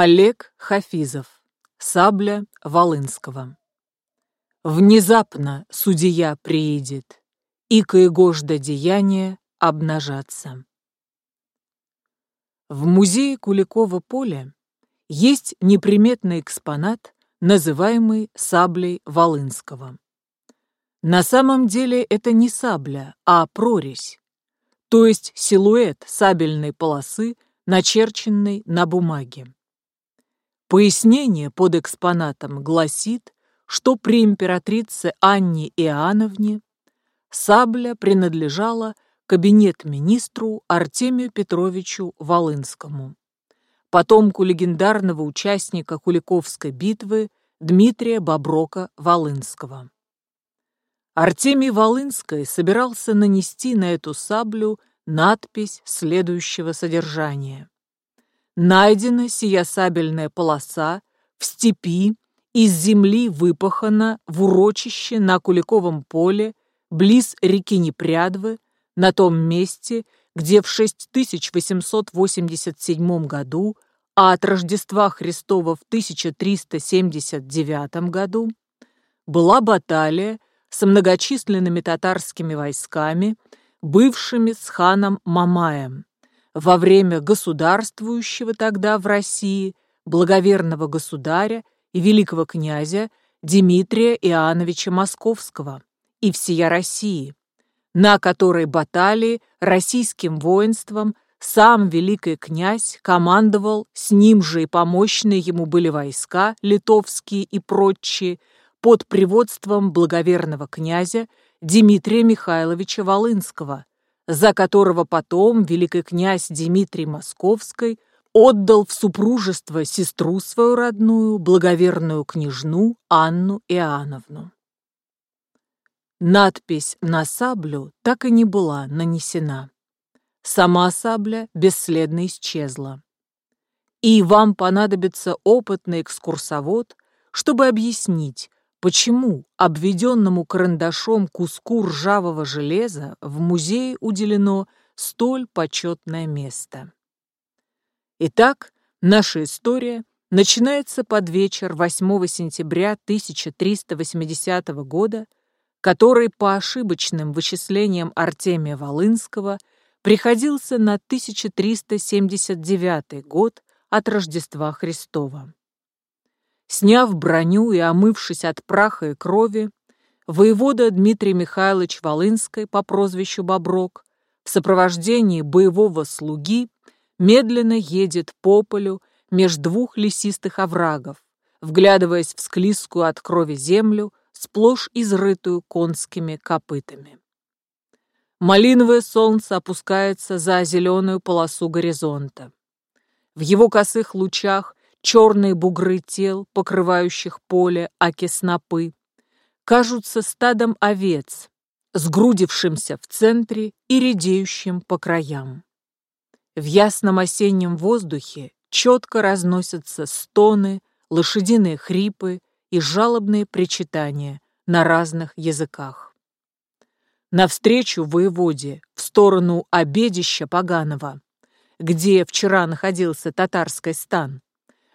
Олег Хафизов. Сабля Волынского. Внезапно судья приедет, и каегожда деяния обнажаться. В музее Куликова поля есть неприметный экспонат, называемый саблей Волынского. На самом деле это не сабля, а прорезь, то есть силуэт сабельной полосы, начерченной на бумаге. Пояснение под экспонатом гласит, что при императрице Анне Иоанновне сабля принадлежала кабинет-министру Артемию Петровичу Волынскому, потомку легендарного участника Куликовской битвы Дмитрия Боброка-Волынского. Артемий Волынский собирался нанести на эту саблю надпись следующего содержания. Найдена сия сабельная полоса в степи, из земли выпахана в урочище на Куликовом поле, близ реки Непрядвы, на том месте, где в 6887 году, а от Рождества Христова в 1379 году, была баталия с многочисленными татарскими войсками, бывшими с ханом Мамаем, во время государствующего тогда в России благоверного государя и великого князя Дмитрия Иоанновича Московского и всея России, на которой баталии российским воинством сам великий князь командовал, с ним же и помощные ему были войска литовские и прочие, под приводством благоверного князя Дмитрия Михайловича Волынского, за которого потом великий князь Дмитрий Московский отдал в супружество сестру свою родную, благоверную княжну Анну Иоанновну. Надпись на саблю так и не была нанесена. Сама сабля бесследно исчезла. И вам понадобится опытный экскурсовод, чтобы объяснить, Почему обведенному карандашом куску ржавого железа в музее уделено столь почетное место? Итак, наша история начинается под вечер 8 сентября 1380 года, который по ошибочным вычислениям Артемия Волынского приходился на 1379 год от Рождества Христова. Сняв броню и омывшись от праха и крови, воевода Дмитрий Михайлович Волынский по прозвищу Боброк в сопровождении боевого слуги медленно едет по полю меж двух лесистых оврагов, вглядываясь в склизкую от крови землю, сплошь изрытую конскими копытами. Малиновое солнце опускается за зеленую полосу горизонта. В его косых лучах черные бугры тел, покрывающих поле, аки снопы, кажутся стадом овец, сгрудившимся в центре и редеющим по краям. В ясном осеннем воздухе четко разносятся стоны, лошадиные хрипы и жалобные причитания на разных языках. Навстречу воеводе в сторону обедища Поганого, где вчера находился татарский стан,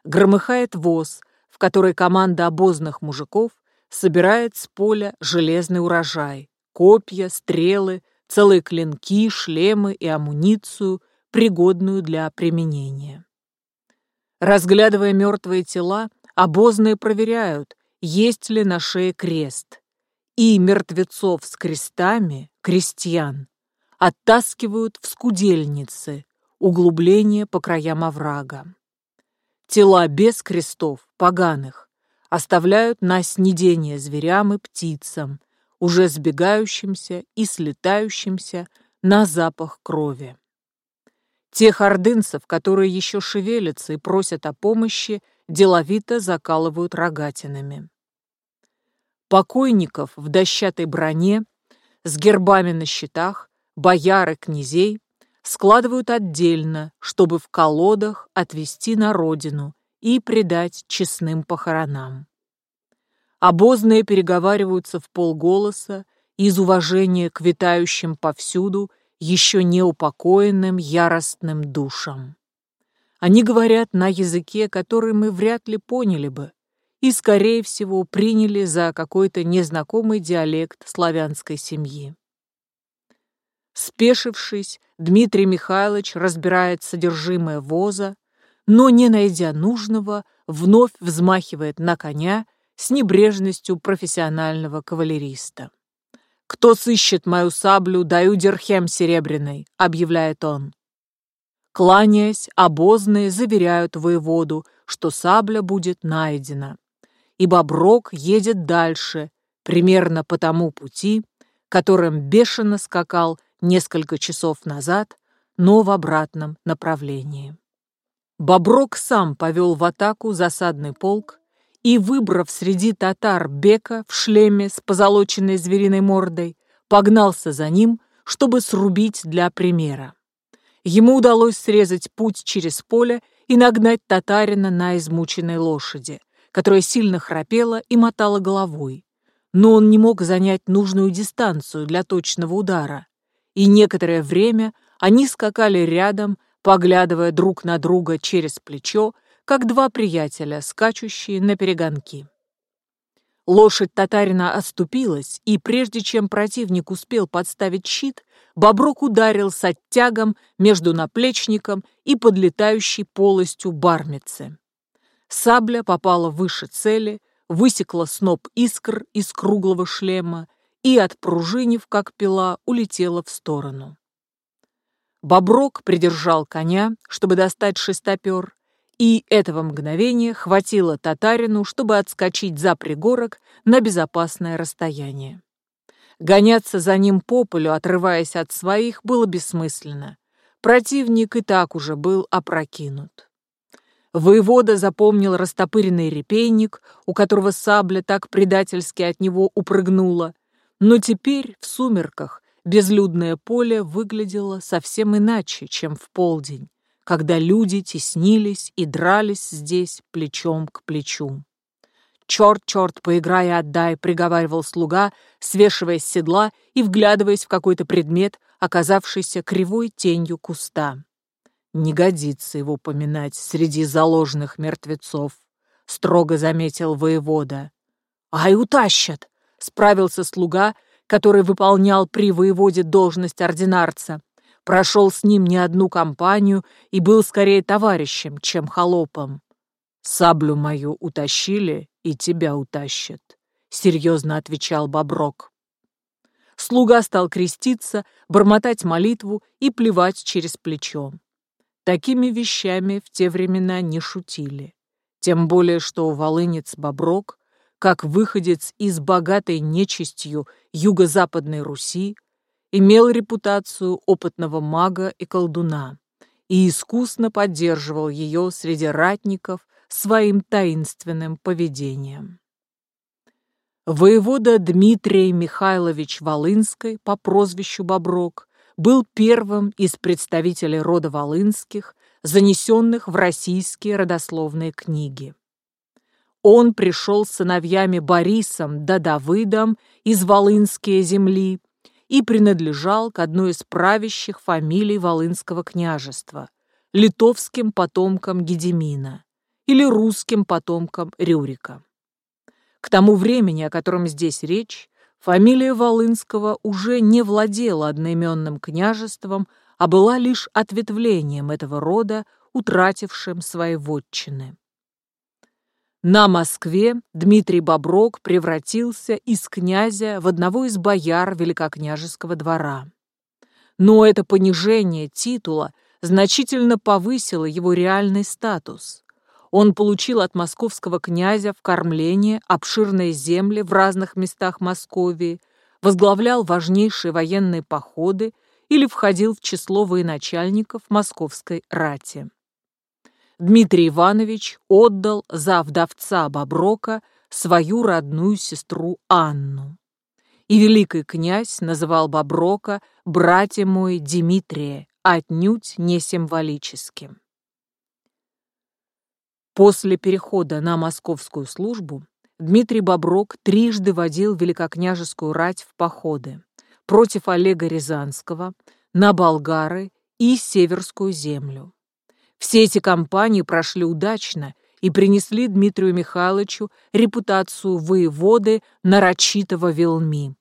громыхает воз, в который команда обозных мужиков собирает с поля железный урожай, копья, стрелы, целые клинки, шлемы и амуницию, пригодную для применения. Разглядывая мертвые тела, обозные проверяют, есть ли на шее крест, и мертвецов с крестами, крестьян, оттаскивают в скудельницы, углубления по краям оврага. Тела без крестов, поганых, оставляют на снедение зверям и птицам, уже сбегающимся и слетающимся на запах крови. Тех ордынцев, которые еще шевелятся и просят о помощи, деловито закалывают рогатинами. Покойников в дощатой броне, с гербами на щитах, бояр князей складывают отдельно, чтобы в колодах отвезти на родину и предать честным похоронам. Обозные переговариваются в полголоса из уважения к витающим повсюду еще неупокоенным яростным душам. Они говорят на языке, который мы вряд ли поняли бы, и, скорее всего, приняли за какой-то незнакомый диалект славянской семьи. Спешившись, Дмитрий Михайлович разбирает содержимое воза, но, не найдя нужного, вновь взмахивает на коня с небрежностью профессионального кавалериста. «Кто сыщет мою саблю, даю дирхем серебряный», — объявляет он. Кланяясь, обозные заверяют воеводу, что сабля будет найдена. И Боброк едет дальше, примерно по тому пути, которым бешено скакал несколько часов назад, но в обратном направлении. Боброк сам повел в атаку засадный полк и, выбрав среди татар Бека в шлеме с позолоченной звериной мордой, погнался за ним, чтобы срубить для примера. Ему удалось срезать путь через поле и нагнать татарина на измученной лошади, которая сильно храпела и мотала головой. Но он не мог занять нужную дистанцию для точного удара, и некоторое время они скакали рядом, поглядывая друг на друга через плечо, как два приятеля, скачущие на перегонки. Лошадь татарина оступилась, и прежде чем противник успел подставить щит, Боброк ударил с оттягом между наплечником и подлетающей полостью бармицы. Сабля попала выше цели, высекла сноп искр из круглого шлема и, отпружинив, как пила, улетела в сторону. Боброк придержал коня, чтобы достать шестопер, и этого мгновения хватило татарину, чтобы отскочить за пригорок на безопасное расстояние. Гоняться за ним по полю, отрываясь от своих, было бессмысленно. Противник и так уже был опрокинут. Воевода запомнил растопыренный репейник, у которого сабля так предательски от него упрыгнула, но теперь, в сумерках, безлюдное поле выглядело совсем иначе, чем в полдень, когда люди теснились и дрались здесь плечом к плечу. «Черт, черт, поиграй и отдай», — приговаривал слуга, свешиваясь с седла и вглядываясь в какой-то предмет, оказавшийся кривой тенью куста. «Не годится его поминать среди заложенных мертвецов», — строго заметил воевода. «Ай, утащат!» — справился слуга, который выполнял при воеводе должность ординарца, прошел с ним не одну кампанию и был скорее товарищем, чем холопом. «Саблю мою утащили, и тебя утащат», — серьезно отвечал Боброк. Слуга стал креститься, бормотать молитву и плевать через плечо. Такими вещами в те времена не шутили. Тем более, что волынец Боброк как выходец из богатой нечистью юго-западной Руси, имел репутацию опытного мага и колдуна и искусно поддерживал ее среди ратников своим таинственным поведением. Воевода Дмитрий Михайлович Волынской по прозвищу Боброк был первым из представителей рода Волынских, занесенных в российские родословные книги. Он пришел с сыновьями Борисом да Давыдом из Волынские земли и принадлежал к одной из правящих фамилий Волынского княжества, литовским потомкам Гедемина или русским потомкам Рюрика. К тому времени, о котором здесь речь, фамилия Волынского уже не владела одноименным княжеством, а была лишь ответвлением этого рода, утратившим свои вотчины. На Москве Дмитрий Боброк превратился из князя в одного из бояр великокняжеского двора. Но это понижение титула значительно повысило его реальный статус. Он получил от московского князя в кормление обширные земли в разных местах Московии, возглавлял важнейшие военные походы или входил в число военачальников московской рати. Дмитрий Иванович отдал за вдовца Боброка свою родную сестру Анну. И великий князь называл Боброка «братья мой Дмитрия», отнюдь не символическим. После перехода на московскую службу Дмитрий Боброк трижды водил великокняжескую рать в походы против Олега Рязанского, на Болгары и Северскую землю. Все эти кампании прошли удачно и принесли Дмитрию Михайловичу репутацию воеводы нарочитого Велми.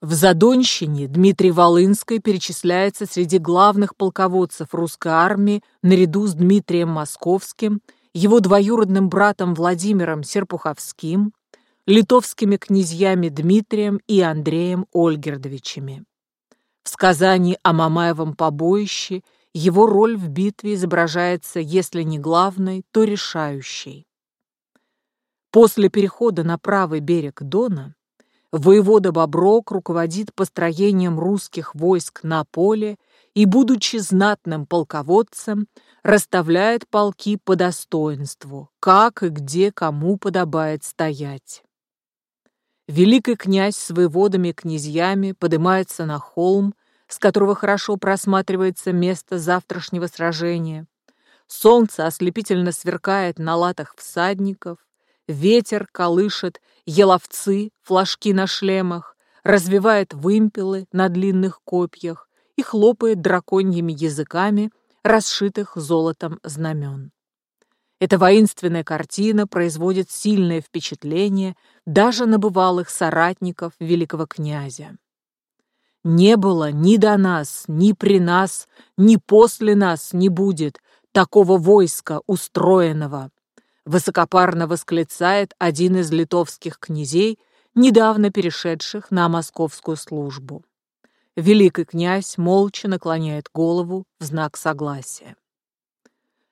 В Задонщине Дмитрий Волынский перечисляется среди главных полководцев русской армии наряду с Дмитрием Московским, его двоюродным братом Владимиром Серпуховским, литовскими князьями Дмитрием и Андреем Ольгердовичами. В сказании о Мамаевом побоище его роль в битве изображается, если не главной, то решающей. После перехода на правый берег Дона воевода Боброк руководит построением русских войск на поле и, будучи знатным полководцем, расставляет полки по достоинству, как и где кому подобает стоять. Великий князь с воеводами и князьями поднимается на холм, с которого хорошо просматривается место завтрашнего сражения. Солнце ослепительно сверкает на латах всадников, ветер колышет еловцы, флажки на шлемах, развивает вымпелы на длинных копьях и хлопает драконьими языками, расшитых золотом знамен. Эта воинственная картина производит сильное впечатление даже на бывалых соратников великого князя. Не было ни до нас, ни при нас, ни после нас не будет такого войска устроенного. Высокопарно восклицает один из литовских князей, недавно перешедших на московскую службу. Великий князь молча наклоняет голову в знак согласия.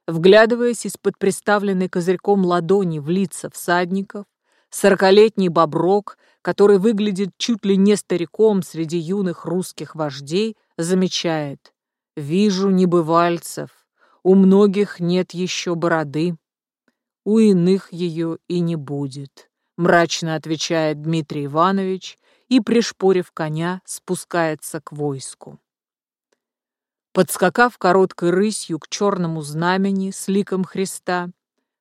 Вглядываясь из-под приставленной козырьком ладони в лица всадников, сорокалетний боброк который выглядит чуть ли не стариком среди юных русских вождей, замечает. «Вижу небывальцев, у многих нет еще бороды, у иных ее и не будет», мрачно отвечает Дмитрий Иванович и, пришпорив коня, спускается к войску. Подскакав короткой рысью к черному знамени с ликом Христа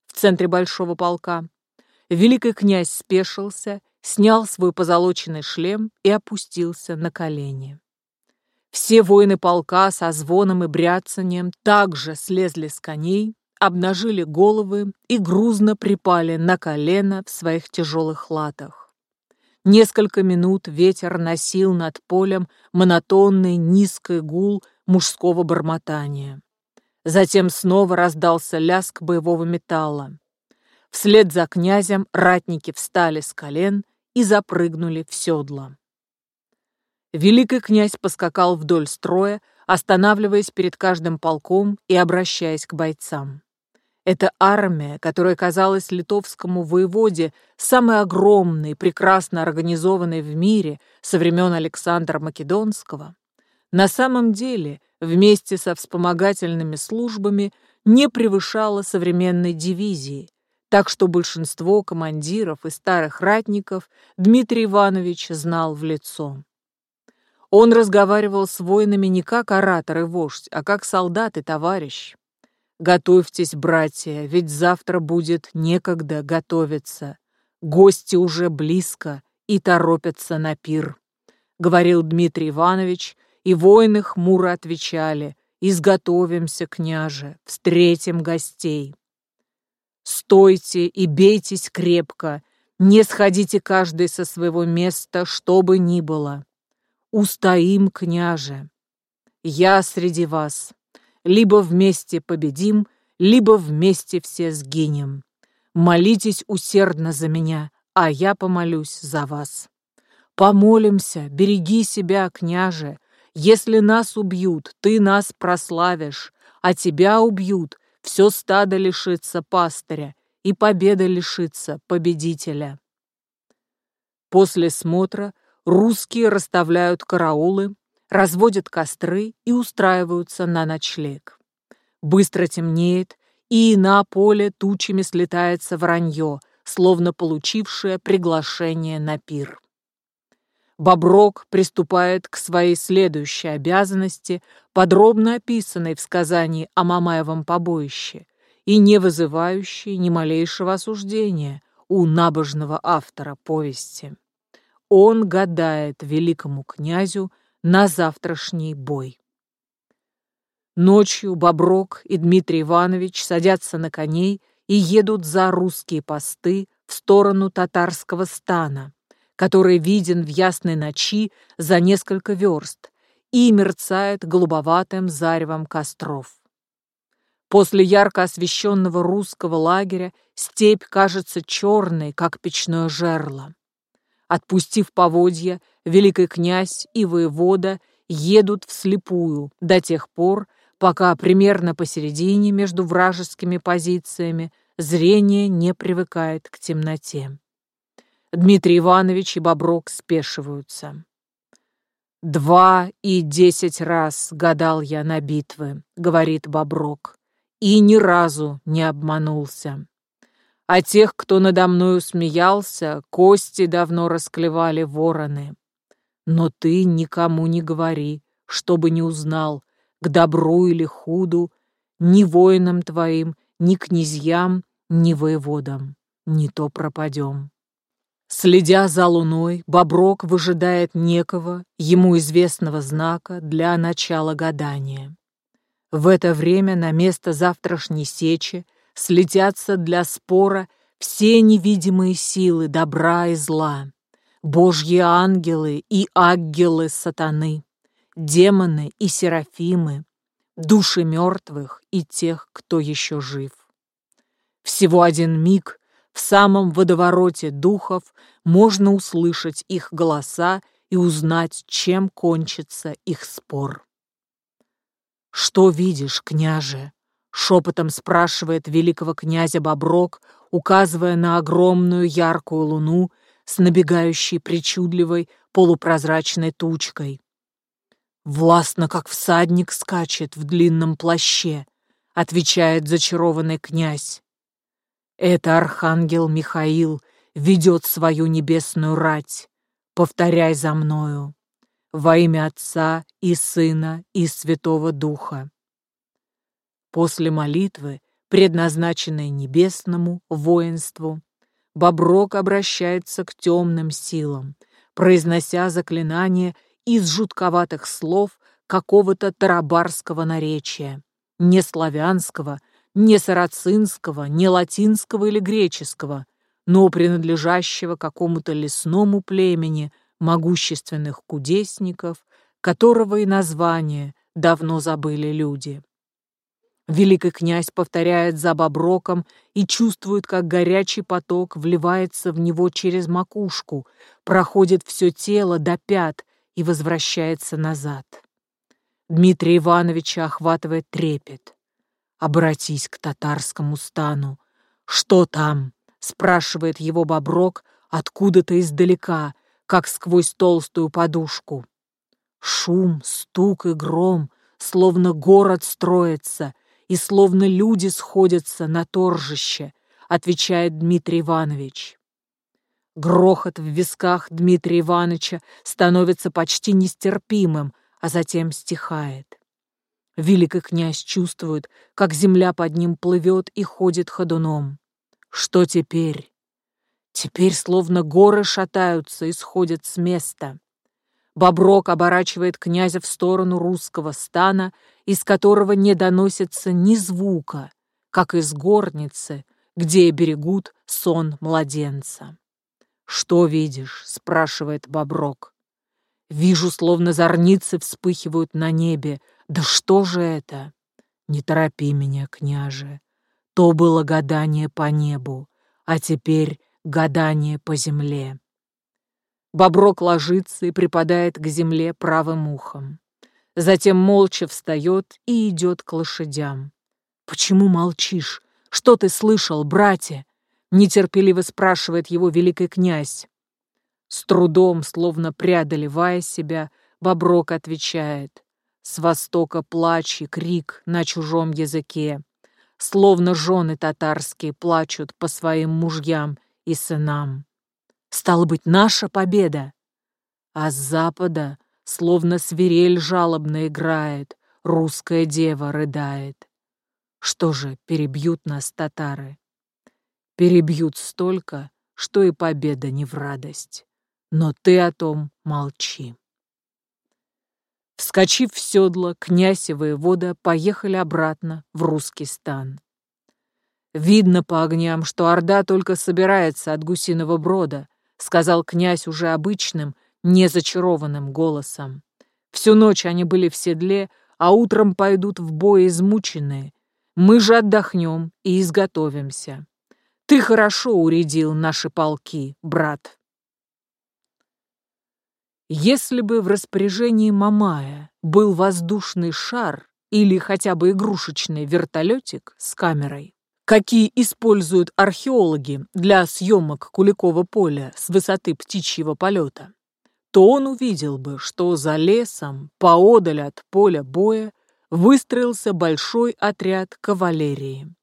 в центре большого полка, великий князь спешился снял свой позолоченный шлем и опустился на колени. Все воины полка со звоном и бряцанием также слезли с коней, обнажили головы и грузно припали на колено в своих тяжелых латах. Несколько минут ветер носил над полем монотонный низкий гул мужского бормотания. Затем снова раздался лязг боевого металла. Вслед за князем ратники встали с колен и запрыгнули в седло. Великий князь поскакал вдоль строя, останавливаясь перед каждым полком и обращаясь к бойцам. Эта армия, которая казалась литовскому воеводе самой огромной, прекрасно организованной в мире со времен Александра Македонского, на самом деле вместе со вспомогательными службами не превышала современной дивизии, так что большинство командиров и старых ратников Дмитрий Иванович знал в лицо. Он разговаривал с воинами не как оратор и вождь, а как солдат и товарищ. «Готовьтесь, братья, ведь завтра будет некогда готовиться. Гости уже близко и торопятся на пир», — говорил Дмитрий Иванович, и воины хмуро отвечали «Изготовимся, княже, встретим гостей». Стойте и бейтесь крепко, не сходите каждый со своего места, что бы ни было. Устоим, княже. Я среди вас. Либо вместе победим, либо вместе все сгинем. Молитесь усердно за меня, а я помолюсь за вас. Помолимся, береги себя, княже. Если нас убьют, ты нас прославишь, а тебя убьют, все стадо лишится пастыря, и победа лишится победителя. После смотра русские расставляют караулы, разводят костры и устраиваются на ночлег. Быстро темнеет, и на поле тучами слетается вранье, словно получившее приглашение на пир. Боброк приступает к своей следующей обязанности, подробно описанной в сказании о Мамаевом побоище и не вызывающей ни малейшего осуждения у набожного автора повести. Он гадает великому князю на завтрашний бой. Ночью Боброк и Дмитрий Иванович садятся на коней и едут за русские посты в сторону татарского стана, который виден в ясной ночи за несколько верст и мерцает голубоватым заревом костров. После ярко освещенного русского лагеря степь кажется черной, как печное жерло. Отпустив поводья, великий князь и воевода едут вслепую до тех пор, пока примерно посередине между вражескими позициями зрение не привыкает к темноте. Дмитрий Иванович и Боброк спешиваются. «Два и десять раз гадал я на битвы», — говорит Боброк, «и ни разу не обманулся. А тех, кто надо мною смеялся, кости давно расклевали вороны. Но ты никому не говори, чтобы не узнал, к добру или худу, ни воинам твоим, ни князьям, ни воеводам. Не то пропадем. Следя за луной, Боброк выжидает некого, ему известного знака для начала гадания. В это время на место завтрашней сечи слетятся для спора все невидимые силы добра и зла, божьи ангелы и ангелы сатаны, демоны и серафимы, души мертвых и тех, кто еще жив. Всего один миг в самом водовороте духов можно услышать их голоса и узнать, чем кончится их спор. «Что видишь, княже?» — шепотом спрашивает великого князя Боброк, указывая на огромную яркую луну с набегающей причудливой полупрозрачной тучкой. «Властно, как всадник, скачет в длинном плаще», — отвечает зачарованный князь. «Это архангел Михаил ведет свою небесную рать. Повторяй за мною. Во имя Отца и Сына и Святого Духа». После молитвы, предназначенной небесному воинству, Боброк обращается к темным силам, произнося заклинание — из жутковатых слов какого-то тарабарского наречия, не славянского, не сарацинского, не латинского или греческого, но принадлежащего какому-то лесному племени могущественных кудесников, которого и название давно забыли люди. Великий князь повторяет за Боброком и чувствует, как горячий поток вливается в него через макушку, проходит все тело до пят и возвращается назад. Дмитрия Ивановича охватывает трепет. «Обратись к татарскому стану. Что там?» — спрашивает его Боброк откуда-то издалека, как сквозь толстую подушку. Шум, стук и гром, словно город строится, и словно люди сходятся на торжище, отвечает Дмитрий Иванович. Грохот в висках Дмитрия Ивановича становится почти нестерпимым, а затем стихает. Великий князь чувствует, как земля под ним плывет и ходит ходуном. Что теперь? Теперь словно горы шатаются и сходят с места. Боброк оборачивает князя в сторону русского стана, из которого не доносится ни звука, как из горницы, где берегут сон младенца. «Что видишь?» — спрашивает Боброк. «Вижу, словно зорницы вспыхивают на небе. Да что же это?» «Не торопи меня, княже. То было гадание по небу, а теперь гадание по земле». Боброк ложится и припадает к земле правым ухом. Затем молча встает и идет к лошадям. «Почему молчишь? Что ты слышал, братья?» нетерпеливо спрашивает его великий князь. С трудом, словно преодолевая себя, Боброк отвечает. С востока плач и крик на чужом языке, словно жены татарские плачут по своим мужьям и сынам. Стало быть, наша победа. А с запада, словно свирель жалобно играет, русская дева рыдает. Что же, перебьют нас татары? Перебьют столько, что и победа не в радость. Но ты о том молчи. Вскочив в седло, князь и воевода поехали обратно в русский стан. «Видно по огням, что Орда только собирается от гусиного брода», сказал князь уже обычным, незачарованным голосом. Всю ночь они были в седле, а утром пойдут в бой измученные. Мы же отдохнем и изготовимся. Ты хорошо уредил наши полки, брат. Если бы в распоряжении Мамая был воздушный шар или хотя бы игрушечный вертолетик с камерой, какие используют археологи для съемок Куликова поля с высоты птичьего полета, то он увидел бы, что за лесом, поодаль от поля боя, выстроился большой отряд кавалерии.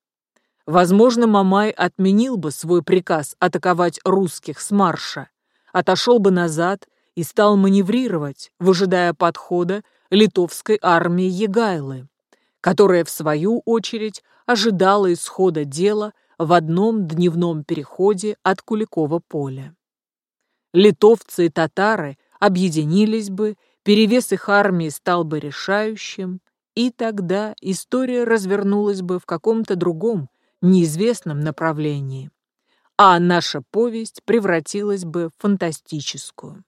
Возможно, Мамай отменил бы свой приказ атаковать русских с марша, отошел бы назад и стал маневрировать, выжидая подхода литовской армии Егайлы, которая, в свою очередь, ожидала исхода дела в одном дневном переходе от Куликова поля. Литовцы и татары объединились бы, перевес их армии стал бы решающим, и тогда история развернулась бы в каком-то другом, неизвестном направлении, а наша повесть превратилась бы в фантастическую.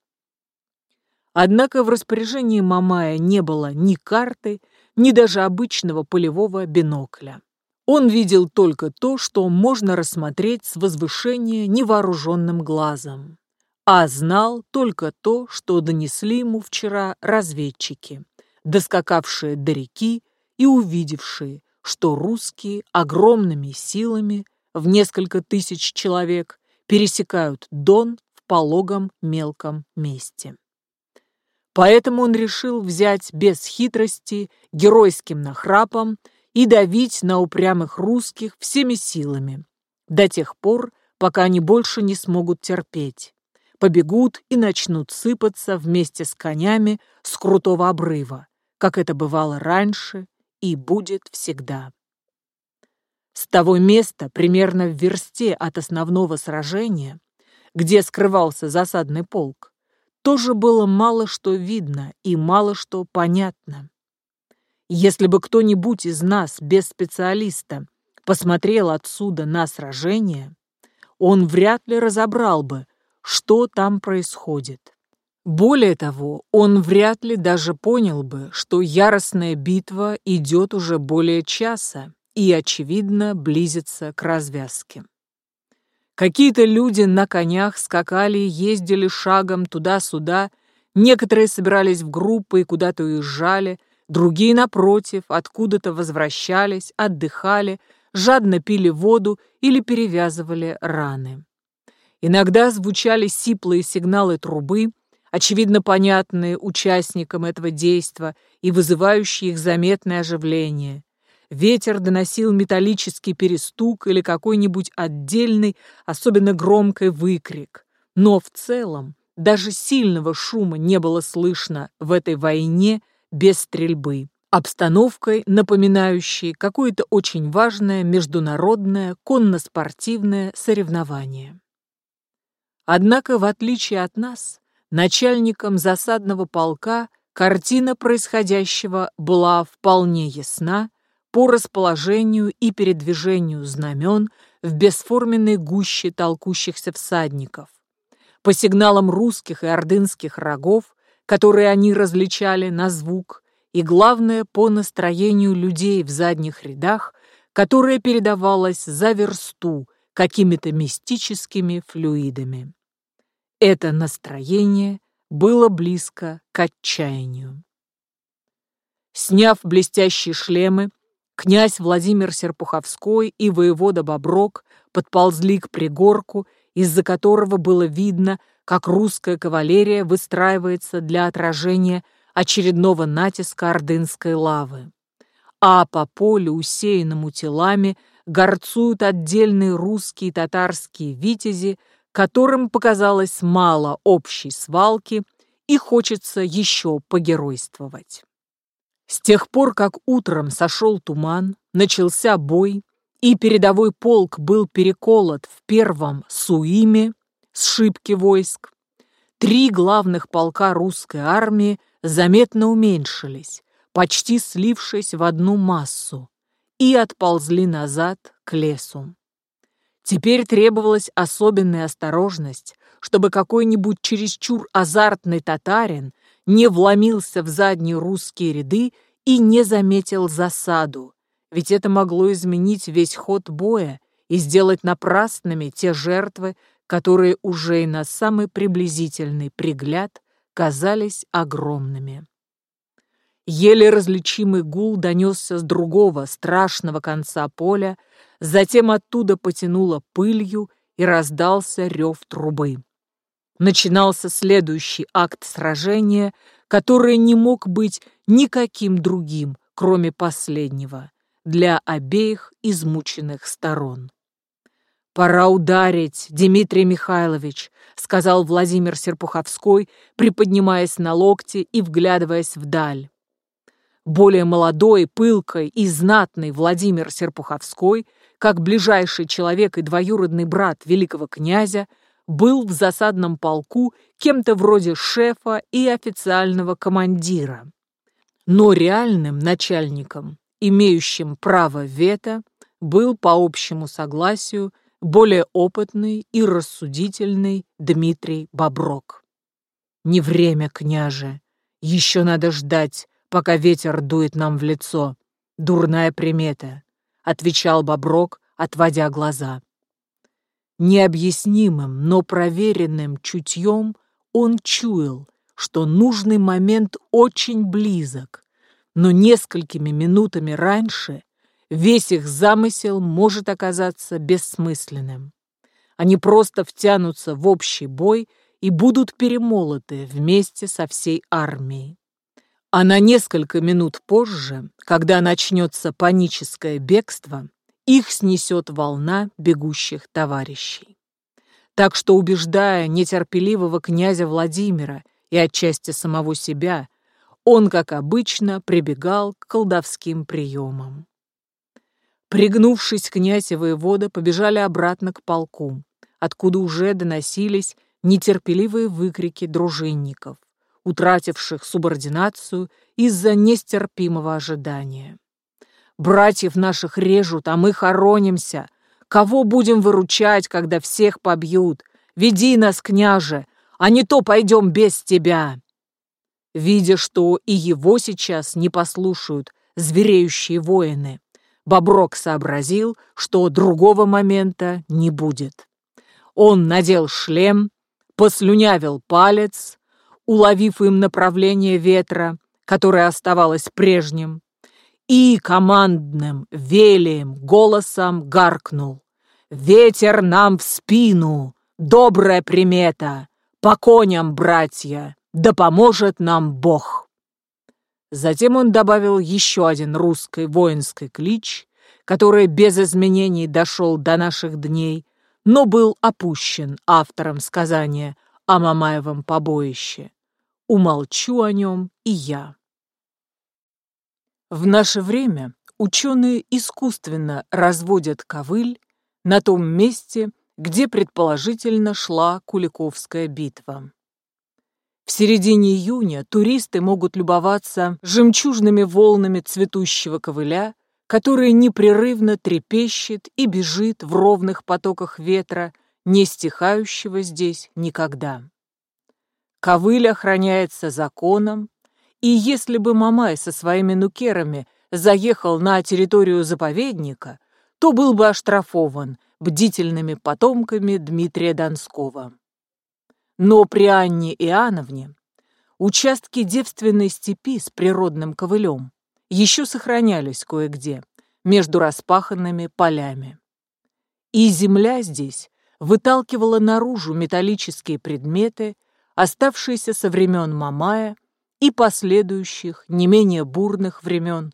Однако в распоряжении Мамая не было ни карты, ни даже обычного полевого бинокля. Он видел только то, что можно рассмотреть с возвышения невооруженным глазом, а знал только то, что донесли ему вчера разведчики, доскакавшие до реки и увидевшие, что русские огромными силами в несколько тысяч человек пересекают Дон в пологом мелком месте. Поэтому он решил взять без хитрости, геройским нахрапом и давить на упрямых русских всеми силами, до тех пор, пока они больше не смогут терпеть, побегут и начнут сыпаться вместе с конями с крутого обрыва, как это бывало раньше и будет всегда. С того места, примерно в версте от основного сражения, где скрывался засадный полк, тоже было мало что видно и мало что понятно. Если бы кто-нибудь из нас, без специалиста, посмотрел отсюда на сражение, он вряд ли разобрал бы, что там происходит. Более того, он вряд ли даже понял бы, что яростная битва идет уже более часа и, очевидно, близится к развязке. Какие-то люди на конях скакали ездили шагом туда-сюда, некоторые собирались в группы и куда-то уезжали, другие, напротив, откуда-то возвращались, отдыхали, жадно пили воду или перевязывали раны. Иногда звучали сиплые сигналы трубы, очевидно понятные участникам этого действа и вызывающие их заметное оживление. Ветер доносил металлический перестук или какой-нибудь отдельный, особенно громкий выкрик. Но в целом даже сильного шума не было слышно в этой войне без стрельбы, обстановкой, напоминающей какое-то очень важное международное конно-спортивное соревнование. Однако, в отличие от нас, начальникам засадного полка картина происходящего была вполне ясна по расположению и передвижению знамен в бесформенной гуще толкущихся всадников, по сигналам русских и ордынских рогов, которые они различали на звук, и, главное, по настроению людей в задних рядах, которое передавалось за версту какими-то мистическими флюидами. Это настроение было близко к отчаянию. Сняв блестящие шлемы, Князь Владимир Серпуховской и воевода Боброк подползли к пригорку, из-за которого было видно, как русская кавалерия выстраивается для отражения очередного натиска ордынской лавы. А по полю, усеянному телами, горцуют отдельные русские и татарские витязи, которым показалось мало общей свалки и хочется еще погеройствовать. С тех пор, как утром сошел туман, начался бой, и передовой полк был переколот в первом Суиме, сшибке войск, три главных полка русской армии заметно уменьшились, почти слившись в одну массу, и отползли назад к лесу. Теперь требовалась особенная осторожность, чтобы какой-нибудь чересчур азартный татарин не вломился в задние русские ряды и не заметил засаду, ведь это могло изменить весь ход боя и сделать напрасными те жертвы, которые уже и на самый приблизительный пригляд казались огромными. Еле различимый гул донесся с другого страшного конца поля, затем оттуда потянуло пылью и раздался рев трубы. Начинался следующий акт сражения, который не мог быть никаким другим, кроме последнего, для обеих измученных сторон. «Пора ударить, Дмитрий Михайлович», — сказал Владимир Серпуховской, приподнимаясь на локте и вглядываясь вдаль. Более молодой, пылкой и знатный Владимир Серпуховской, как ближайший человек и двоюродный брат великого князя, был в засадном полку кем-то вроде шефа и официального командира. Но реальным начальником, имеющим право вето, был по общему согласию более опытный и рассудительный Дмитрий Боброк. «Не время, княже, еще надо ждать, пока ветер дует нам в лицо. Дурная примета», — отвечал Боброк, отводя глаза. Необъяснимым, но проверенным чутьем он чуял, что нужный момент очень близок, но несколькими минутами раньше весь их замысел может оказаться бессмысленным. Они просто втянутся в общий бой и будут перемолоты вместе со всей армией. А на несколько минут позже, когда начнется паническое бегство, их снесет волна бегущих товарищей. Так что, убеждая нетерпеливого князя Владимира и отчасти самого себя, он, как обычно, прибегал к колдовским приемам. Пригнувшись, князь и воевода побежали обратно к полку, откуда уже доносились нетерпеливые выкрики дружинников утративших субординацию из-за нестерпимого ожидания. «Братьев наших режут, а мы хоронимся. Кого будем выручать, когда всех побьют? Веди нас, княже, а не то пойдем без тебя!» Видя, что и его сейчас не послушают звереющие воины, Боброк сообразил, что другого момента не будет. Он надел шлем, послюнявил палец, уловив им направление ветра, которое оставалось прежним, и командным, велием голосом гаркнул. «Ветер нам в спину! Добрая примета! По коням, братья! Да поможет нам Бог!» Затем он добавил еще один русский воинский клич, который без изменений дошел до наших дней, но был опущен автором сказания о Мамаевом побоище умолчу о нем и я. В наше время ученые искусственно разводят ковыль на том месте, где предположительно шла Куликовская битва. В середине июня туристы могут любоваться жемчужными волнами цветущего ковыля, который непрерывно трепещет и бежит в ровных потоках ветра, не стихающего здесь никогда. Ковыль охраняется законом, и если бы Мамай со своими нукерами заехал на территорию заповедника, то был бы оштрафован бдительными потомками Дмитрия Донского. Но при Анне Иоанновне участки девственной степи с природным ковылем еще сохранялись кое-где между распаханными полями. И земля здесь выталкивала наружу металлические предметы, оставшиеся со времен Мамая и последующих, не менее бурных времен,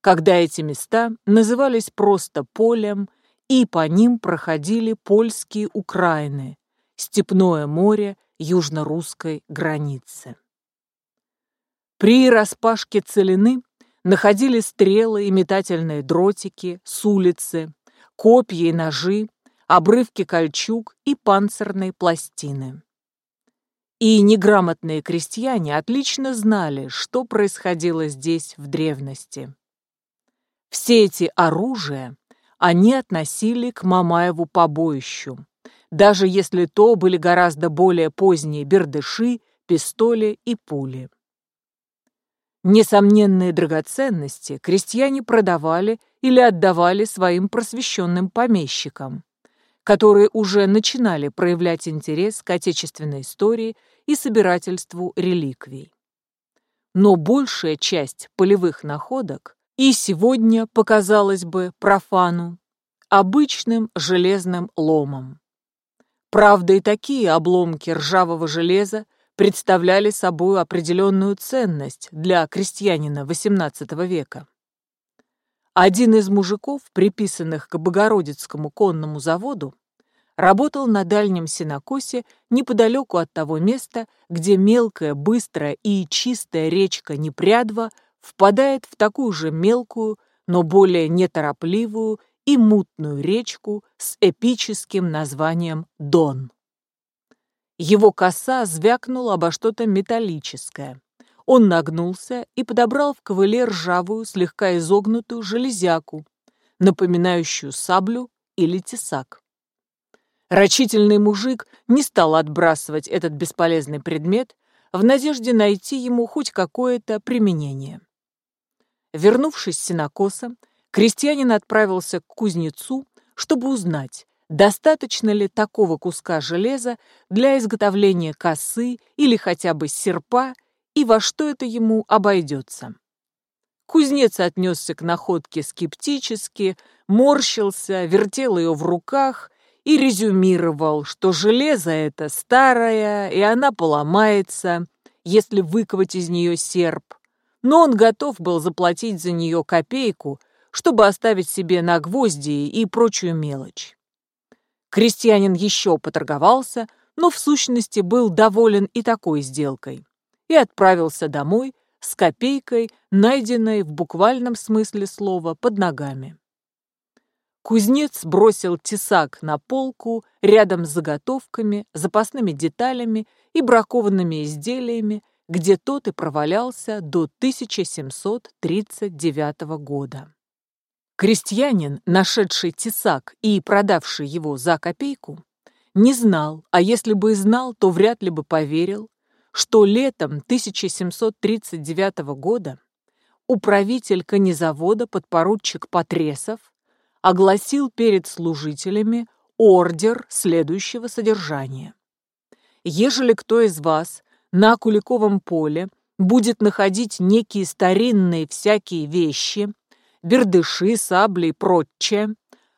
когда эти места назывались просто полем, и по ним проходили польские Украины, степное море южно-русской границы. При распашке целины находили стрелы и метательные дротики с улицы, копья и ножи, обрывки кольчуг и панцирные пластины. И неграмотные крестьяне отлично знали, что происходило здесь в древности. Все эти оружия они относили к Мамаеву побоищу, даже если то были гораздо более поздние бердыши, пистоли и пули. Несомненные драгоценности крестьяне продавали или отдавали своим просвещенным помещикам, которые уже начинали проявлять интерес к отечественной истории и собирательству реликвий. Но большая часть полевых находок и сегодня показалась бы профану обычным железным ломом. Правда, и такие обломки ржавого железа представляли собой определенную ценность для крестьянина XVIII века. Один из мужиков, приписанных к Богородицкому конному заводу, работал на дальнем сенокосе неподалеку от того места, где мелкая, быстрая и чистая речка Непрядва впадает в такую же мелкую, но более неторопливую и мутную речку с эпическим названием Дон. Его коса звякнула обо что-то металлическое. Он нагнулся и подобрал в ковыле ржавую, слегка изогнутую железяку, напоминающую саблю или тесак. Рачительный мужик не стал отбрасывать этот бесполезный предмет в надежде найти ему хоть какое-то применение. Вернувшись с сенокоса, крестьянин отправился к кузнецу, чтобы узнать, достаточно ли такого куска железа для изготовления косы или хотя бы серпа и во что это ему обойдется. Кузнец отнесся к находке скептически, морщился, вертел ее в руках и резюмировал, что железо это старое, и она поломается, если выковать из нее серп, но он готов был заплатить за нее копейку, чтобы оставить себе на гвозди и прочую мелочь. Крестьянин еще поторговался, но в сущности был доволен и такой сделкой, и отправился домой с копейкой, найденной в буквальном смысле слова под ногами. Кузнец бросил тесак на полку рядом с заготовками, запасными деталями и бракованными изделиями, где тот и провалялся до 1739 года. Крестьянин, нашедший тесак и продавший его за копейку, не знал, а если бы и знал, то вряд ли бы поверил, что летом 1739 года управитель конезавода подпоручик Потресов огласил перед служителями ордер следующего содержания. Ежели кто из вас на Куликовом поле будет находить некие старинные всякие вещи, бердыши, сабли и прочее,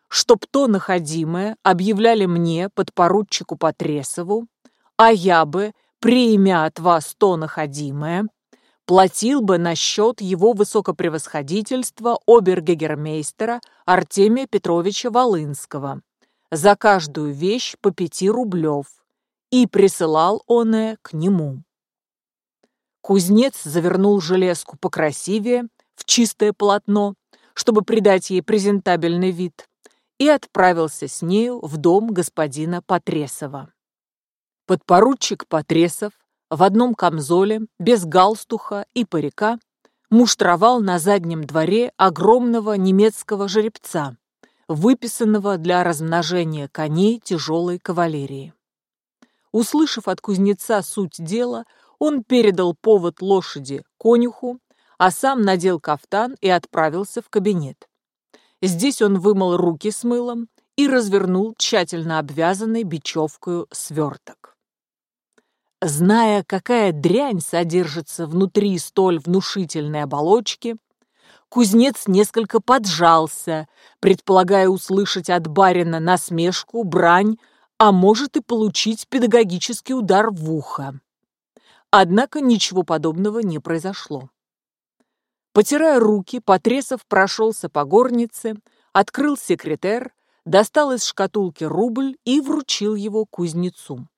чтоб то находимое объявляли мне, подпоручику Потресову, а я бы, приимя от вас то находимое, платил бы на счет его высокопревосходительства обергегермейстера Артемия Петровича Волынского за каждую вещь по пяти рублев, и присылал он к нему. Кузнец завернул железку покрасивее, в чистое полотно, чтобы придать ей презентабельный вид, и отправился с нею в дом господина Потресова. Подпоручик Потресов в одном камзоле, без галстуха и парика, муштровал на заднем дворе огромного немецкого жеребца, выписанного для размножения коней тяжелой кавалерии. Услышав от кузнеца суть дела, он передал повод лошади конюху, а сам надел кафтан и отправился в кабинет. Здесь он вымыл руки с мылом и развернул тщательно обвязанный бечевкою сверток. Зная, какая дрянь содержится внутри столь внушительной оболочки, кузнец несколько поджался, предполагая услышать от барина насмешку, брань, а может и получить педагогический удар в ухо. Однако ничего подобного не произошло. Потирая руки, Потресов прошелся по горнице, открыл секретер, достал из шкатулки рубль и вручил его кузнецу.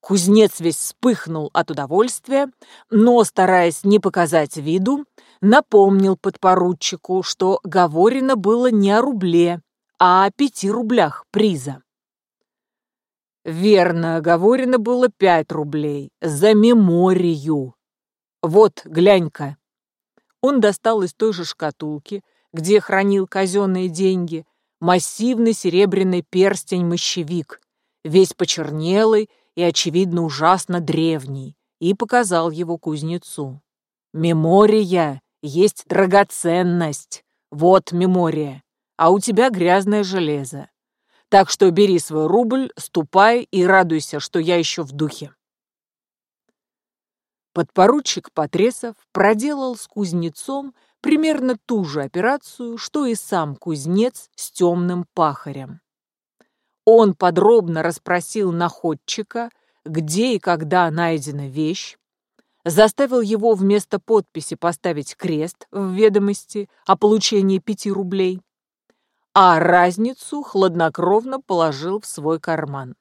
Кузнец весь вспыхнул от удовольствия, но, стараясь не показать виду, напомнил подпоручику, что говорено было не о рубле, а о пяти рублях приза. Верно, оговорено было пять рублей. За меморию. Вот, глянь-ка. Он достал из той же шкатулки, где хранил казенные деньги, массивный серебряный перстень-мощевик, весь почернелый и, очевидно, ужасно древний, и показал его кузнецу. «Мемория есть драгоценность. Вот мемория, а у тебя грязное железо. Так что бери свой рубль, ступай и радуйся, что я еще в духе». Подпоручик Потресов проделал с кузнецом примерно ту же операцию, что и сам кузнец с темным пахарем. Он подробно расспросил находчика, где и когда найдена вещь, заставил его вместо подписи поставить крест в ведомости о получении пяти рублей, а разницу хладнокровно положил в свой карман.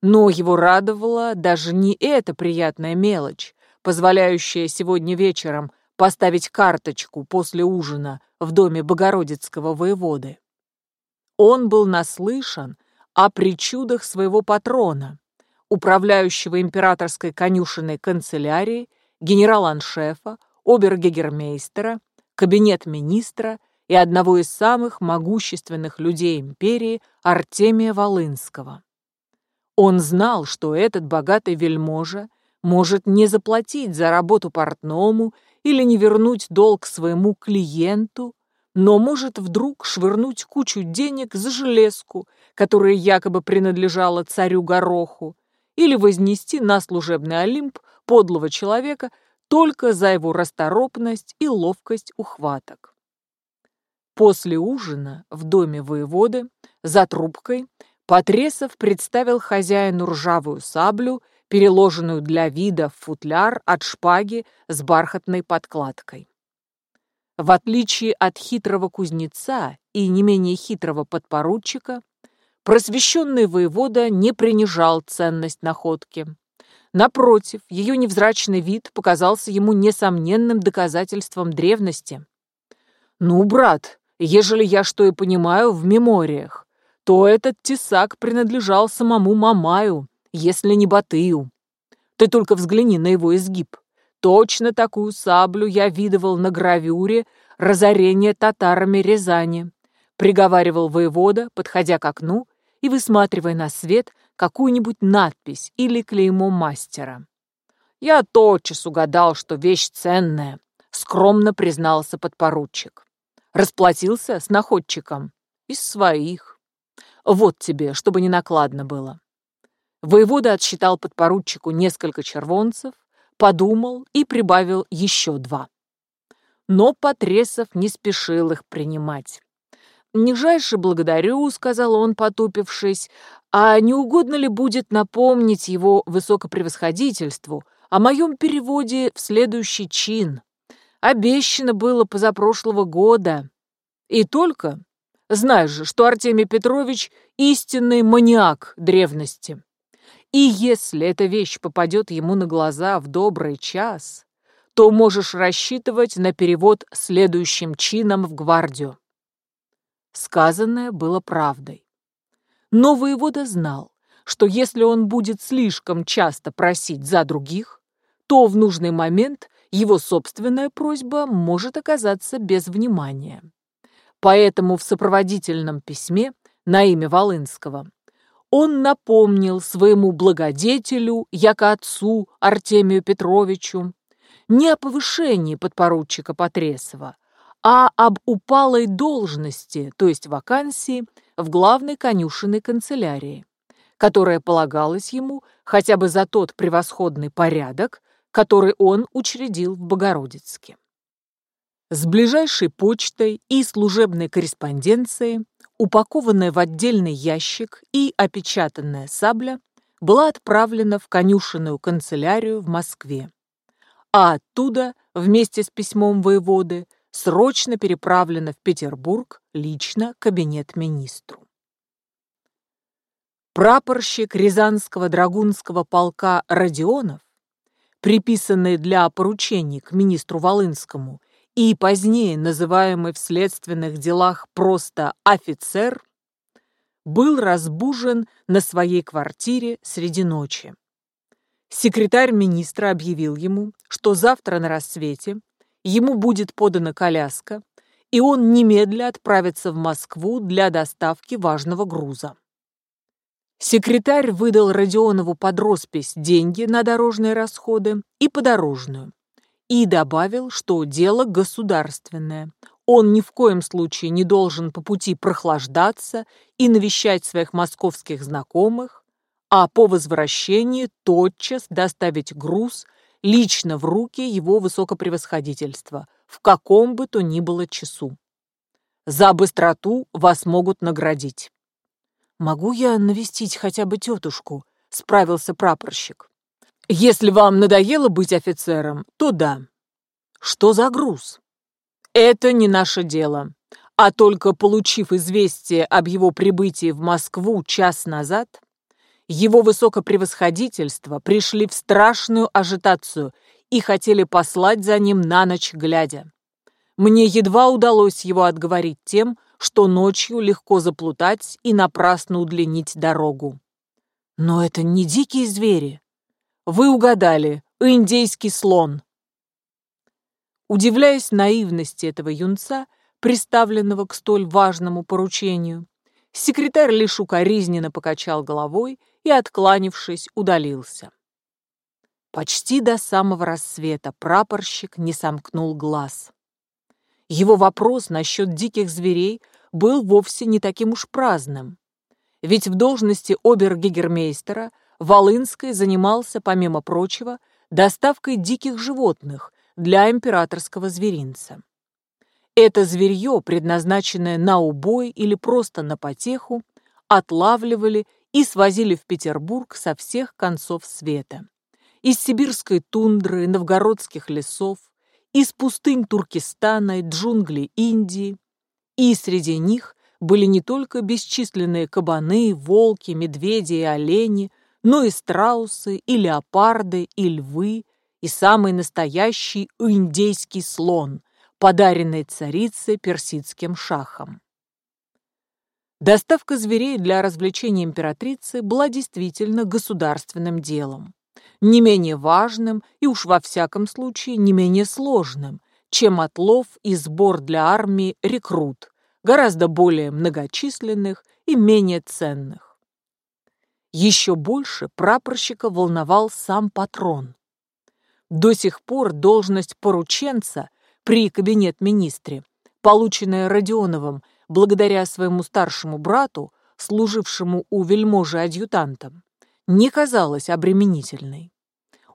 Но его радовала даже не эта приятная мелочь, позволяющая сегодня вечером поставить карточку после ужина в доме Богородицкого воеводы. Он был наслышан о причудах своего патрона, управляющего императорской конюшенной канцелярии, генерал-аншефа, обергегермейстера, кабинет министра и одного из самых могущественных людей империи Артемия Волынского. Он знал, что этот богатый вельможа может не заплатить за работу портному или не вернуть долг своему клиенту, но может вдруг швырнуть кучу денег за железку, которая якобы принадлежала царю Гороху, или вознести на служебный Олимп подлого человека только за его расторопность и ловкость ухваток. После ужина в доме воеводы за трубкой Потресов представил хозяину ржавую саблю переложенную для вида в футляр от шпаги с бархатной подкладкой. В отличие от хитрого кузнеца и не менее хитрого подпоручика, просвещенный воевода не принижал ценность находки. Напротив, ее невзрачный вид показался ему несомненным доказательством древности. «Ну, брат, ежели я что и понимаю в мемориях, то этот тесак принадлежал самому Мамаю, если не Батыю. Ты только взгляни на его изгиб. Точно такую саблю я видывал на гравюре «Разорение татарами Рязани», приговаривал воевода, подходя к окну и высматривая на свет какую-нибудь надпись или клеймо мастера. «Я тотчас угадал, что вещь ценная», — скромно признался подпоручик. Расплатился с находчиком. Из своих. Вот тебе, чтобы не накладно было. Воевода отсчитал подпоручику несколько червонцев, подумал и прибавил еще два. Но Потресов не спешил их принимать. «Нижайше благодарю», — сказал он, потупившись, «а не угодно ли будет напомнить его высокопревосходительству о моем переводе в следующий чин? Обещано было позапрошлого года. И только, знаешь же, что Артемий Петрович — истинный маниак древности». И если эта вещь попадет ему на глаза в добрый час, то можешь рассчитывать на перевод следующим чином в гвардию. Сказанное было правдой. Но воевода знал, что если он будет слишком часто просить за других, то в нужный момент его собственная просьба может оказаться без внимания. Поэтому в сопроводительном письме на имя Волынского он напомнил своему благодетелю, яко отцу Артемию Петровичу, не о повышении подпоручика Потресова, а об упалой должности, то есть вакансии, в главной конюшенной канцелярии, которая полагалась ему хотя бы за тот превосходный порядок, который он учредил в Богородицке. С ближайшей почтой и служебной корреспонденцией упакованная в отдельный ящик и опечатанная сабля была отправлена в конюшенную канцелярию в Москве, а оттуда, вместе с письмом воеводы, срочно переправлена в Петербург лично кабинет министру. Прапорщик Рязанского драгунского полка Родионов, приписанный для поручений к министру Волынскому и позднее называемый в следственных делах просто офицер, был разбужен на своей квартире среди ночи. Секретарь министра объявил ему, что завтра на рассвете ему будет подана коляска, и он немедля отправится в Москву для доставки важного груза. Секретарь выдал Родионову под роспись деньги на дорожные расходы и подорожную и добавил, что дело государственное. Он ни в коем случае не должен по пути прохлаждаться и навещать своих московских знакомых, а по возвращении тотчас доставить груз лично в руки его высокопревосходительства в каком бы то ни было часу. За быстроту вас могут наградить. «Могу я навестить хотя бы тетушку?» — справился прапорщик. «Если вам надоело быть офицером, то да». «Что за груз?» «Это не наше дело. А только получив известие об его прибытии в Москву час назад, его высокопревосходительство пришли в страшную ажитацию и хотели послать за ним на ночь глядя. Мне едва удалось его отговорить тем, что ночью легко заплутать и напрасно удлинить дорогу. Но это не дикие звери. Вы угадали, индейский слон. Удивляясь наивности этого юнца, приставленного к столь важному поручению, секретарь лишь укоризненно покачал головой и, откланившись, удалился. Почти до самого рассвета прапорщик не сомкнул глаз. Его вопрос насчет диких зверей был вовсе не таким уж праздным. Ведь в должности обер-гигермейстера Волынский занимался, помимо прочего, доставкой диких животных для императорского зверинца. Это зверье, предназначенное на убой или просто на потеху, отлавливали и свозили в Петербург со всех концов света. Из сибирской тундры, новгородских лесов, из пустынь Туркестана и джунглей Индии, и среди них были не только бесчисленные кабаны, волки, медведи и олени, но и страусы, и леопарды, и львы, и самый настоящий индейский слон, подаренный царице персидским шахом. Доставка зверей для развлечения императрицы была действительно государственным делом не менее важным и уж во всяком случае не менее сложным, чем отлов и сбор для армии рекрут, гораздо более многочисленных и менее ценных. Еще больше прапорщика волновал сам патрон. До сих пор должность порученца при кабинет-министре, полученная Родионовым благодаря своему старшему брату, служившему у вельможи адъютантом, не казалась обременительной.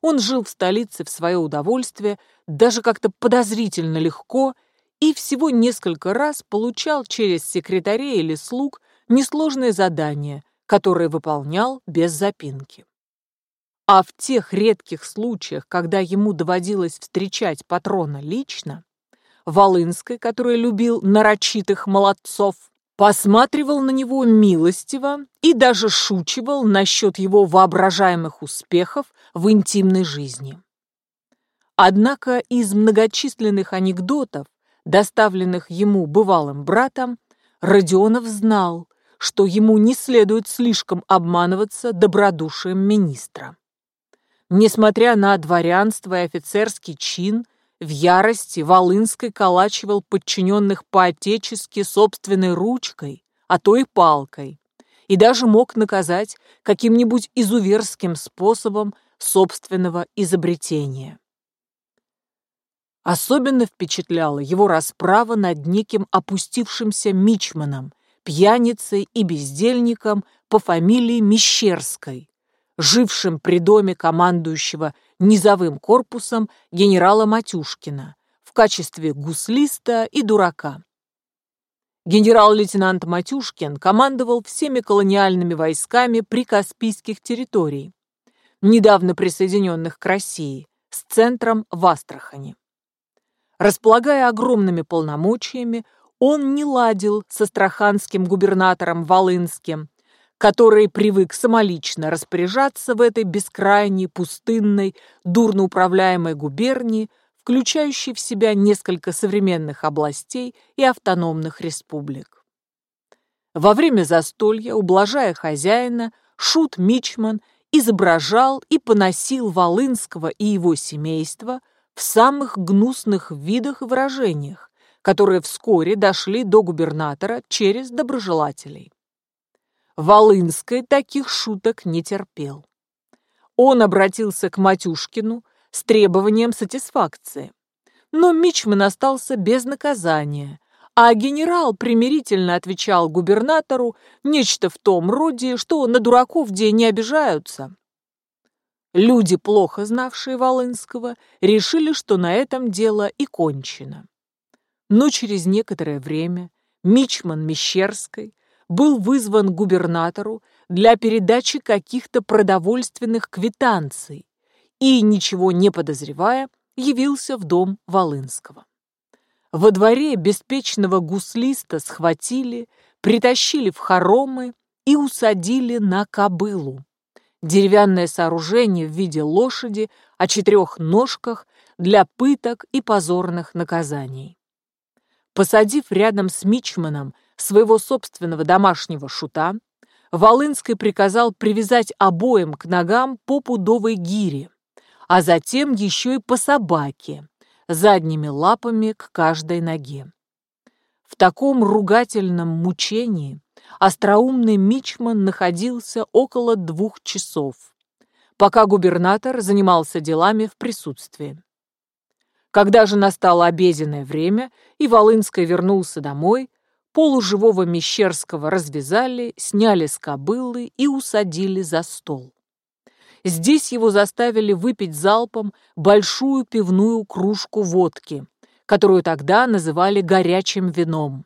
Он жил в столице в свое удовольствие, даже как-то подозрительно легко, и всего несколько раз получал через секретарей или слуг несложные задания, которые выполнял без запинки. А в тех редких случаях, когда ему доводилось встречать патрона лично, Волынской, который любил нарочитых молодцов, посматривал на него милостиво и даже шучивал насчет его воображаемых успехов в интимной жизни. Однако из многочисленных анекдотов, доставленных ему бывалым братом, Родионов знал, что ему не следует слишком обманываться добродушием министра. Несмотря на дворянство и офицерский чин, в ярости Волынской калачивал подчиненных по-отечески собственной ручкой, а то и палкой, и даже мог наказать каким-нибудь изуверским способом собственного изобретения. Особенно впечатляла его расправа над неким опустившимся мичманом, пьяницей и бездельником по фамилии Мещерской, жившим при доме командующего низовым корпусом генерала Матюшкина в качестве гуслиста и дурака. Генерал-лейтенант Матюшкин командовал всеми колониальными войсками прикаспийских территорий, недавно присоединенных к России, с центром в Астрахани. Располагая огромными полномочиями, он не ладил с астраханским губернатором Волынским, который привык самолично распоряжаться в этой бескрайней, пустынной, дурно управляемой губернии, включающей в себя несколько современных областей и автономных республик. Во время застолья, ублажая хозяина, Шут Мичман изображал и поносил Волынского и его семейство в самых гнусных видах и выражениях, которые вскоре дошли до губернатора через доброжелателей. Волынский таких шуток не терпел. Он обратился к Матюшкину с требованием сатисфакции. Но Мичман остался без наказания, а генерал примирительно отвечал губернатору нечто в том роде, что на дураков день не обижаются. Люди, плохо знавшие Волынского, решили, что на этом дело и кончено. Но через некоторое время Мичман Мещерской был вызван губернатору для передачи каких-то продовольственных квитанций и, ничего не подозревая, явился в дом Волынского. Во дворе беспечного гуслиста схватили, притащили в хоромы и усадили на кобылу. Деревянное сооружение в виде лошади о четырех ножках для пыток и позорных наказаний. Посадив рядом с Мичманом своего собственного домашнего шута, Волынский приказал привязать обоим к ногам по пудовой гире, а затем еще и по собаке, задними лапами к каждой ноге. В таком ругательном мучении остроумный Мичман находился около двух часов, пока губернатор занимался делами в присутствии. Когда же настало обеденное время, и Волынский вернулся домой, полуживого Мещерского развязали, сняли с кобылы и усадили за стол. Здесь его заставили выпить залпом большую пивную кружку водки, которую тогда называли горячим вином.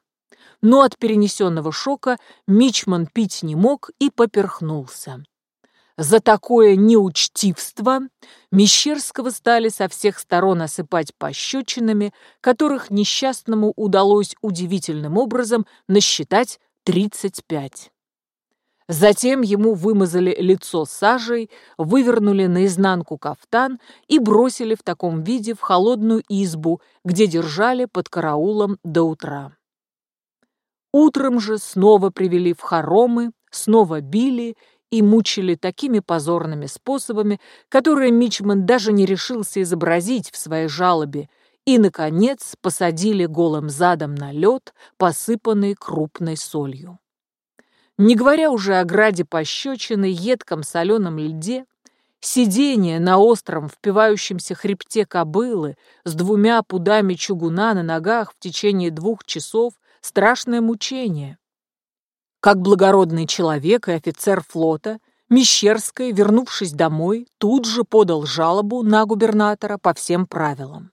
Но от перенесенного шока Мичман пить не мог и поперхнулся. За такое неучтивство Мещерского стали со всех сторон осыпать пощечинами, которых несчастному удалось удивительным образом насчитать 35. Затем ему вымазали лицо сажей, вывернули наизнанку кафтан и бросили в таком виде в холодную избу, где держали под караулом до утра. Утром же снова привели в хоромы, снова били и мучили такими позорными способами, которые Мичман даже не решился изобразить в своей жалобе, и, наконец, посадили голым задом на лед, посыпанный крупной солью. Не говоря уже о граде пощечины, едком соленом льде, сидение на остром впивающемся хребте кобылы с двумя пудами чугуна на ногах в течение двух часов — страшное мучение. Как благородный человек и офицер флота, Мещерская, вернувшись домой, тут же подал жалобу на губернатора по всем правилам.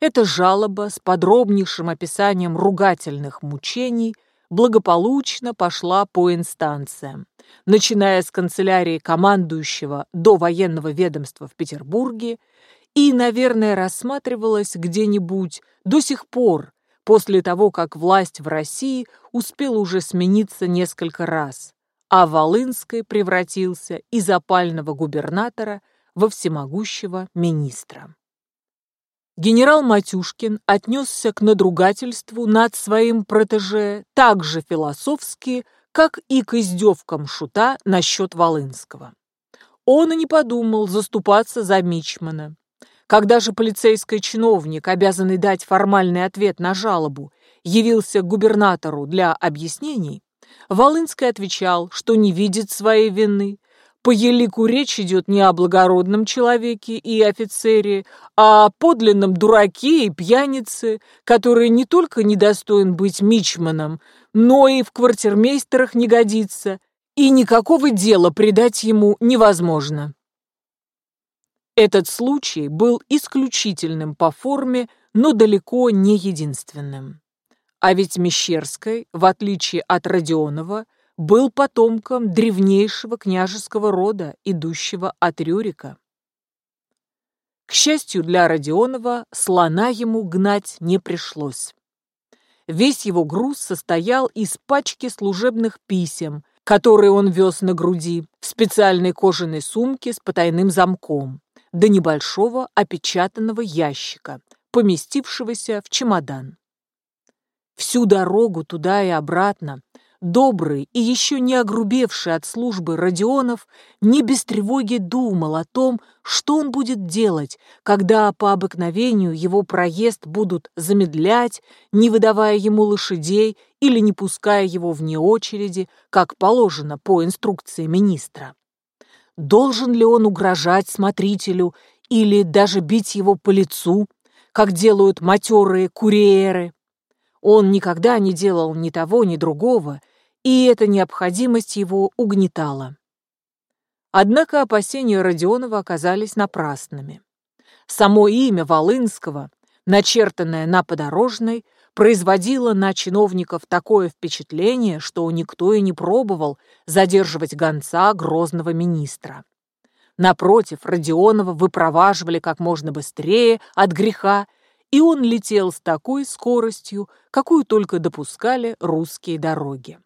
Эта жалоба с подробнейшим описанием ругательных мучений – благополучно пошла по инстанциям, начиная с канцелярии командующего до военного ведомства в Петербурге и, наверное, рассматривалась где-нибудь до сих пор, после того, как власть в России успела уже смениться несколько раз, а Волынский превратился из опального губернатора во всемогущего министра. Генерал Матюшкин отнесся к надругательству над своим протеже так же философски, как и к издевкам Шута насчет Волынского. Он и не подумал заступаться за Мичмана. Когда же полицейский чиновник, обязанный дать формальный ответ на жалобу, явился к губернатору для объяснений, Волынский отвечал, что не видит своей вины, по елику речь идет не о благородном человеке и офицере, а о подлинном дураке и пьянице, который не только недостоин быть мичманом, но и в квартирмейстерах не годится, и никакого дела придать ему невозможно. Этот случай был исключительным по форме, но далеко не единственным. А ведь Мещерской, в отличие от Родионова, был потомком древнейшего княжеского рода, идущего от Рюрика. К счастью для Родионова, слона ему гнать не пришлось. Весь его груз состоял из пачки служебных писем, которые он вез на груди, в специальной кожаной сумке с потайным замком, до небольшого опечатанного ящика, поместившегося в чемодан. Всю дорогу туда и обратно добрый и еще не огрубевший от службы Родионов не без тревоги думал о том, что он будет делать, когда по обыкновению его проезд будут замедлять, не выдавая ему лошадей или не пуская его вне очереди, как положено по инструкции министра. Должен ли он угрожать смотрителю или даже бить его по лицу, как делают матерые курьеры? Он никогда не делал ни того, ни другого, и эта необходимость его угнетала. Однако опасения Родионова оказались напрасными. Само имя Волынского, начертанное на подорожной, производило на чиновников такое впечатление, что никто и не пробовал задерживать гонца грозного министра. Напротив, Родионова выпроваживали как можно быстрее от греха, и он летел с такой скоростью, какую только допускали русские дороги.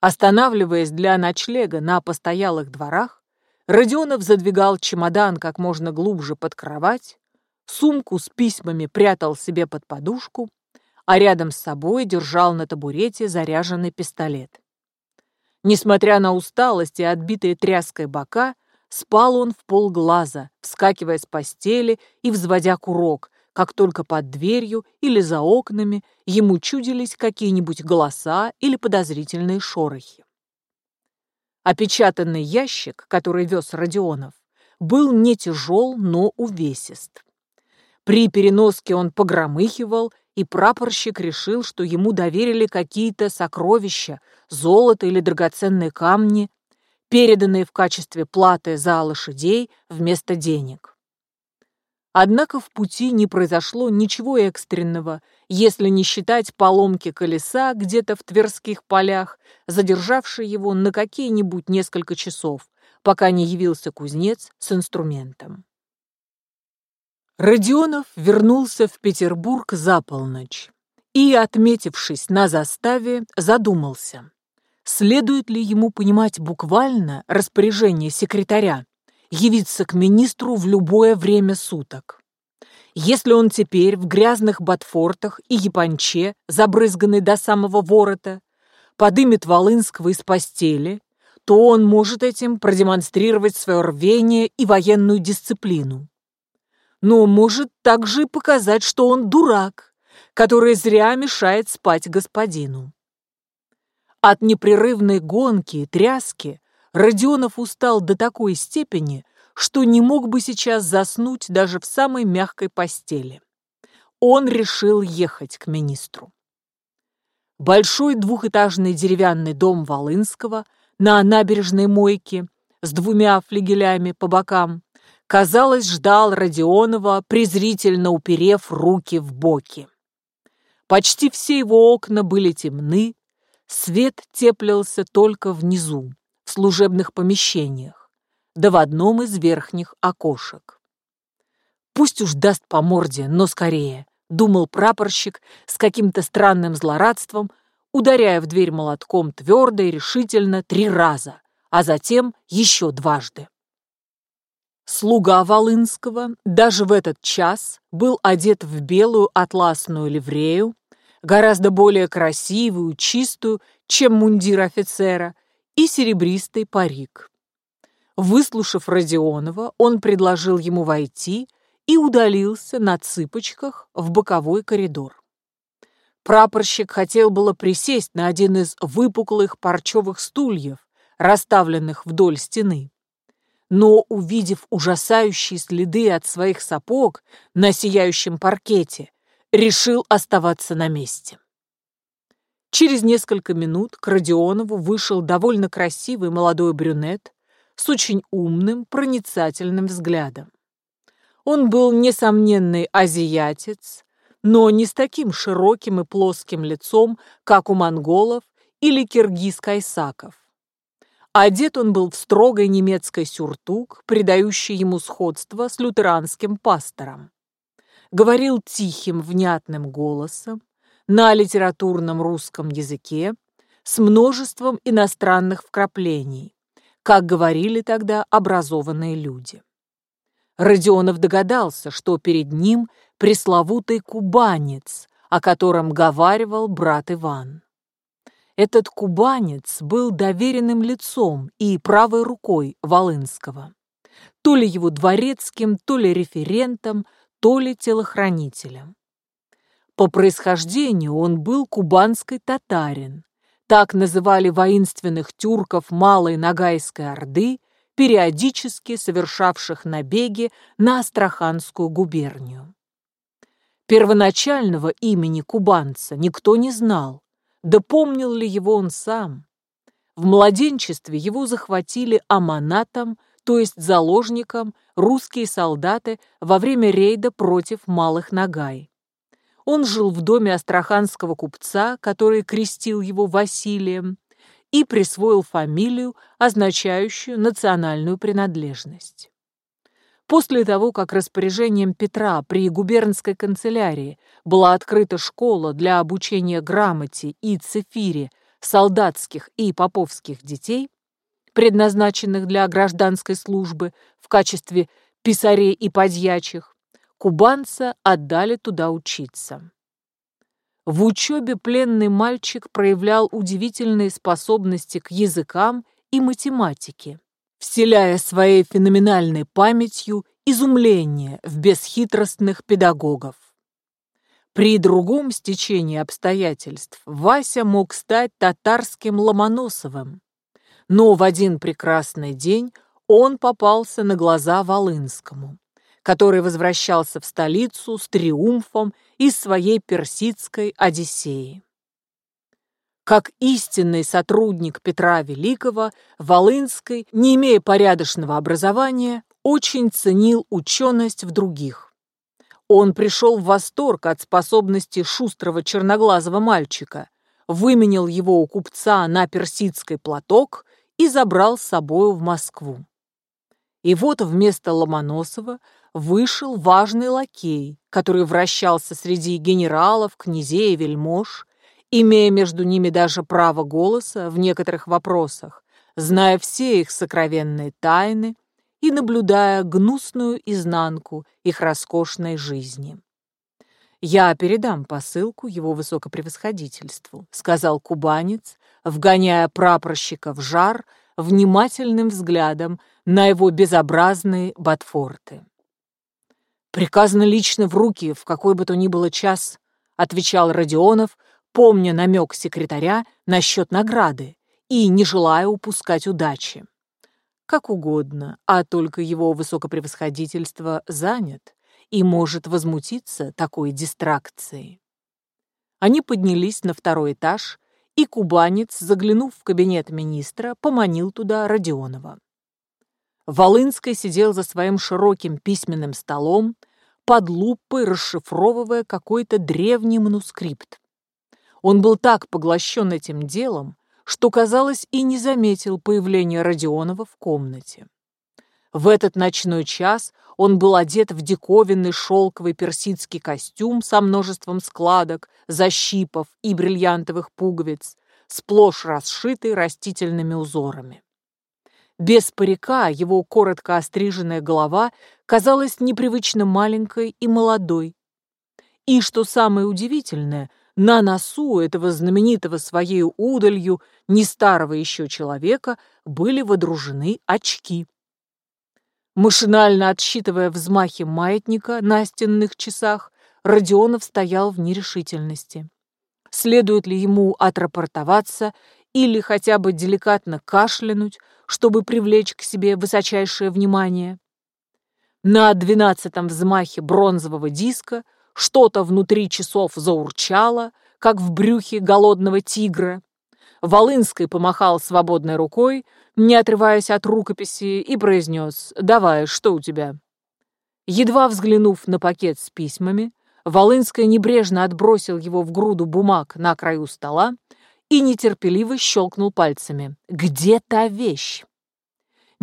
Останавливаясь для ночлега на постоялых дворах, Родионов задвигал чемодан как можно глубже под кровать, сумку с письмами прятал себе под подушку, а рядом с собой держал на табурете заряженный пистолет. Несмотря на усталость и отбитые тряской бока, спал он в полглаза, вскакивая с постели и взводя курок, как только под дверью или за окнами ему чудились какие-нибудь голоса или подозрительные шорохи. Опечатанный ящик, который вез Родионов, был не тяжел, но увесист. При переноске он погромыхивал, и прапорщик решил, что ему доверили какие-то сокровища, золото или драгоценные камни, переданные в качестве платы за лошадей вместо денег. Однако в пути не произошло ничего экстренного, если не считать поломки колеса где-то в Тверских полях, задержавшей его на какие-нибудь несколько часов, пока не явился кузнец с инструментом. Родионов вернулся в Петербург за полночь и, отметившись на заставе, задумался, следует ли ему понимать буквально распоряжение секретаря, явиться к министру в любое время суток. Если он теперь в грязных ботфортах и японче, забрызганный до самого ворота, подымет Волынского из постели, то он может этим продемонстрировать свое рвение и военную дисциплину. Но может также показать, что он дурак, который зря мешает спать господину. От непрерывной гонки и тряски Родионов устал до такой степени, что не мог бы сейчас заснуть даже в самой мягкой постели. Он решил ехать к министру. Большой двухэтажный деревянный дом Волынского на набережной мойке с двумя флигелями по бокам, казалось, ждал Родионова, презрительно уперев руки в боки. Почти все его окна были темны, свет теплился только внизу, в служебных помещениях, да в одном из верхних окошек. «Пусть уж даст по морде, но скорее», — думал прапорщик с каким-то странным злорадством, ударяя в дверь молотком твердо и решительно три раза, а затем еще дважды. Слуга Волынского даже в этот час был одет в белую атласную ливрею, гораздо более красивую, чистую, чем мундир офицера, и серебристый парик. Выслушав Родионова, он предложил ему войти и удалился на цыпочках в боковой коридор. Прапорщик хотел было присесть на один из выпуклых парчевых стульев, расставленных вдоль стены. Но, увидев ужасающие следы от своих сапог на сияющем паркете, решил оставаться на месте. Через несколько минут к Родионову вышел довольно красивый молодой брюнет с очень умным, проницательным взглядом. Он был несомненный азиатец, но не с таким широким и плоским лицом, как у монголов или киргиз-кайсаков. Одет он был в строгой немецкой сюртук, придающий ему сходство с лютеранским пастором. Говорил тихим, внятным голосом, на литературном русском языке с множеством иностранных вкраплений, как говорили тогда образованные люди. Родионов догадался, что перед ним пресловутый кубанец, о котором говаривал брат Иван. Этот кубанец был доверенным лицом и правой рукой Волынского. То ли его дворецким, то ли референтом, то ли телохранителем. По происхождению он был кубанский татарин. Так называли воинственных тюрков Малой Ногайской Орды, периодически совершавших набеги на Астраханскую губернию. Первоначального имени кубанца никто не знал, да помнил ли его он сам. В младенчестве его захватили аманатом, то есть заложником, русские солдаты во время рейда против Малых Нагай. Он жил в доме астраханского купца, который крестил его Василием, и присвоил фамилию, означающую национальную принадлежность. После того, как распоряжением Петра при губернской канцелярии была открыта школа для обучения грамоте и цифире солдатских и поповских детей, предназначенных для гражданской службы в качестве писарей и подьячих, кубанца отдали туда учиться. В учебе пленный мальчик проявлял удивительные способности к языкам и математике, вселяя своей феноменальной памятью изумление в бесхитростных педагогов. При другом стечении обстоятельств Вася мог стать татарским Ломоносовым, но в один прекрасный день он попался на глаза Волынскому который возвращался в столицу с триумфом из своей персидской Одиссеи. Как истинный сотрудник Петра Великого, Волынский, не имея порядочного образования, очень ценил ученость в других. Он пришел в восторг от способности шустрого черноглазого мальчика, выменил его у купца на персидский платок и забрал с собою в Москву. И вот вместо Ломоносова вышел важный лакей, который вращался среди генералов, князей и вельмож, имея между ними даже право голоса в некоторых вопросах, зная все их сокровенные тайны и наблюдая гнусную изнанку их роскошной жизни. «Я передам посылку его высокопревосходительству», — сказал кубанец, вгоняя прапорщика в жар внимательным взглядом на его безобразные ботфорты. «Приказано лично в руки, в какой бы то ни было час», — отвечал Родионов, помня намек секретаря насчет награды и не желая упускать удачи. Как угодно, а только его высокопревосходительство занят и может возмутиться такой дистракцией. Они поднялись на второй этаж, и кубанец, заглянув в кабинет министра, поманил туда Родионова. Волынский сидел за своим широким письменным столом, под лупой расшифровывая какой-то древний манускрипт. Он был так поглощен этим делом, что, казалось, и не заметил появления Родионова в комнате. В этот ночной час он был одет в диковинный шелковый персидский костюм со множеством складок, защипов и бриллиантовых пуговиц, сплошь расшитый растительными узорами. Без парика его коротко остриженная голова казалась непривычно маленькой и молодой. И, что самое удивительное, на носу этого знаменитого своей удалью не старого еще человека были водружены очки. Машинально отсчитывая взмахи маятника на стенных часах, Родионов стоял в нерешительности. Следует ли ему отрапортоваться или хотя бы деликатно кашлянуть, чтобы привлечь к себе высочайшее внимание. На двенадцатом взмахе бронзового диска что-то внутри часов заурчало, как в брюхе голодного тигра. Волынский помахал свободной рукой, не отрываясь от рукописи, и произнес «Давай, что у тебя?» Едва взглянув на пакет с письмами, Волынская небрежно отбросил его в груду бумаг на краю стола и нетерпеливо щелкнул пальцами. «Где та вещь?»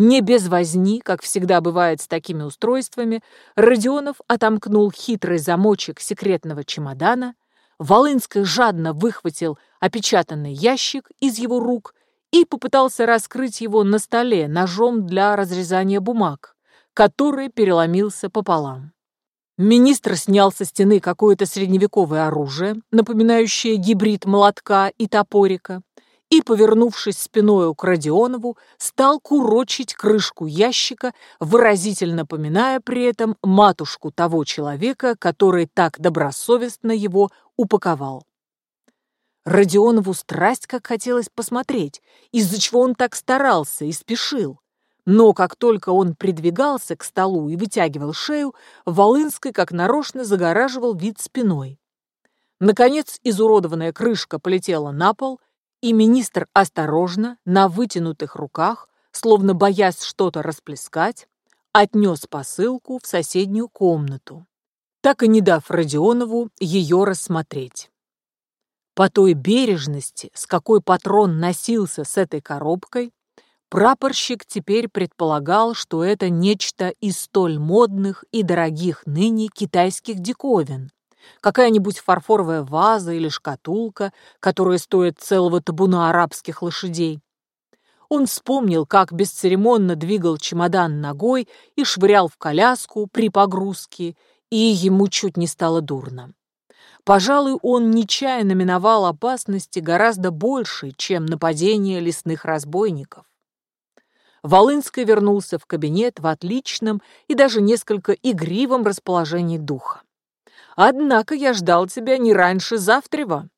Не без возни, как всегда бывает с такими устройствами, Родионов отомкнул хитрый замочек секретного чемодана, Волынский жадно выхватил опечатанный ящик из его рук и попытался раскрыть его на столе ножом для разрезания бумаг, который переломился пополам. Министр снял со стены какое-то средневековое оружие, напоминающее гибрид молотка и топорика, и, повернувшись спиною к Родионову, стал курочить крышку ящика, выразительно поминая при этом матушку того человека, который так добросовестно его упаковал. Родионову страсть как хотелось посмотреть, из-за чего он так старался и спешил. Но как только он придвигался к столу и вытягивал шею, Волынский как нарочно загораживал вид спиной. Наконец изуродованная крышка полетела на пол, и министр осторожно, на вытянутых руках, словно боясь что-то расплескать, отнес посылку в соседнюю комнату, так и не дав Родионову ее рассмотреть. По той бережности, с какой патрон носился с этой коробкой, прапорщик теперь предполагал, что это нечто из столь модных и дорогих ныне китайских диковин, какая-нибудь фарфоровая ваза или шкатулка, которая стоит целого табуна арабских лошадей. Он вспомнил, как бесцеремонно двигал чемодан ногой и швырял в коляску при погрузке, и ему чуть не стало дурно. Пожалуй, он нечаянно миновал опасности гораздо больше, чем нападение лесных разбойников. Волынский вернулся в кабинет в отличном и даже несколько игривом расположении духа. Однако я ждал тебя не раньше завтрева.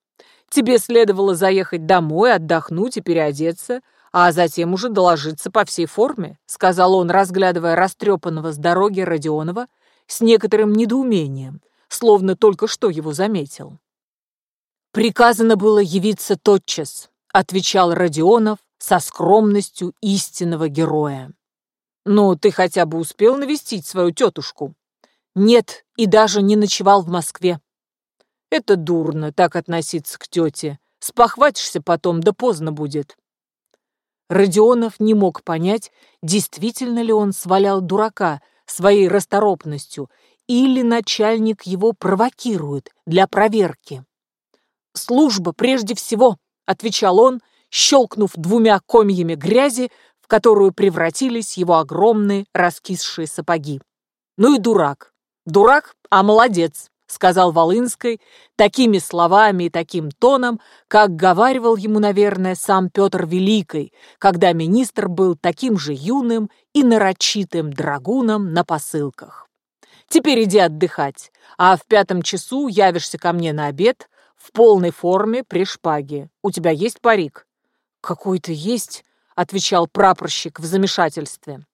Тебе следовало заехать домой, отдохнуть и переодеться, а затем уже доложиться по всей форме», — сказал он, разглядывая растрепанного с дороги Родионова с некоторым недоумением, словно только что его заметил. «Приказано было явиться тотчас», — отвечал Родионов со скромностью истинного героя. «Ну, ты хотя бы успел навестить свою тетушку?» Нет, и даже не ночевал в Москве. Это дурно так относиться к тете. Спохватишься потом, да поздно будет. Родионов не мог понять, действительно ли он свалял дурака своей расторопностью или начальник его провокирует для проверки. «Служба прежде всего», — отвечал он, щелкнув двумя комьями грязи, в которую превратились его огромные раскисшие сапоги. Ну и дурак. «Дурак, а молодец», — сказал Волынской такими словами и таким тоном, как говаривал ему, наверное, сам Петр Великий, когда министр был таким же юным и нарочитым драгуном на посылках. «Теперь иди отдыхать, а в пятом часу явишься ко мне на обед в полной форме при шпаге. У тебя есть парик?» «Какой-то есть», — отвечал прапорщик в замешательстве.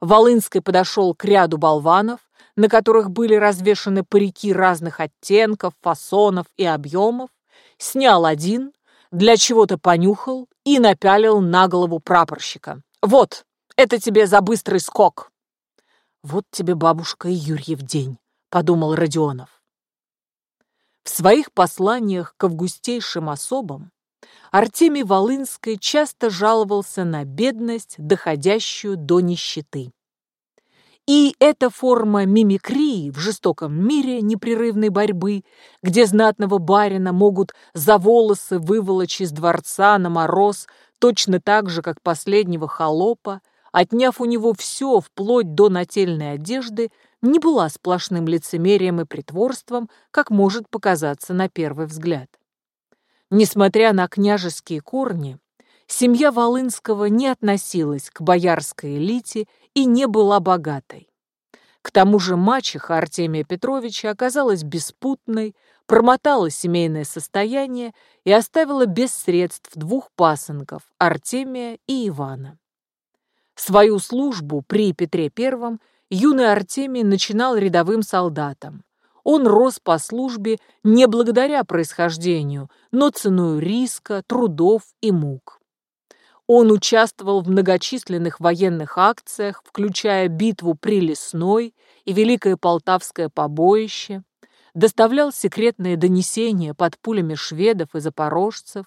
Волынский подошел к ряду болванов, на которых были развешаны парики разных оттенков, фасонов и объемов, снял один, для чего-то понюхал и напялил на голову прапорщика. «Вот, это тебе за быстрый скок!» «Вот тебе бабушка и Юрьев день», — подумал Родионов. В своих посланиях к августейшим особам Артемий Волынский часто жаловался на бедность, доходящую до нищеты. И эта форма мимикрии в жестоком мире непрерывной борьбы, где знатного барина могут за волосы выволочь из дворца на мороз точно так же, как последнего холопа, отняв у него все, вплоть до нательной одежды, не была сплошным лицемерием и притворством, как может показаться на первый взгляд. Несмотря на княжеские корни, семья Волынского не относилась к боярской элите и не была богатой. К тому же мачеха Артемия Петровича оказалась беспутной, промотала семейное состояние и оставила без средств двух пасынков – Артемия и Ивана. Свою службу при Петре I юный Артемий начинал рядовым солдатом. Он рос по службе не благодаря происхождению, но ценой риска, трудов и мук. Он участвовал в многочисленных военных акциях, включая битву при Лесной и Великое Полтавское побоище, доставлял секретные донесения под пулями шведов и запорожцев,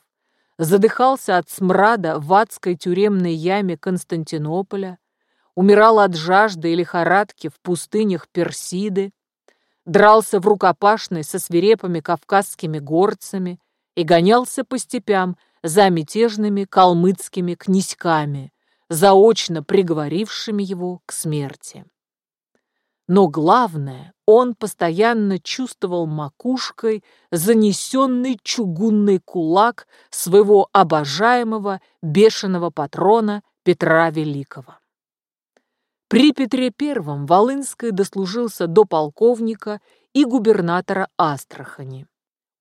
задыхался от смрада в адской тюремной яме Константинополя, умирал от жажды и лихорадки в пустынях Персиды, дрался в рукопашной со свирепыми кавказскими горцами и гонялся по степям за мятежными калмыцкими князьками, заочно приговорившими его к смерти. Но главное, он постоянно чувствовал макушкой занесенный чугунный кулак своего обожаемого бешеного патрона Петра Великого. При Петре I Волынский дослужился до полковника и губернатора Астрахани.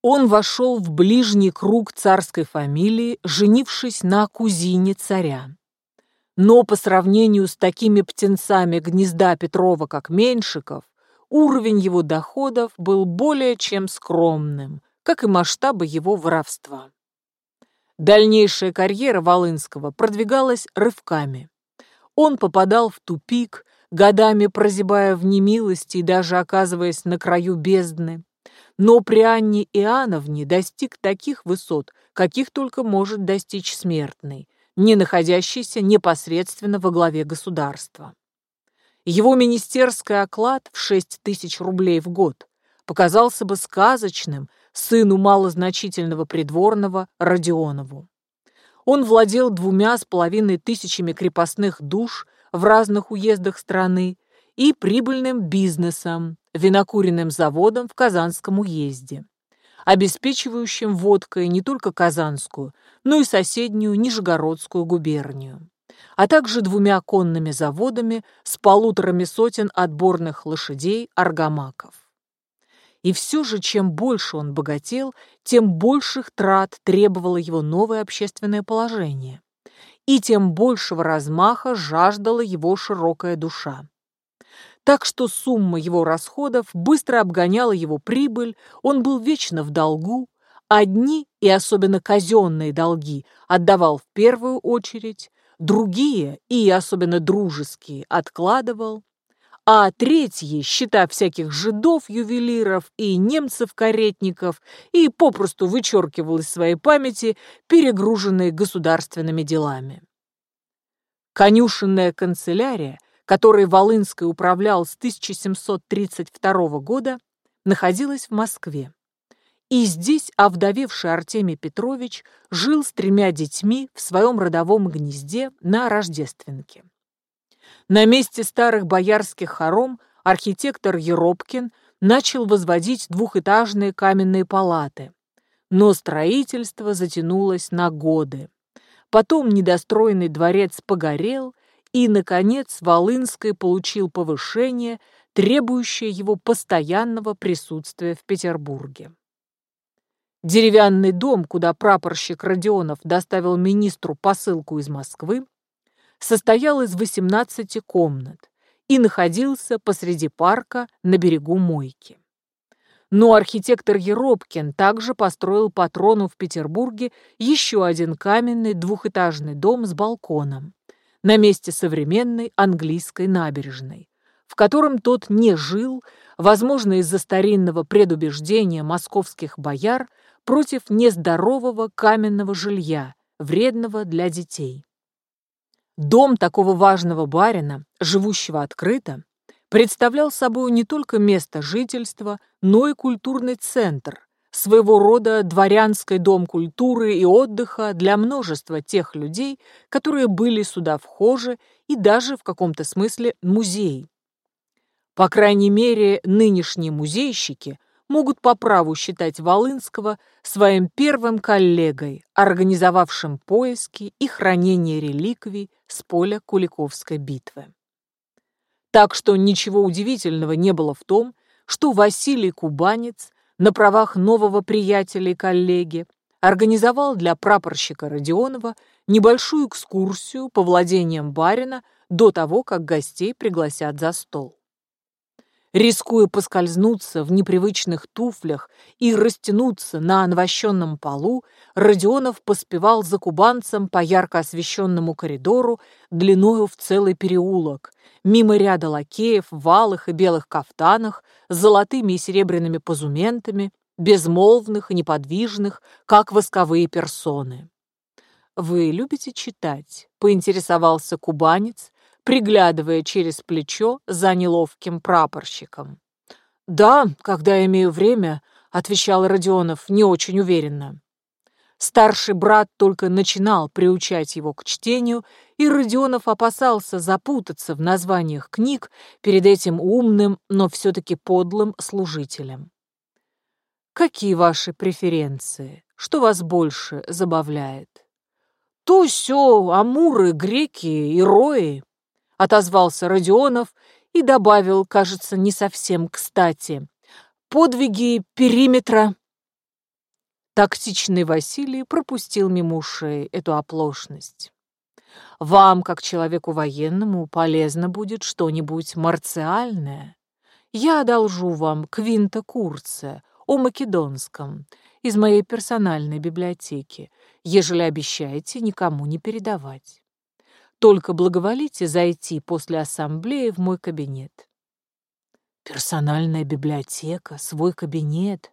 Он вошел в ближний круг царской фамилии, женившись на кузине царя. Но по сравнению с такими птенцами гнезда Петрова, как Меньшиков, уровень его доходов был более чем скромным, как и масштабы его воровства. Дальнейшая карьера Волынского продвигалась рывками. Он попадал в тупик, годами прозябая в немилости и даже оказываясь на краю бездны. Но при Анне Иоанновне достиг таких высот, каких только может достичь смертный, не находящийся непосредственно во главе государства. Его министерский оклад в 6 тысяч рублей в год показался бы сказочным сыну малозначительного придворного Родионову. Он владел двумя с половиной тысячами крепостных душ в разных уездах страны и прибыльным бизнесом, винокуренным заводом в Казанском уезде обеспечивающим водкой не только Казанскую, но и соседнюю Нижегородскую губернию, а также двумя конными заводами с полуторами сотен отборных лошадей аргамаков. И все же, чем больше он богател, тем больших трат требовало его новое общественное положение, и тем большего размаха жаждала его широкая душа так что сумма его расходов быстро обгоняла его прибыль, он был вечно в долгу, одни, и особенно казенные долги, отдавал в первую очередь, другие, и особенно дружеские, откладывал, а третьи, счета всяких жидов-ювелиров и немцев-каретников, и попросту вычеркивал из своей памяти, перегруженные государственными делами. Конюшенная канцелярия которой Волынской управлял с 1732 года, находилась в Москве. И здесь овдовевший Артемий Петрович жил с тремя детьми в своем родовом гнезде на Рождественке. На месте старых боярских хором архитектор Еропкин начал возводить двухэтажные каменные палаты, но строительство затянулось на годы. Потом недостроенный дворец погорел, и, наконец, Волынский получил повышение, требующее его постоянного присутствия в Петербурге. Деревянный дом, куда прапорщик Родионов доставил министру посылку из Москвы, состоял из 18 комнат и находился посреди парка на берегу Мойки. Но архитектор Еропкин также построил патрону в Петербурге еще один каменный двухэтажный дом с балконом, на месте современной английской набережной, в котором тот не жил, возможно, из-за старинного предубеждения московских бояр против нездорового каменного жилья, вредного для детей. Дом такого важного барина, живущего открыто, представлял собой не только место жительства, но и культурный центр, своего рода дворянский дом культуры и отдыха для множества тех людей, которые были сюда вхожи и даже в каком-то смысле музей. По крайней мере, нынешние музейщики могут по праву считать Волынского своим первым коллегой, организовавшим поиски и хранение реликвий с поля Куликовской битвы. Так что ничего удивительного не было в том, что Василий Кубанец на правах нового приятеля и коллеги организовал для прапорщика Родионова небольшую экскурсию по владениям барина до того, как гостей пригласят за стол. Рискуя поскользнуться в непривычных туфлях и растянуться на анвощенном полу, Родионов поспевал за кубанцем по ярко освещенному коридору длиною в целый переулок, мимо ряда лакеев в валых и белых кафтанах с золотыми и серебряными позументами, безмолвных и неподвижных, как восковые персоны. «Вы любите читать?» — поинтересовался кубанец, приглядывая через плечо за неловким прапорщиком. «Да, когда имею время», — отвечал Родионов не очень уверенно. Старший брат только начинал приучать его к чтению, и Родионов опасался запутаться в названиях книг перед этим умным, но все-таки подлым служителем. «Какие ваши преференции? Что вас больше забавляет?» «То все, амуры, греки и рои», — отозвался Родионов и добавил, кажется, не совсем кстати, «подвиги периметра». Тактичный Василий пропустил мимо ушей эту оплошность. «Вам, как человеку военному, полезно будет что-нибудь марциальное. Я одолжу вам Квинта Курция о Македонском из моей персональной библиотеки, ежели обещаете никому не передавать. Только благоволите зайти после ассамблеи в мой кабинет». «Персональная библиотека, свой кабинет»,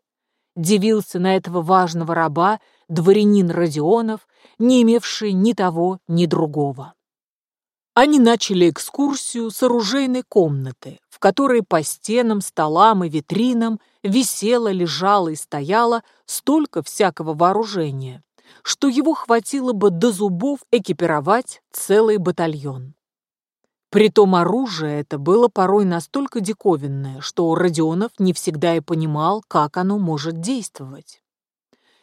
дивился на этого важного раба дворянин Родионов, не имевший ни того, ни другого. Они начали экскурсию с оружейной комнаты, в которой по стенам, столам и витринам висело, лежало и стояло столько всякого вооружения, что его хватило бы до зубов экипировать целый батальон. Притом оружие это было порой настолько диковинное, что Родионов не всегда и понимал, как оно может действовать.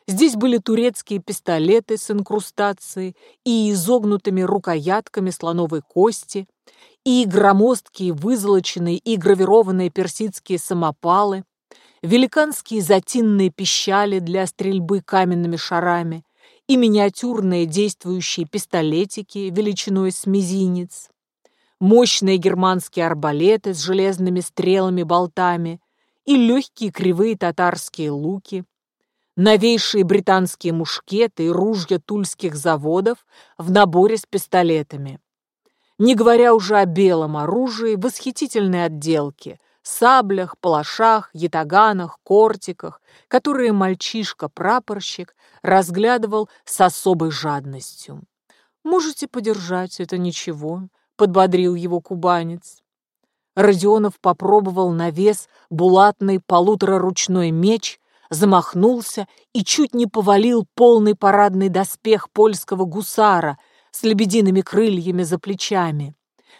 Здесь были турецкие пистолеты с инкрустацией и изогнутыми рукоятками слоновой кости, и громоздкие вызолоченные и гравированные персидские самопалы, великанские затинные пищали для стрельбы каменными шарами и миниатюрные действующие пистолетики величиной с мизинец мощные германские арбалеты с железными стрелами-болтами и легкие кривые татарские луки, новейшие британские мушкеты и ружья тульских заводов в наборе с пистолетами. Не говоря уже о белом оружии, восхитительной отделке, саблях, палашах, ятаганах, кортиках, которые мальчишка-прапорщик разглядывал с особой жадностью. Можете подержать, это ничего подбодрил его кубанец. Родионов попробовал на вес булатный полутораручной меч, замахнулся и чуть не повалил полный парадный доспех польского гусара с лебедиными крыльями за плечами,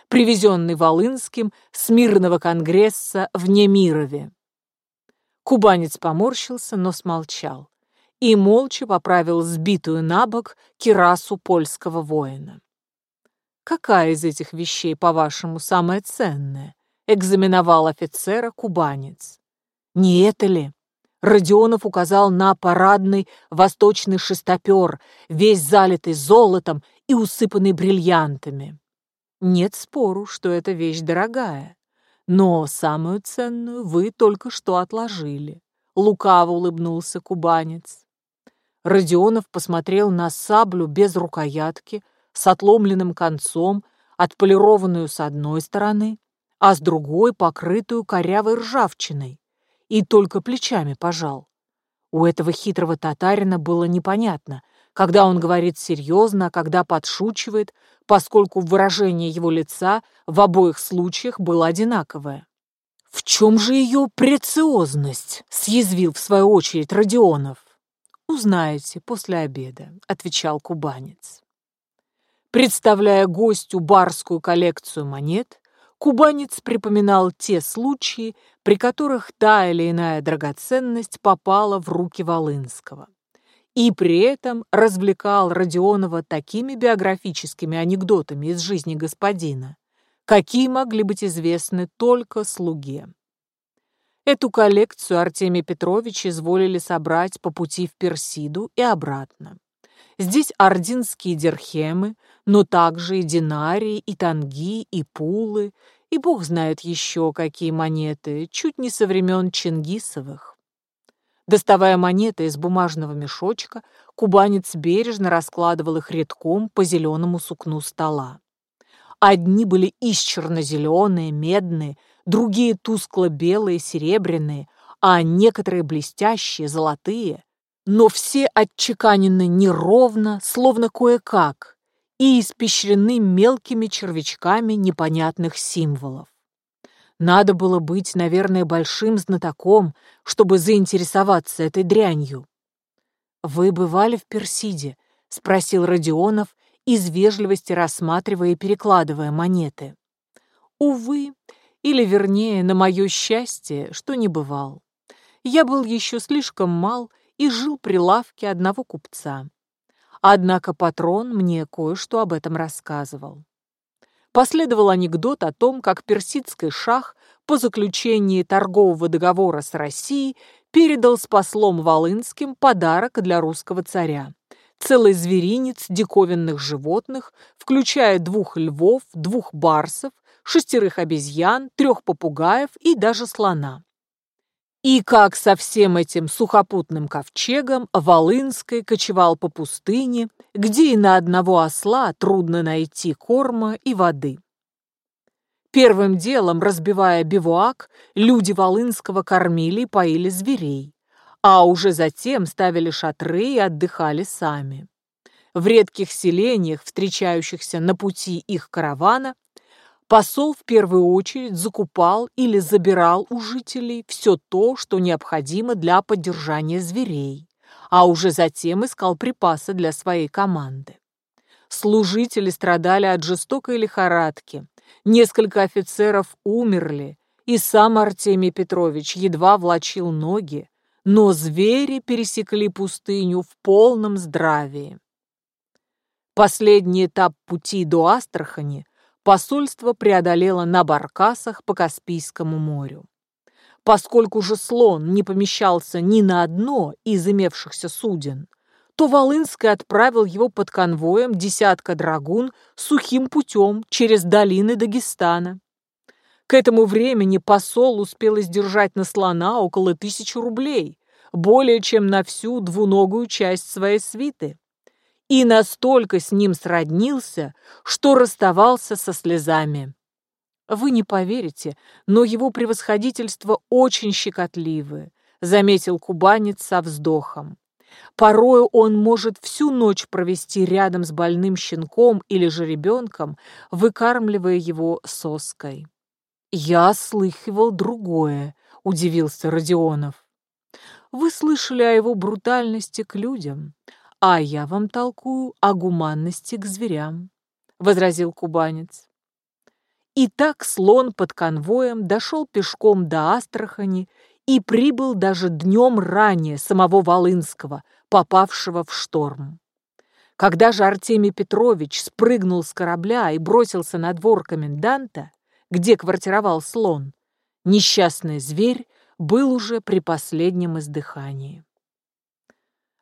привезенный Волынским с мирного конгресса в Немирове. Кубанец поморщился, но смолчал и молча поправил сбитую на бок кирасу польского воина. Какая из этих вещей, по-вашему, самая ценная? Экзаменовал офицера кубанец. Не это ли? Родионов указал на парадный восточный шестопер, весь залитый золотом и усыпанный бриллиантами. Нет спору, что эта вещь дорогая. Но самую ценную вы только что отложили. Лукаво улыбнулся кубанец. Родионов посмотрел на саблю без рукоятки, с отломленным концом, отполированную с одной стороны, а с другой покрытую корявой ржавчиной, и только плечами пожал. У этого хитрого татарина было непонятно, когда он говорит серьезно, а когда подшучивает, поскольку выражение его лица в обоих случаях было одинаковое. «В чем же ее прециозность?» — съязвил в свою очередь Родионов. «Узнаете после обеда», — отвечал кубанец. Представляя гостю барскую коллекцию монет, кубанец припоминал те случаи, при которых та или иная драгоценность попала в руки Волынского. И при этом развлекал Родионова такими биографическими анекдотами из жизни господина, какие могли быть известны только слуге. Эту коллекцию Артемий Петрович изволили собрать по пути в Персиду и обратно. Здесь ординские дирхемы, но также и динарии, и танги, и пулы, и бог знает еще какие монеты, чуть не со времен Чингисовых. Доставая монеты из бумажного мешочка, кубанец бережно раскладывал их редком по зеленому сукну стола. Одни были исчерно-зеленые, медные, другие тускло-белые, серебряные, а некоторые блестящие, золотые, но все отчеканены неровно, словно кое-как, и испещрены мелкими червячками непонятных символов. Надо было быть, наверное, большим знатоком, чтобы заинтересоваться этой дрянью. «Вы бывали в Персиде?» — спросил Родионов, из вежливости рассматривая и перекладывая монеты. «Увы, или, вернее, на мое счастье, что не бывал. Я был еще слишком мал и жил при лавке одного купца. Однако патрон мне кое-что об этом рассказывал. Последовал анекдот о том, как персидский шах по заключении торгового договора с Россией передал с послом Волынским подарок для русского царя. Целый зверинец диковинных животных, включая двух львов, двух барсов, шестерых обезьян, трех попугаев и даже слона. И как со всем этим сухопутным ковчегом Волынской кочевал по пустыне, где и на одного осла трудно найти корма и воды. Первым делом, разбивая бивуак, люди Волынского кормили и поили зверей, а уже затем ставили шатры и отдыхали сами. В редких селениях, встречающихся на пути их каравана, Посол в первую очередь закупал или забирал у жителей все то, что необходимо для поддержания зверей, а уже затем искал припасы для своей команды. Служители страдали от жестокой лихорадки, несколько офицеров умерли, и сам Артемий Петрович едва влачил ноги, но звери пересекли пустыню в полном здравии. Последний этап пути до Астрахани посольство преодолело на баркасах по Каспийскому морю. Поскольку же слон не помещался ни на одно из имевшихся суден, то Волынский отправил его под конвоем десятка драгун сухим путем через долины Дагестана. К этому времени посол успел издержать на слона около тысячи рублей, более чем на всю двуногую часть своей свиты и настолько с ним сроднился, что расставался со слезами. «Вы не поверите, но его превосходительство очень щекотливы», заметил кубанец со вздохом. Порою он может всю ночь провести рядом с больным щенком или же ребенком, выкармливая его соской. «Я слыхивал другое», — удивился Родионов. «Вы слышали о его брутальности к людям, «А я вам толкую о гуманности к зверям», — возразил кубанец. И так слон под конвоем дошел пешком до Астрахани и прибыл даже днем ранее самого Волынского, попавшего в шторм. Когда же Артемий Петрович спрыгнул с корабля и бросился на двор коменданта, где квартировал слон, несчастный зверь был уже при последнем издыхании.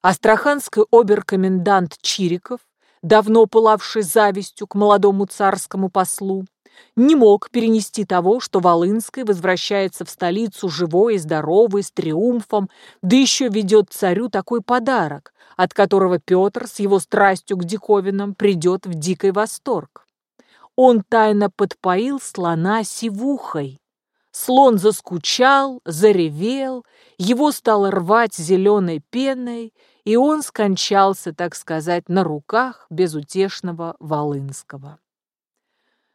Астраханский оберкомендант Чириков, давно пылавший завистью к молодому царскому послу, не мог перенести того, что Волынский возвращается в столицу живой и здоровый, с триумфом, да еще ведет царю такой подарок, от которого Петр с его страстью к диковинам придет в дикий восторг. Он тайно подпоил слона сивухой. Слон заскучал, заревел, его стало рвать зеленой пеной, и он скончался, так сказать, на руках безутешного Волынского.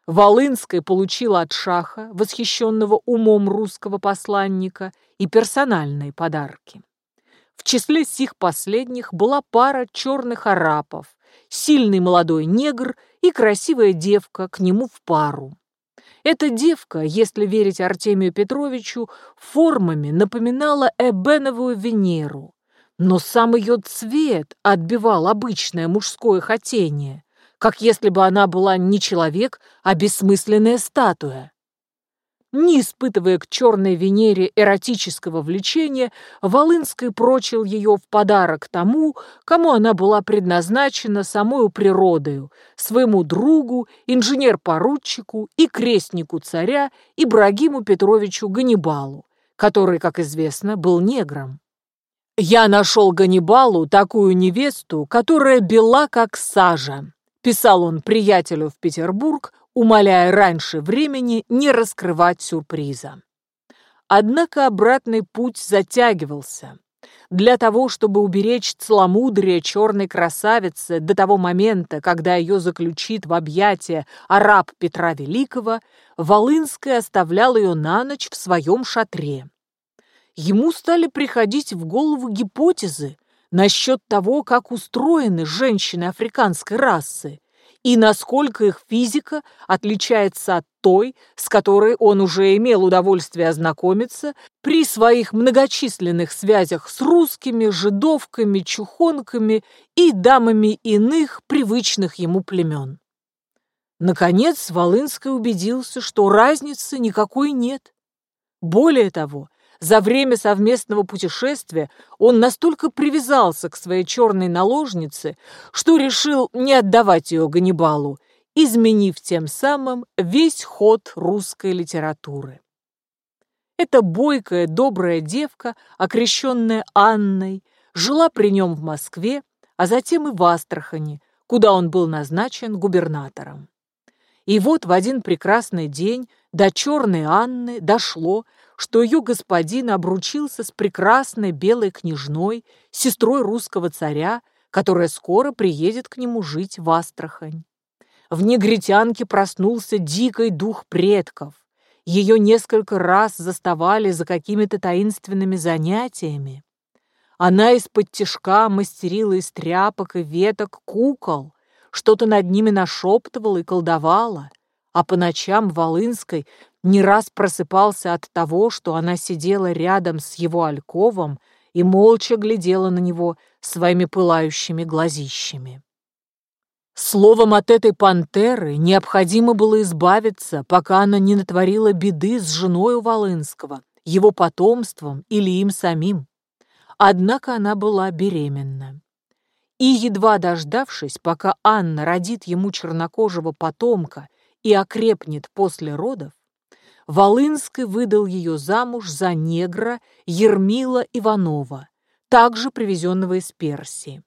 Волынская получила от Шаха, восхищенного умом русского посланника, и персональные подарки. В числе сих последних была пара черных арапов, сильный молодой негр и красивая девка к нему в пару. Эта девка, если верить Артемию Петровичу, формами напоминала эбеновую Венеру, но сам ее цвет отбивал обычное мужское хотение, как если бы она была не человек, а бессмысленная статуя. Не испытывая к черной Венере эротического влечения, Волынский прочил ее в подарок тому, кому она была предназначена самою природою, своему другу, инженер-поручику и крестнику царя Ибрагиму Петровичу Ганнибалу, который, как известно, был негром. «Я нашел Ганнибалу такую невесту, которая бела, как сажа», писал он приятелю в Петербург, умоляя раньше времени не раскрывать сюрприза. Однако обратный путь затягивался. Для того, чтобы уберечь целомудрие черной красавицы до того момента, когда ее заключит в объятия араб Петра Великого, Волынская оставлял ее на ночь в своем шатре ему стали приходить в голову гипотезы, насчет того, как устроены женщины африканской расы и насколько их физика отличается от той, с которой он уже имел удовольствие ознакомиться при своих многочисленных связях с русскими, жидовками, чухонками и дамами иных привычных ему племен. Наконец, Волынский убедился, что разницы никакой нет. Более того, за время совместного путешествия он настолько привязался к своей черной наложнице, что решил не отдавать ее Ганнибалу, изменив тем самым весь ход русской литературы. Эта бойкая, добрая девка, окрещенная Анной, жила при нем в Москве, а затем и в Астрахани, куда он был назначен губернатором. И вот в один прекрасный день до черной Анны дошло, что ее господин обручился с прекрасной белой княжной, сестрой русского царя, которая скоро приедет к нему жить в Астрахань. В негритянке проснулся дикий дух предков. Ее несколько раз заставали за какими-то таинственными занятиями. Она из-под тишка мастерила из тряпок и веток кукол, что-то над ними нашептывала и колдовала, а по ночам Волынской не раз просыпался от того, что она сидела рядом с его альковом и молча глядела на него своими пылающими глазищами. Словом, от этой пантеры необходимо было избавиться, пока она не натворила беды с женой Волынского, его потомством или им самим. Однако она была беременна. И, едва дождавшись, пока Анна родит ему чернокожего потомка и окрепнет после родов, Волынский выдал ее замуж за негра Ермила Иванова, также привезенного из Персии,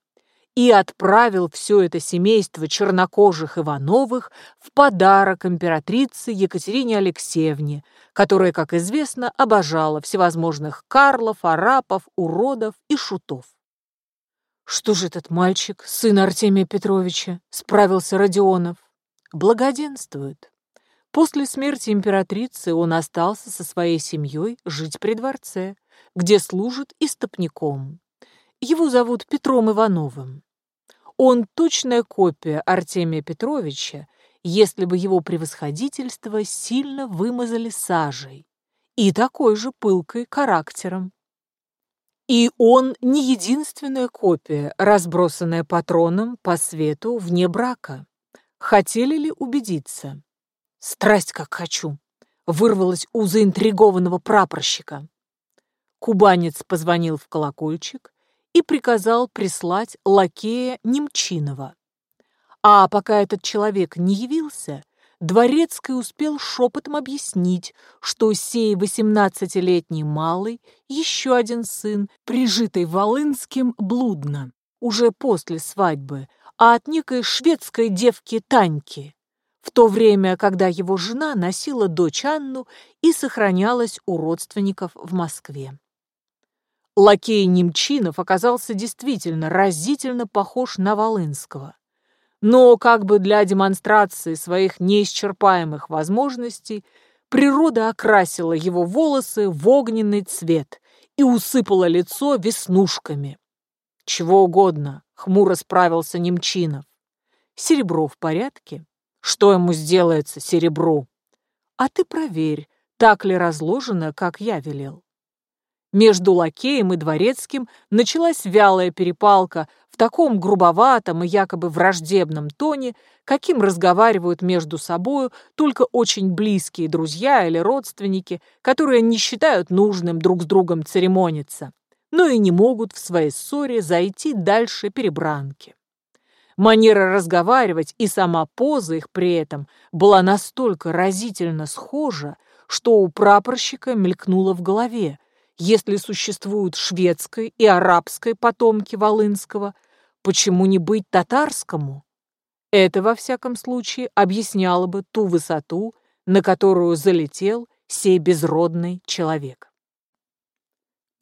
и отправил все это семейство чернокожих Ивановых в подарок императрице Екатерине Алексеевне, которая, как известно, обожала всевозможных карлов, арапов, уродов и шутов. «Что же этот мальчик, сын Артемия Петровича?» — справился Родионов. «Благоденствует. После смерти императрицы он остался со своей семьей жить при дворце, где служит истопником. Его зовут Петром Ивановым. Он точная копия Артемия Петровича, если бы его превосходительство сильно вымазали сажей и такой же пылкой характером. И он не единственная копия, разбросанная патроном по свету вне брака. Хотели ли убедиться? Страсть как хочу, вырвалась у заинтригованного прапорщика. Кубанец позвонил в колокольчик и приказал прислать лакея Немчинова. А пока этот человек не явился, Дворецкий успел шепотом объяснить, что сей восемнадцатилетний малый, еще один сын, прижитый Волынским, блудно, уже после свадьбы, а от некой шведской девки Таньки, в то время, когда его жена носила дочь Анну и сохранялась у родственников в Москве. Лакей Немчинов оказался действительно разительно похож на Волынского. Но как бы для демонстрации своих неисчерпаемых возможностей природа окрасила его волосы в огненный цвет и усыпала лицо веснушками. «Чего угодно», — хмуро справился Немчинов. «Серебро в порядке?» Что ему сделается серебру? А ты проверь, так ли разложено, как я велел. Между лакеем и дворецким началась вялая перепалка в таком грубоватом и якобы враждебном тоне, каким разговаривают между собою только очень близкие друзья или родственники, которые не считают нужным друг с другом церемониться, но и не могут в своей ссоре зайти дальше перебранки. Манера разговаривать и сама поза их при этом была настолько разительно схожа, что у прапорщика мелькнуло в голове. Если существуют шведской и арабской потомки Волынского, почему не быть татарскому? Это, во всяком случае, объясняло бы ту высоту, на которую залетел сей безродный человек.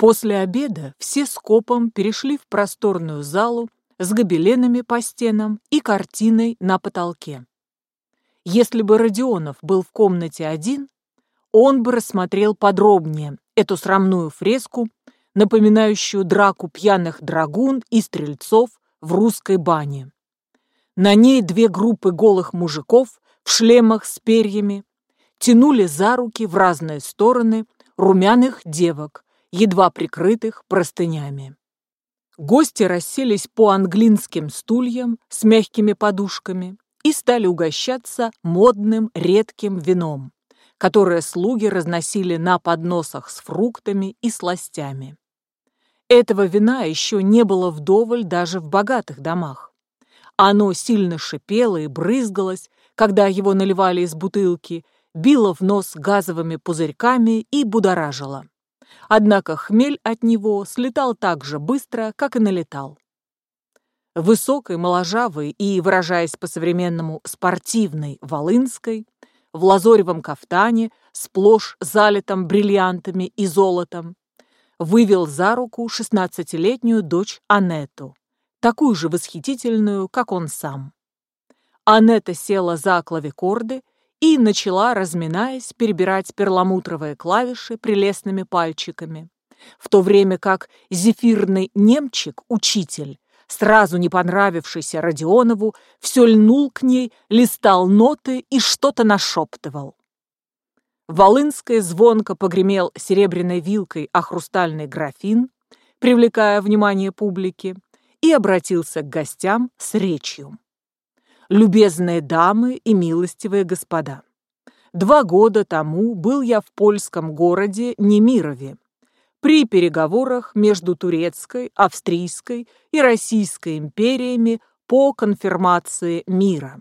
После обеда все скопом перешли в просторную залу, с гобеленами по стенам и картиной на потолке. Если бы Родионов был в комнате один, он бы рассмотрел подробнее эту срамную фреску, напоминающую драку пьяных драгун и стрельцов в русской бане. На ней две группы голых мужиков в шлемах с перьями тянули за руки в разные стороны румяных девок, едва прикрытых простынями. Гости расселись по англинским стульям с мягкими подушками и стали угощаться модным редким вином, которое слуги разносили на подносах с фруктами и сластями. Этого вина еще не было вдоволь даже в богатых домах. Оно сильно шипело и брызгалось, когда его наливали из бутылки, било в нос газовыми пузырьками и будоражило. Однако хмель от него слетал так же быстро, как и налетал. Высокой, моложавой и, выражаясь по-современному, спортивной Волынской, в лазоревом кафтане, сплошь залитом бриллиантами и золотом, вывел за руку шестнадцатилетнюю дочь Анету, такую же восхитительную, как он сам. Анетта села за клавикорды и начала, разминаясь, перебирать перламутровые клавиши прелестными пальчиками, в то время как зефирный немчик, учитель, сразу не понравившийся Родионову, все льнул к ней, листал ноты и что-то нашептывал. Волынская звонко погремел серебряной вилкой о хрустальный графин, привлекая внимание публики, и обратился к гостям с речью любезные дамы и милостивые господа. Два года тому был я в польском городе Немирове при переговорах между Турецкой, Австрийской и Российской империями по конфирмации мира.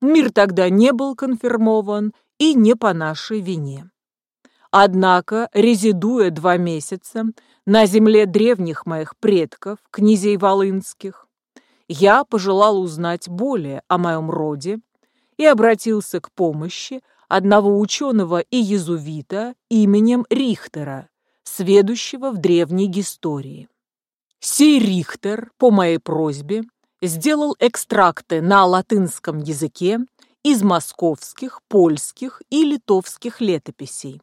Мир тогда не был конфирмован и не по нашей вине. Однако, резидуя два месяца на земле древних моих предков, князей Волынских, я пожелал узнать более о моем роде и обратился к помощи одного ученого и езувита именем Рихтера, сведущего в древней истории. Сей Рихтер, по моей просьбе, сделал экстракты на латынском языке из московских, польских и литовских летописей,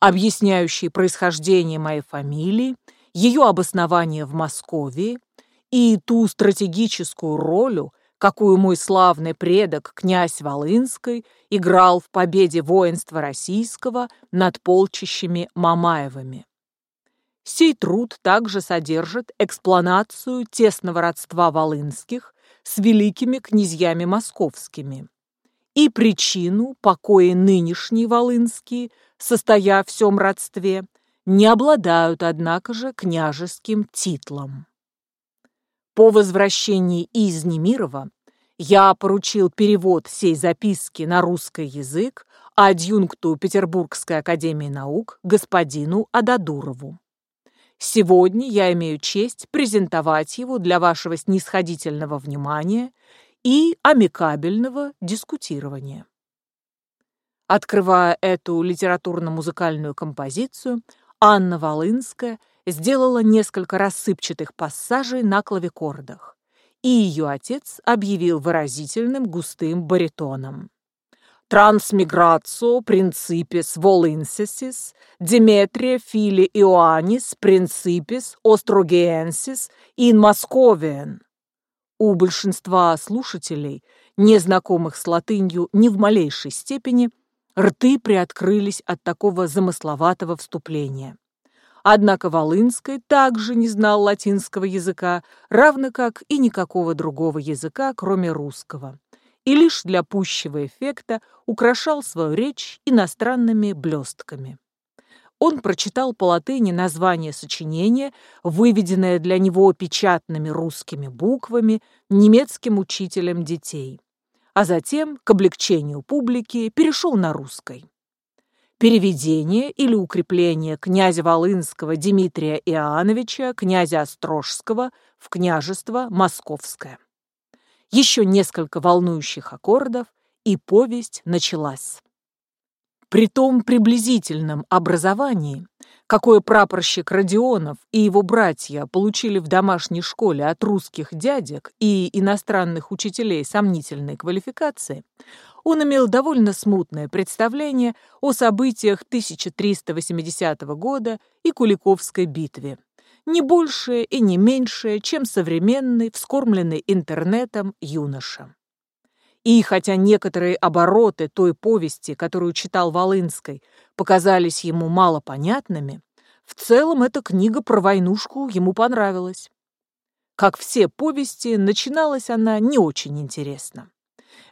объясняющие происхождение моей фамилии, ее обоснование в Москве и ту стратегическую роль, какую мой славный предок, князь Волынской, играл в победе воинства российского над полчищами Мамаевыми. Сей труд также содержит экспланацию тесного родства Волынских с великими князьями московскими и причину, покоя нынешние Волынские, состоя в всем родстве, не обладают, однако же, княжеским титлом. По возвращении из Немирова я поручил перевод сей записки на русский язык адъюнкту Петербургской академии наук господину Ададурову. Сегодня я имею честь презентовать его для вашего снисходительного внимания и амикабельного дискутирования. Открывая эту литературно-музыкальную композицию, Анна Волынская – сделала несколько рассыпчатых пассажей на клавикордах, и ее отец объявил выразительным густым баритоном. Трансмиграцио принципис волынсисис, Деметрия фили Иоаннис принципис острогиенсис ин Московиен. У большинства слушателей, незнакомых с латынью ни в малейшей степени, рты приоткрылись от такого замысловатого вступления. Однако Волынской также не знал латинского языка, равно как и никакого другого языка, кроме русского, и лишь для пущего эффекта украшал свою речь иностранными блестками. Он прочитал по латыни название сочинения, выведенное для него печатными русскими буквами немецким учителем детей, а затем, к облегчению публики, перешел на русский переведение или укрепление князя Волынского Дмитрия Иоанновича, князя Острожского в княжество Московское. Еще несколько волнующих аккордов, и повесть началась. При том приблизительном образовании, какое прапорщик Родионов и его братья получили в домашней школе от русских дядек и иностранных учителей сомнительной квалификации, он имел довольно смутное представление о событиях 1380 года и Куликовской битве, не большее и не меньшее, чем современный, вскормленный интернетом юноша. И хотя некоторые обороты той повести, которую читал Волынской, показались ему малопонятными, в целом эта книга про войнушку ему понравилась. Как все повести, начиналась она не очень интересно.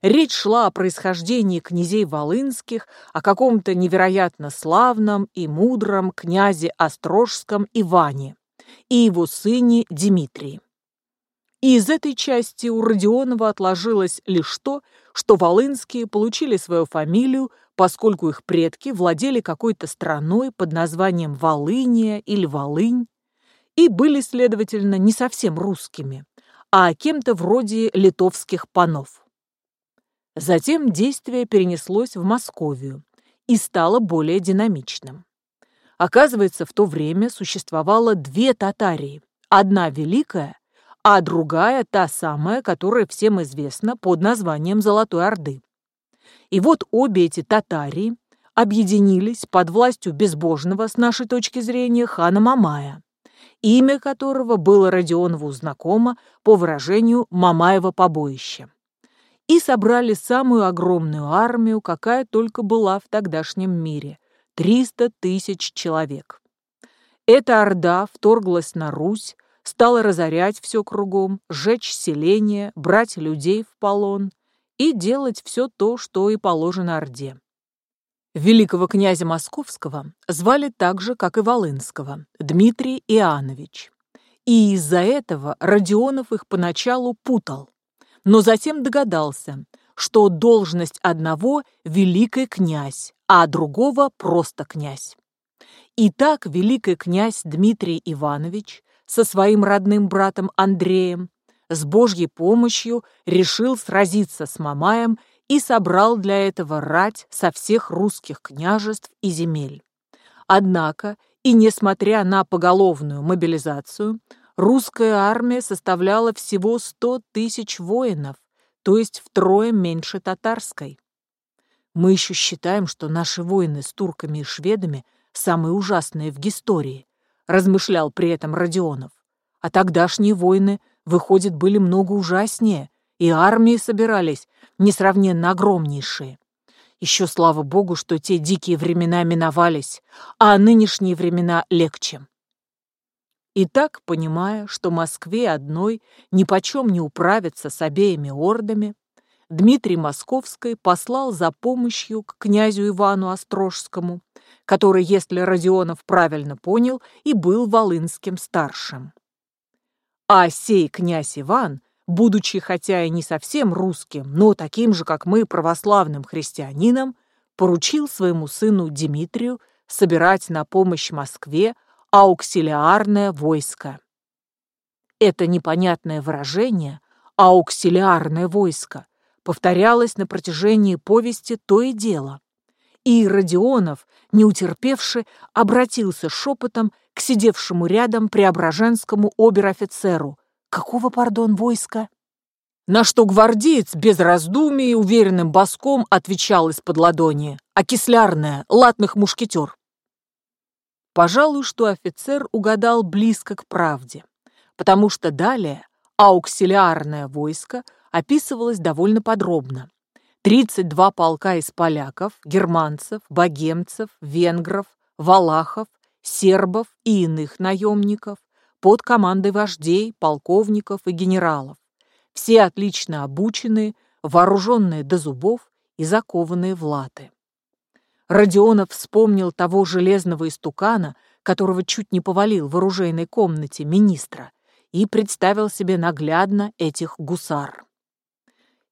Речь шла о происхождении князей Волынских, о каком-то невероятно славном и мудром князе Острожском Иване и его сыне Дмитрии. И из этой части у Родионова отложилось лишь то, что Волынские получили свою фамилию, поскольку их предки владели какой-то страной под названием Волыния или Волынь и были, следовательно, не совсем русскими, а кем-то вроде литовских панов. Затем действие перенеслось в Московию и стало более динамичным. Оказывается, в то время существовало две татарии. Одна великая, а другая та самая, которая всем известна под названием Золотой Орды. И вот обе эти татарии объединились под властью безбожного, с нашей точки зрения, хана Мамая, имя которого было Родионову знакомо по выражению «Мамаева побоище» и собрали самую огромную армию, какая только была в тогдашнем мире – 300 тысяч человек. Эта орда вторглась на Русь, стала разорять все кругом, сжечь селение, брать людей в полон и делать все то, что и положено Орде. Великого князя Московского звали так же, как и Волынского, Дмитрий Иоаннович. И из-за этого Родионов их поначалу путал но затем догадался, что должность одного – великий князь, а другого – просто князь. И так великий князь Дмитрий Иванович со своим родным братом Андреем с Божьей помощью решил сразиться с Мамаем и собрал для этого рать со всех русских княжеств и земель. Однако, и несмотря на поголовную мобилизацию, русская армия составляла всего 100 тысяч воинов, то есть втрое меньше татарской. Мы еще считаем, что наши войны с турками и шведами самые ужасные в истории, размышлял при этом Родионов. А тогдашние войны, выходит, были много ужаснее, и армии собирались несравненно огромнейшие. Еще слава богу, что те дикие времена миновались, а нынешние времена легче. И так, понимая, что Москве одной нипочем не управиться с обеими ордами, Дмитрий Московский послал за помощью к князю Ивану Острожскому, который, если Родионов правильно понял, и был Волынским старшим. А сей князь Иван, будучи хотя и не совсем русским, но таким же, как мы, православным христианином, поручил своему сыну Дмитрию собирать на помощь Москве ауксилиарное войско. Это непонятное выражение «ауксилиарное войско» повторялось на протяжении повести то и дело. И Родионов, не утерпевший, обратился шепотом к сидевшему рядом преображенскому обер-офицеру. «Какого, пардон, войска?» На что гвардеец без раздумий уверенным боском отвечал из-под ладони. «Окислярная, латных мушкетер». Пожалуй, что офицер угадал близко к правде, потому что далее ауксилиарное войско описывалось довольно подробно. 32 полка из поляков, германцев, богемцев, венгров, валахов, сербов и иных наемников под командой вождей, полковников и генералов. Все отлично обученные, вооруженные до зубов и закованные в латы. Родионов вспомнил того железного истукана, которого чуть не повалил в оружейной комнате министра, и представил себе наглядно этих гусар.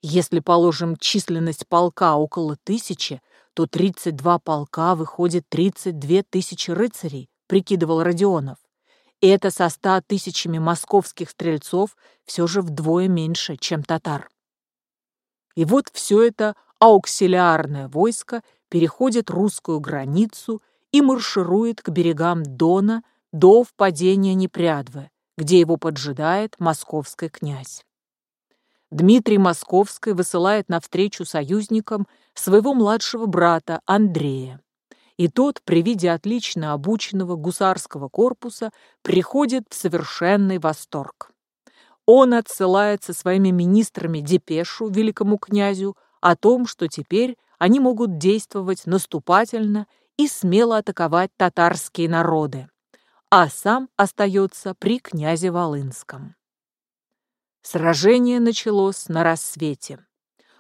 Если, положим, численность полка около тысячи, то 32 полка выходит 32 тысячи рыцарей, прикидывал Родионов. И это со 100 тысячами московских стрельцов все же вдвое меньше, чем татар. И вот все это ауксилиарное войско переходит русскую границу и марширует к берегам Дона до впадения Непрядвы, где его поджидает московский князь. Дмитрий Московский высылает навстречу союзникам своего младшего брата Андрея. И тот, при виде отлично обученного гусарского корпуса, приходит в совершенный восторг. Он отсылает со своими министрами депешу великому князю о том, что теперь они могут действовать наступательно и смело атаковать татарские народы, а сам остается при князе Волынском. Сражение началось на рассвете.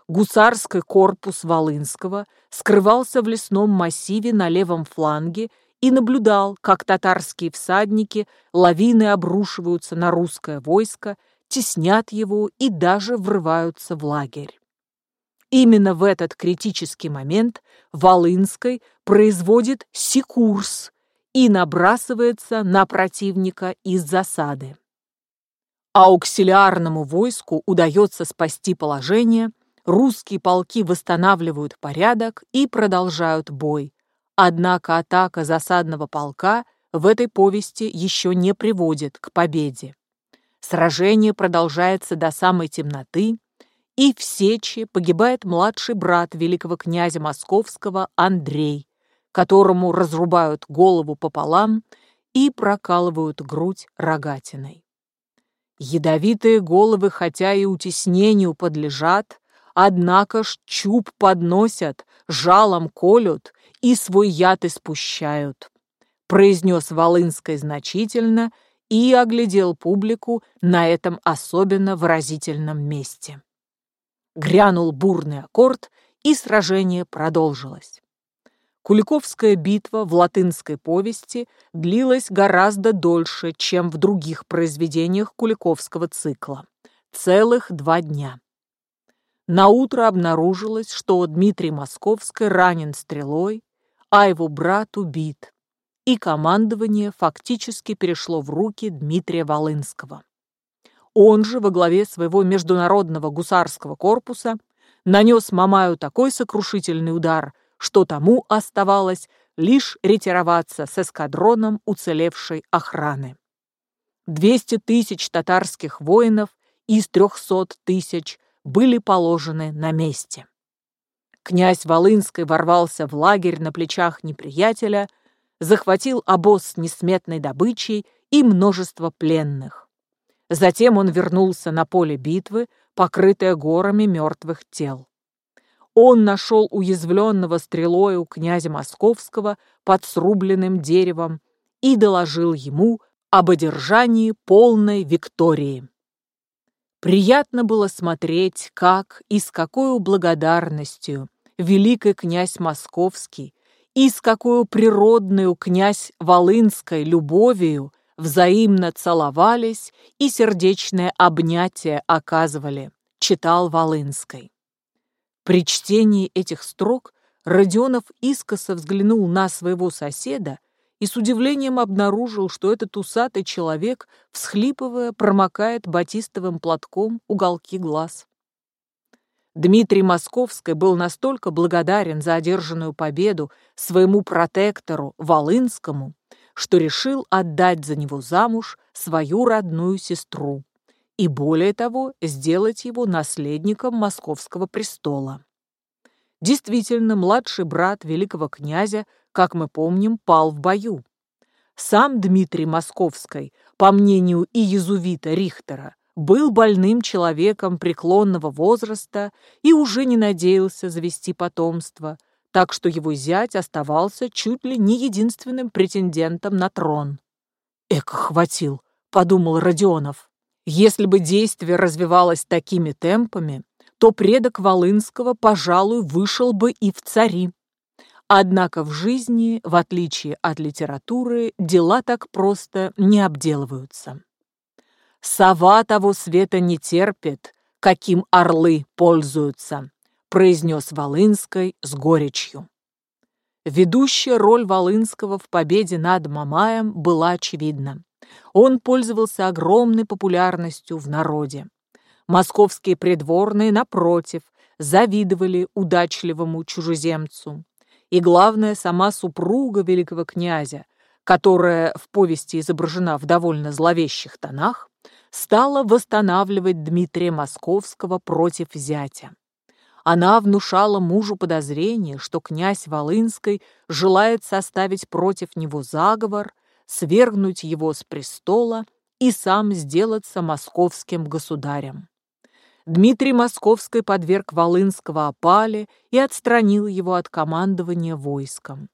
Гусарский корпус Волынского скрывался в лесном массиве на левом фланге и наблюдал, как татарские всадники лавины обрушиваются на русское войско, теснят его и даже врываются в лагерь. Именно в этот критический момент Волынской производит секурс и набрасывается на противника из засады. Ауксилиарному войску удается спасти положение, русские полки восстанавливают порядок и продолжают бой. Однако атака засадного полка в этой повести еще не приводит к победе. Сражение продолжается до самой темноты, и в Сечи погибает младший брат великого князя Московского Андрей, которому разрубают голову пополам и прокалывают грудь рогатиной. Ядовитые головы, хотя и утеснению подлежат, однако ж чуб подносят, жалом колют и свой яд испущают, произнес Волынской значительно и оглядел публику на этом особенно выразительном месте. Грянул бурный аккорд, и сражение продолжилось. Куликовская битва в латынской повести длилась гораздо дольше, чем в других произведениях Куликовского цикла – целых два дня. Наутро обнаружилось, что Дмитрий Московский ранен стрелой, а его брат убит, и командование фактически перешло в руки Дмитрия Волынского. Он же во главе своего международного гусарского корпуса нанес Мамаю такой сокрушительный удар – что тому оставалось лишь ретироваться с эскадроном уцелевшей охраны. 200 тысяч татарских воинов из 300 тысяч были положены на месте. Князь Волынский ворвался в лагерь на плечах неприятеля, захватил обоз с несметной добычей и множество пленных. Затем он вернулся на поле битвы, покрытое горами мертвых тел он нашел уязвленного стрелою князя Московского под срубленным деревом и доложил ему об одержании полной Виктории. Приятно было смотреть, как и с какой благодарностью великий князь Московский и с какой природную князь Волынской любовью взаимно целовались и сердечное обнятие оказывали, читал Волынской. При чтении этих строк Родионов искоса взглянул на своего соседа и с удивлением обнаружил, что этот усатый человек, всхлипывая, промокает батистовым платком уголки глаз. Дмитрий Московский был настолько благодарен за одержанную победу своему протектору Волынскому, что решил отдать за него замуж свою родную сестру и, более того, сделать его наследником московского престола. Действительно, младший брат великого князя, как мы помним, пал в бою. Сам Дмитрий Московский, по мнению и иезувита Рихтера, был больным человеком преклонного возраста и уже не надеялся завести потомство, так что его зять оставался чуть ли не единственным претендентом на трон. «Эко хватил», — подумал Родионов. Если бы действие развивалось такими темпами, то предок Волынского, пожалуй, вышел бы и в цари. Однако в жизни, в отличие от литературы, дела так просто не обделываются. «Сова того света не терпит, каким орлы пользуются», произнес Волынской с горечью. Ведущая роль Волынского в победе над Мамаем была очевидна он пользовался огромной популярностью в народе. Московские придворные, напротив, завидовали удачливому чужеземцу. и, главное, сама супруга великого князя, которая в повести изображена в довольно зловещих тонах, стала восстанавливать Дмитрия Московского против зятя. Она внушала мужу подозрение, что князь Волынский желает составить против него заговор, свергнуть его с престола и сам сделаться московским государем. Дмитрий Московский подверг Волынского опале и отстранил его от командования войском.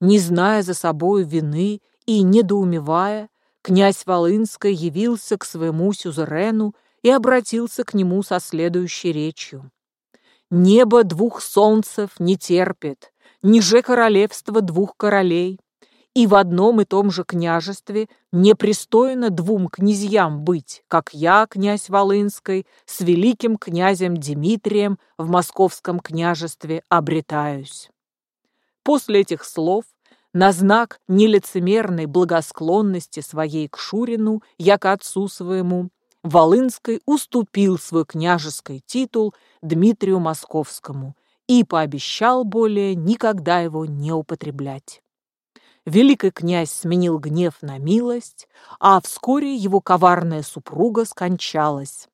Не зная за собою вины и недоумевая, князь Волынский явился к своему сюзерену и обратился к нему со следующей речью. «Небо двух солнцев не терпит, ниже королевства двух королей, и в одном и том же княжестве непристойно двум князьям быть, как я, князь Волынской, с великим князем Дмитрием в московском княжестве обретаюсь. После этих слов, на знак нелицемерной благосклонности своей к Шурину, яко отцу своему, Волынской уступил свой княжеский титул Дмитрию Московскому и пообещал более никогда его не употреблять великий князь сменил гнев на милость, а вскоре его коварная супруга скончалась.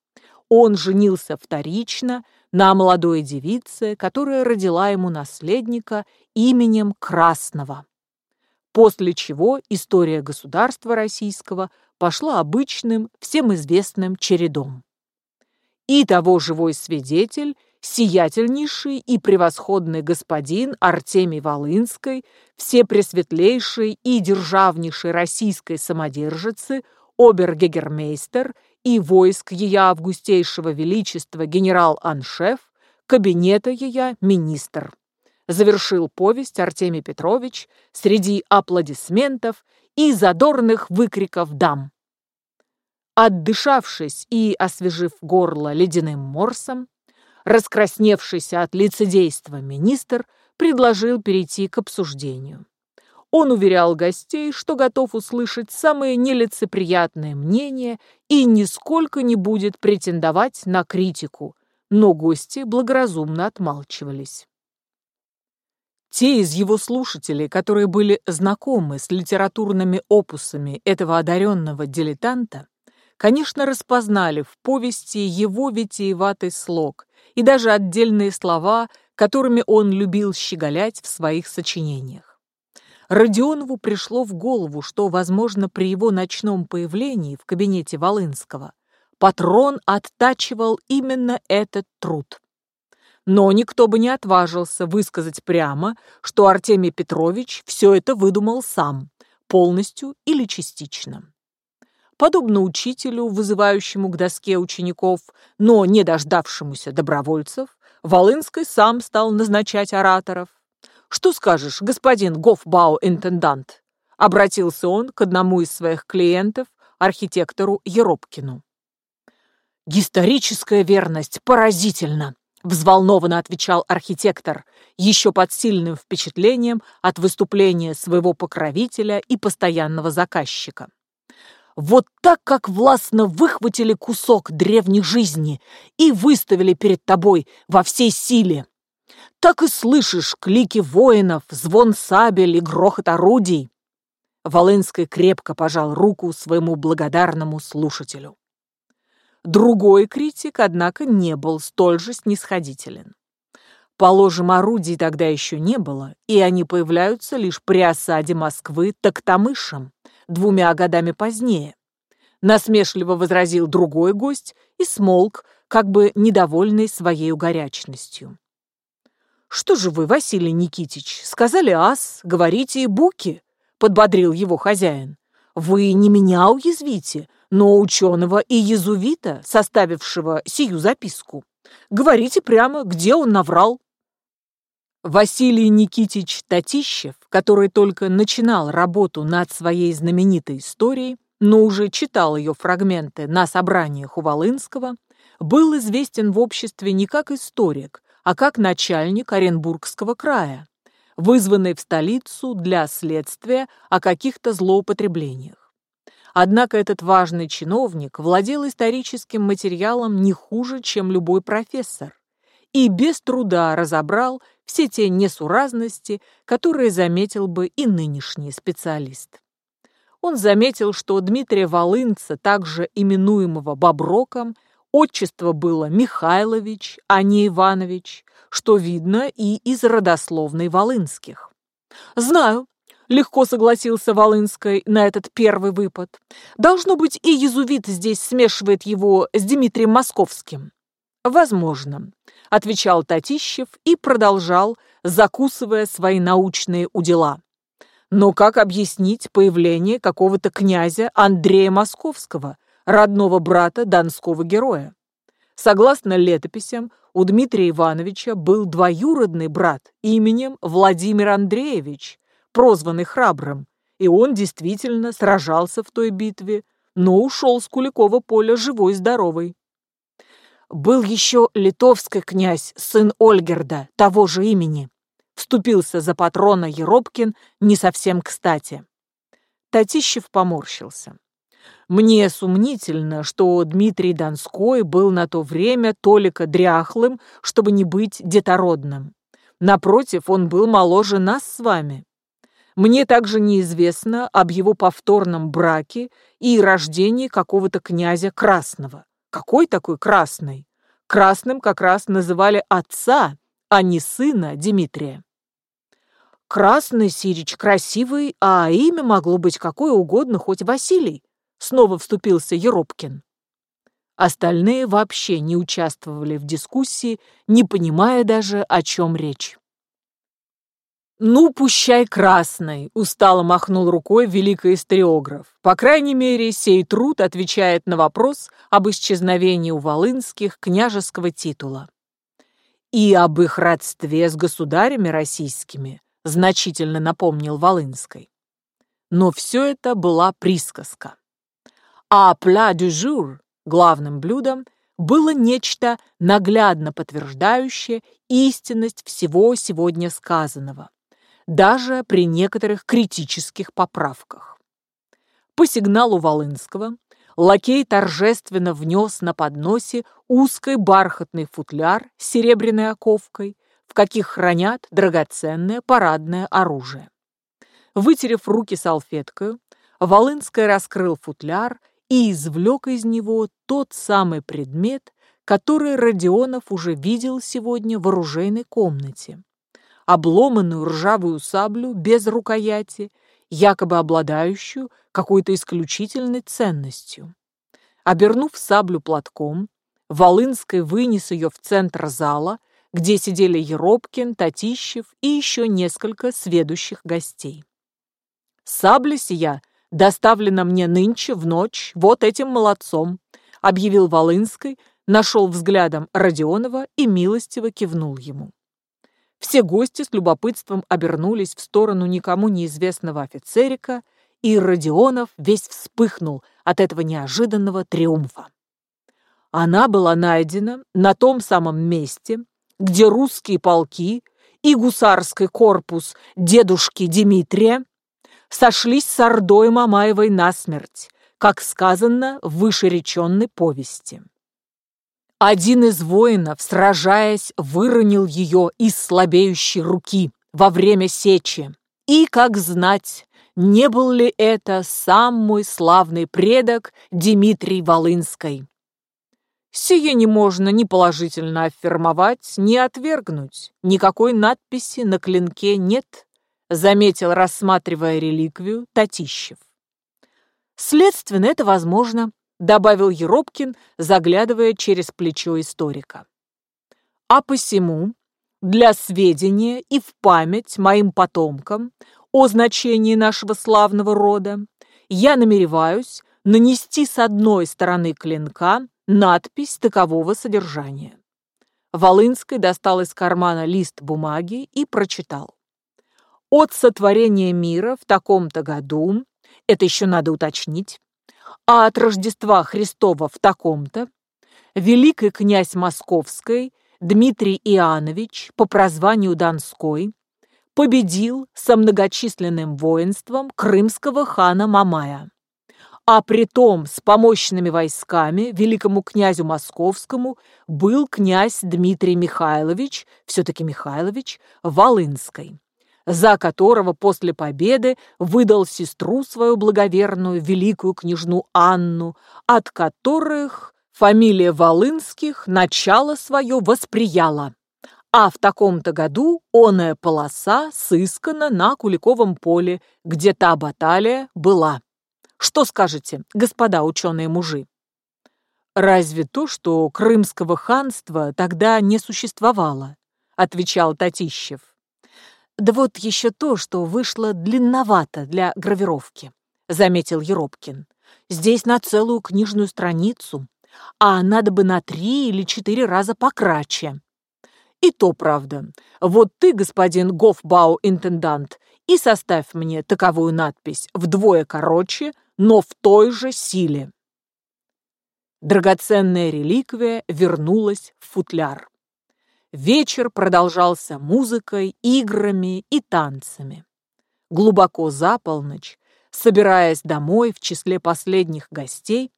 Он женился вторично на молодой девице, которая родила ему наследника именем Красного. После чего история государства российского пошла обычным, всем известным чередом. И того живой свидетель сиятельнейший и превосходный господин Артемий Волынской, всепресветлейший и державнейший российской самодержицы, обергегермейстер и войск ее августейшего величества генерал-аншеф, кабинета ее министр. Завершил повесть Артемий Петрович среди аплодисментов и задорных выкриков дам. Отдышавшись и освежив горло ледяным морсом, Раскрасневшийся от лицедейства министр предложил перейти к обсуждению. Он уверял гостей, что готов услышать самые нелицеприятные мнения и нисколько не будет претендовать на критику, но гости благоразумно отмалчивались. Те из его слушателей, которые были знакомы с литературными опусами этого одаренного дилетанта, конечно, распознали в повести его витиеватый слог и даже отдельные слова, которыми он любил щеголять в своих сочинениях. Родионову пришло в голову, что, возможно, при его ночном появлении в кабинете Волынского патрон оттачивал именно этот труд. Но никто бы не отважился высказать прямо, что Артемий Петрович все это выдумал сам, полностью или частично. Подобно учителю, вызывающему к доске учеников, но не дождавшемуся добровольцев, Волынский сам стал назначать ораторов. «Что скажешь, господин Гофбау-интендант?» Обратился он к одному из своих клиентов, архитектору Еропкину. «Историческая верность поразительна!» — взволнованно отвечал архитектор, еще под сильным впечатлением от выступления своего покровителя и постоянного заказчика. Вот так, как властно выхватили кусок древней жизни и выставили перед тобой во всей силе. Так и слышишь клики воинов, звон сабель и грохот орудий. Волынский крепко пожал руку своему благодарному слушателю. Другой критик, однако, не был столь же снисходителен. Положим, орудий тогда еще не было, и они появляются лишь при осаде Москвы Токтамышем двумя годами позднее. Насмешливо возразил другой гость и смолк, как бы недовольный своей горячностью. «Что же вы, Василий Никитич, сказали ас, говорите и буки?» — подбодрил его хозяин. «Вы не меня уязвите, но ученого и езувита, составившего сию записку. Говорите прямо, где он наврал». Василий Никитич Татищев, который только начинал работу над своей знаменитой историей, но уже читал ее фрагменты на собраниях у Волынского, был известен в обществе не как историк, а как начальник Оренбургского края, вызванный в столицу для следствия о каких-то злоупотреблениях. Однако этот важный чиновник владел историческим материалом не хуже, чем любой профессор, и без труда разобрал все те несуразности, которые заметил бы и нынешний специалист. Он заметил, что Дмитрия Волынца, также именуемого Боброком, отчество было Михайлович, а не Иванович, что видно и из родословной Волынских. «Знаю», — легко согласился Волынской на этот первый выпад. «Должно быть, и езувит здесь смешивает его с Дмитрием Московским». «Возможно», — отвечал Татищев и продолжал, закусывая свои научные удила. «Но как объяснить появление какого-то князя Андрея Московского, родного брата донского героя? Согласно летописям, у Дмитрия Ивановича был двоюродный брат именем Владимир Андреевич, прозванный Храбрым, и он действительно сражался в той битве, но ушел с Куликова поля живой-здоровый. Был еще литовский князь, сын Ольгерда, того же имени. Вступился за патрона Еропкин не совсем кстати. Татищев поморщился. Мне сумнительно, что Дмитрий Донской был на то время толика дряхлым, чтобы не быть детородным. Напротив, он был моложе нас с вами. Мне также неизвестно об его повторном браке и рождении какого-то князя Красного. Какой такой красный? Красным как раз называли отца, а не сына Дмитрия. Красный Сирич красивый, а имя могло быть какое угодно, хоть Василий. Снова вступился Еропкин. Остальные вообще не участвовали в дискуссии, не понимая даже, о чем речь. «Ну, пущай красный!» — устало махнул рукой великий историограф. По крайней мере, сей труд отвечает на вопрос об исчезновении у Волынских княжеского титула. И об их родстве с государями российскими, значительно напомнил Волынской. Но все это была присказка. А пля дю главным блюдом, было нечто наглядно подтверждающее истинность всего сегодня сказанного даже при некоторых критических поправках. По сигналу Волынского лакей торжественно внес на подносе узкий бархатный футляр с серебряной оковкой, в каких хранят драгоценное парадное оружие. Вытерев руки салфеткой, Волынская раскрыл футляр и извлек из него тот самый предмет, который Родионов уже видел сегодня в оружейной комнате обломанную ржавую саблю без рукояти, якобы обладающую какой-то исключительной ценностью. Обернув саблю платком, Волынский вынес ее в центр зала, где сидели Еропкин, Татищев и еще несколько сведущих гостей. «Сабля сия доставлена мне нынче в ночь вот этим молодцом», объявил Волынский, нашел взглядом Родионова и милостиво кивнул ему. Все гости с любопытством обернулись в сторону никому неизвестного офицерика, и Родионов весь вспыхнул от этого неожиданного триумфа. Она была найдена на том самом месте, где русские полки и гусарский корпус дедушки Дмитрия сошлись с Ордой Мамаевой насмерть, как сказано в вышереченной повести. Один из воинов, сражаясь, выронил ее из слабеющей руки во время сечи. И, как знать, не был ли это сам мой славный предок Дмитрий Волынской? Сие не можно ни положительно аффирмовать, ни отвергнуть. Никакой надписи на клинке нет, заметил, рассматривая реликвию, Татищев. Следственно, это возможно, добавил Еропкин, заглядывая через плечо историка. А посему, для сведения и в память моим потомкам о значении нашего славного рода, я намереваюсь нанести с одной стороны клинка надпись такового содержания. Волынский достал из кармана лист бумаги и прочитал. От сотворения мира в таком-то году, это еще надо уточнить, а от Рождества Христова в таком-то великий князь Московской Дмитрий Иоаннович по прозванию Донской победил со многочисленным воинством крымского хана Мамая. а притом с помощными войсками великому князю Московскому был князь Дмитрий Михайлович, все-таки Михайлович, Волынской, за которого после победы выдал сестру свою благоверную, великую княжну Анну, от которых фамилия Волынских начало свое восприяла. А в таком-то году оная полоса сыскана на Куликовом поле, где та баталия была. Что скажете, господа ученые-мужи? Разве то, что Крымского ханства тогда не существовало, отвечал Татищев. Да вот еще то, что вышло длинновато для гравировки, заметил Еропкин. Здесь на целую книжную страницу, а надо бы на три или четыре раза покраче. И то правда. Вот ты, господин Гофбау-интендант, и составь мне таковую надпись вдвое короче, но в той же силе. Драгоценная реликвия вернулась в футляр. Вечер продолжался музыкой, играми и танцами. Глубоко за полночь, собираясь домой в числе последних гостей,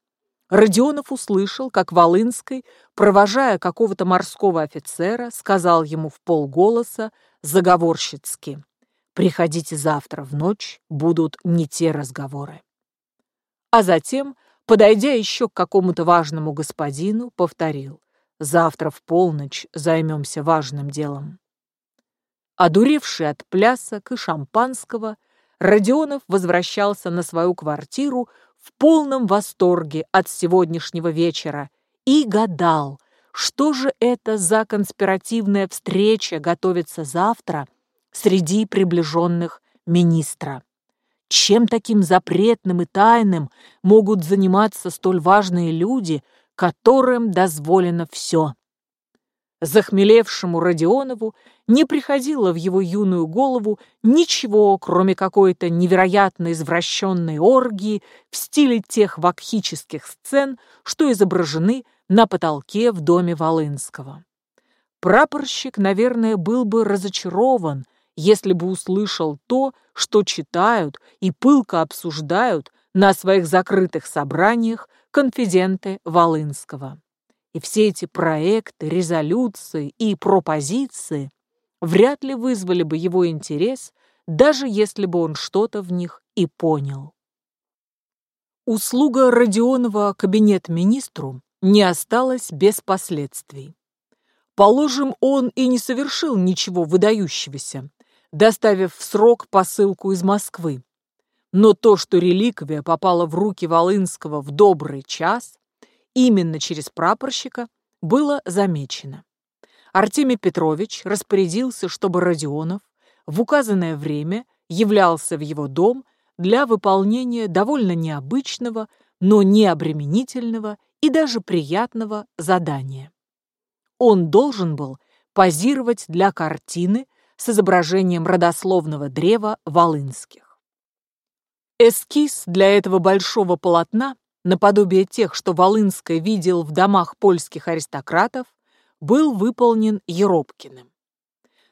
Родионов услышал, как Волынской, провожая какого-то морского офицера, сказал ему в полголоса заговорщицки «Приходите завтра в ночь, будут не те разговоры» а затем, подойдя еще к какому-то важному господину, повторил «Завтра в полночь займемся важным делом». Одуревший от плясок и шампанского, Родионов возвращался на свою квартиру в полном восторге от сегодняшнего вечера и гадал, что же это за конспиративная встреча готовится завтра среди приближенных министра. Чем таким запретным и тайным могут заниматься столь важные люди, которым дозволено все? Захмелевшему Родионову не приходило в его юную голову ничего, кроме какой-то невероятно извращенной оргии в стиле тех вакхических сцен, что изображены на потолке в доме Волынского. Прапорщик, наверное, был бы разочарован, если бы услышал то, что читают и пылко обсуждают на своих закрытых собраниях конфиденты Волынского. И все эти проекты, резолюции и пропозиции вряд ли вызвали бы его интерес, даже если бы он что-то в них и понял. Услуга Родионова кабинет-министру не осталась без последствий. Положим, он и не совершил ничего выдающегося, доставив в срок посылку из Москвы. Но то, что реликвия попала в руки Волынского в добрый час, именно через прапорщика, было замечено. Артемий Петрович распорядился, чтобы Родионов в указанное время являлся в его дом для выполнения довольно необычного, но не обременительного и даже приятного задания. Он должен был позировать для картины с изображением родословного древа Волынских. Эскиз для этого большого полотна, наподобие тех, что Волынская видел в домах польских аристократов, был выполнен Еропкиным.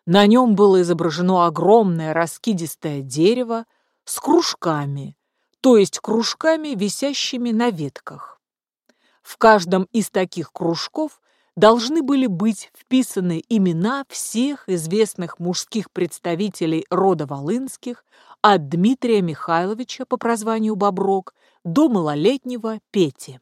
На нем было изображено огромное раскидистое дерево с кружками, то есть кружками, висящими на ветках. В каждом из таких кружков должны были быть вписаны имена всех известных мужских представителей рода Волынских от Дмитрия Михайловича по прозванию Боброк до малолетнего Пети.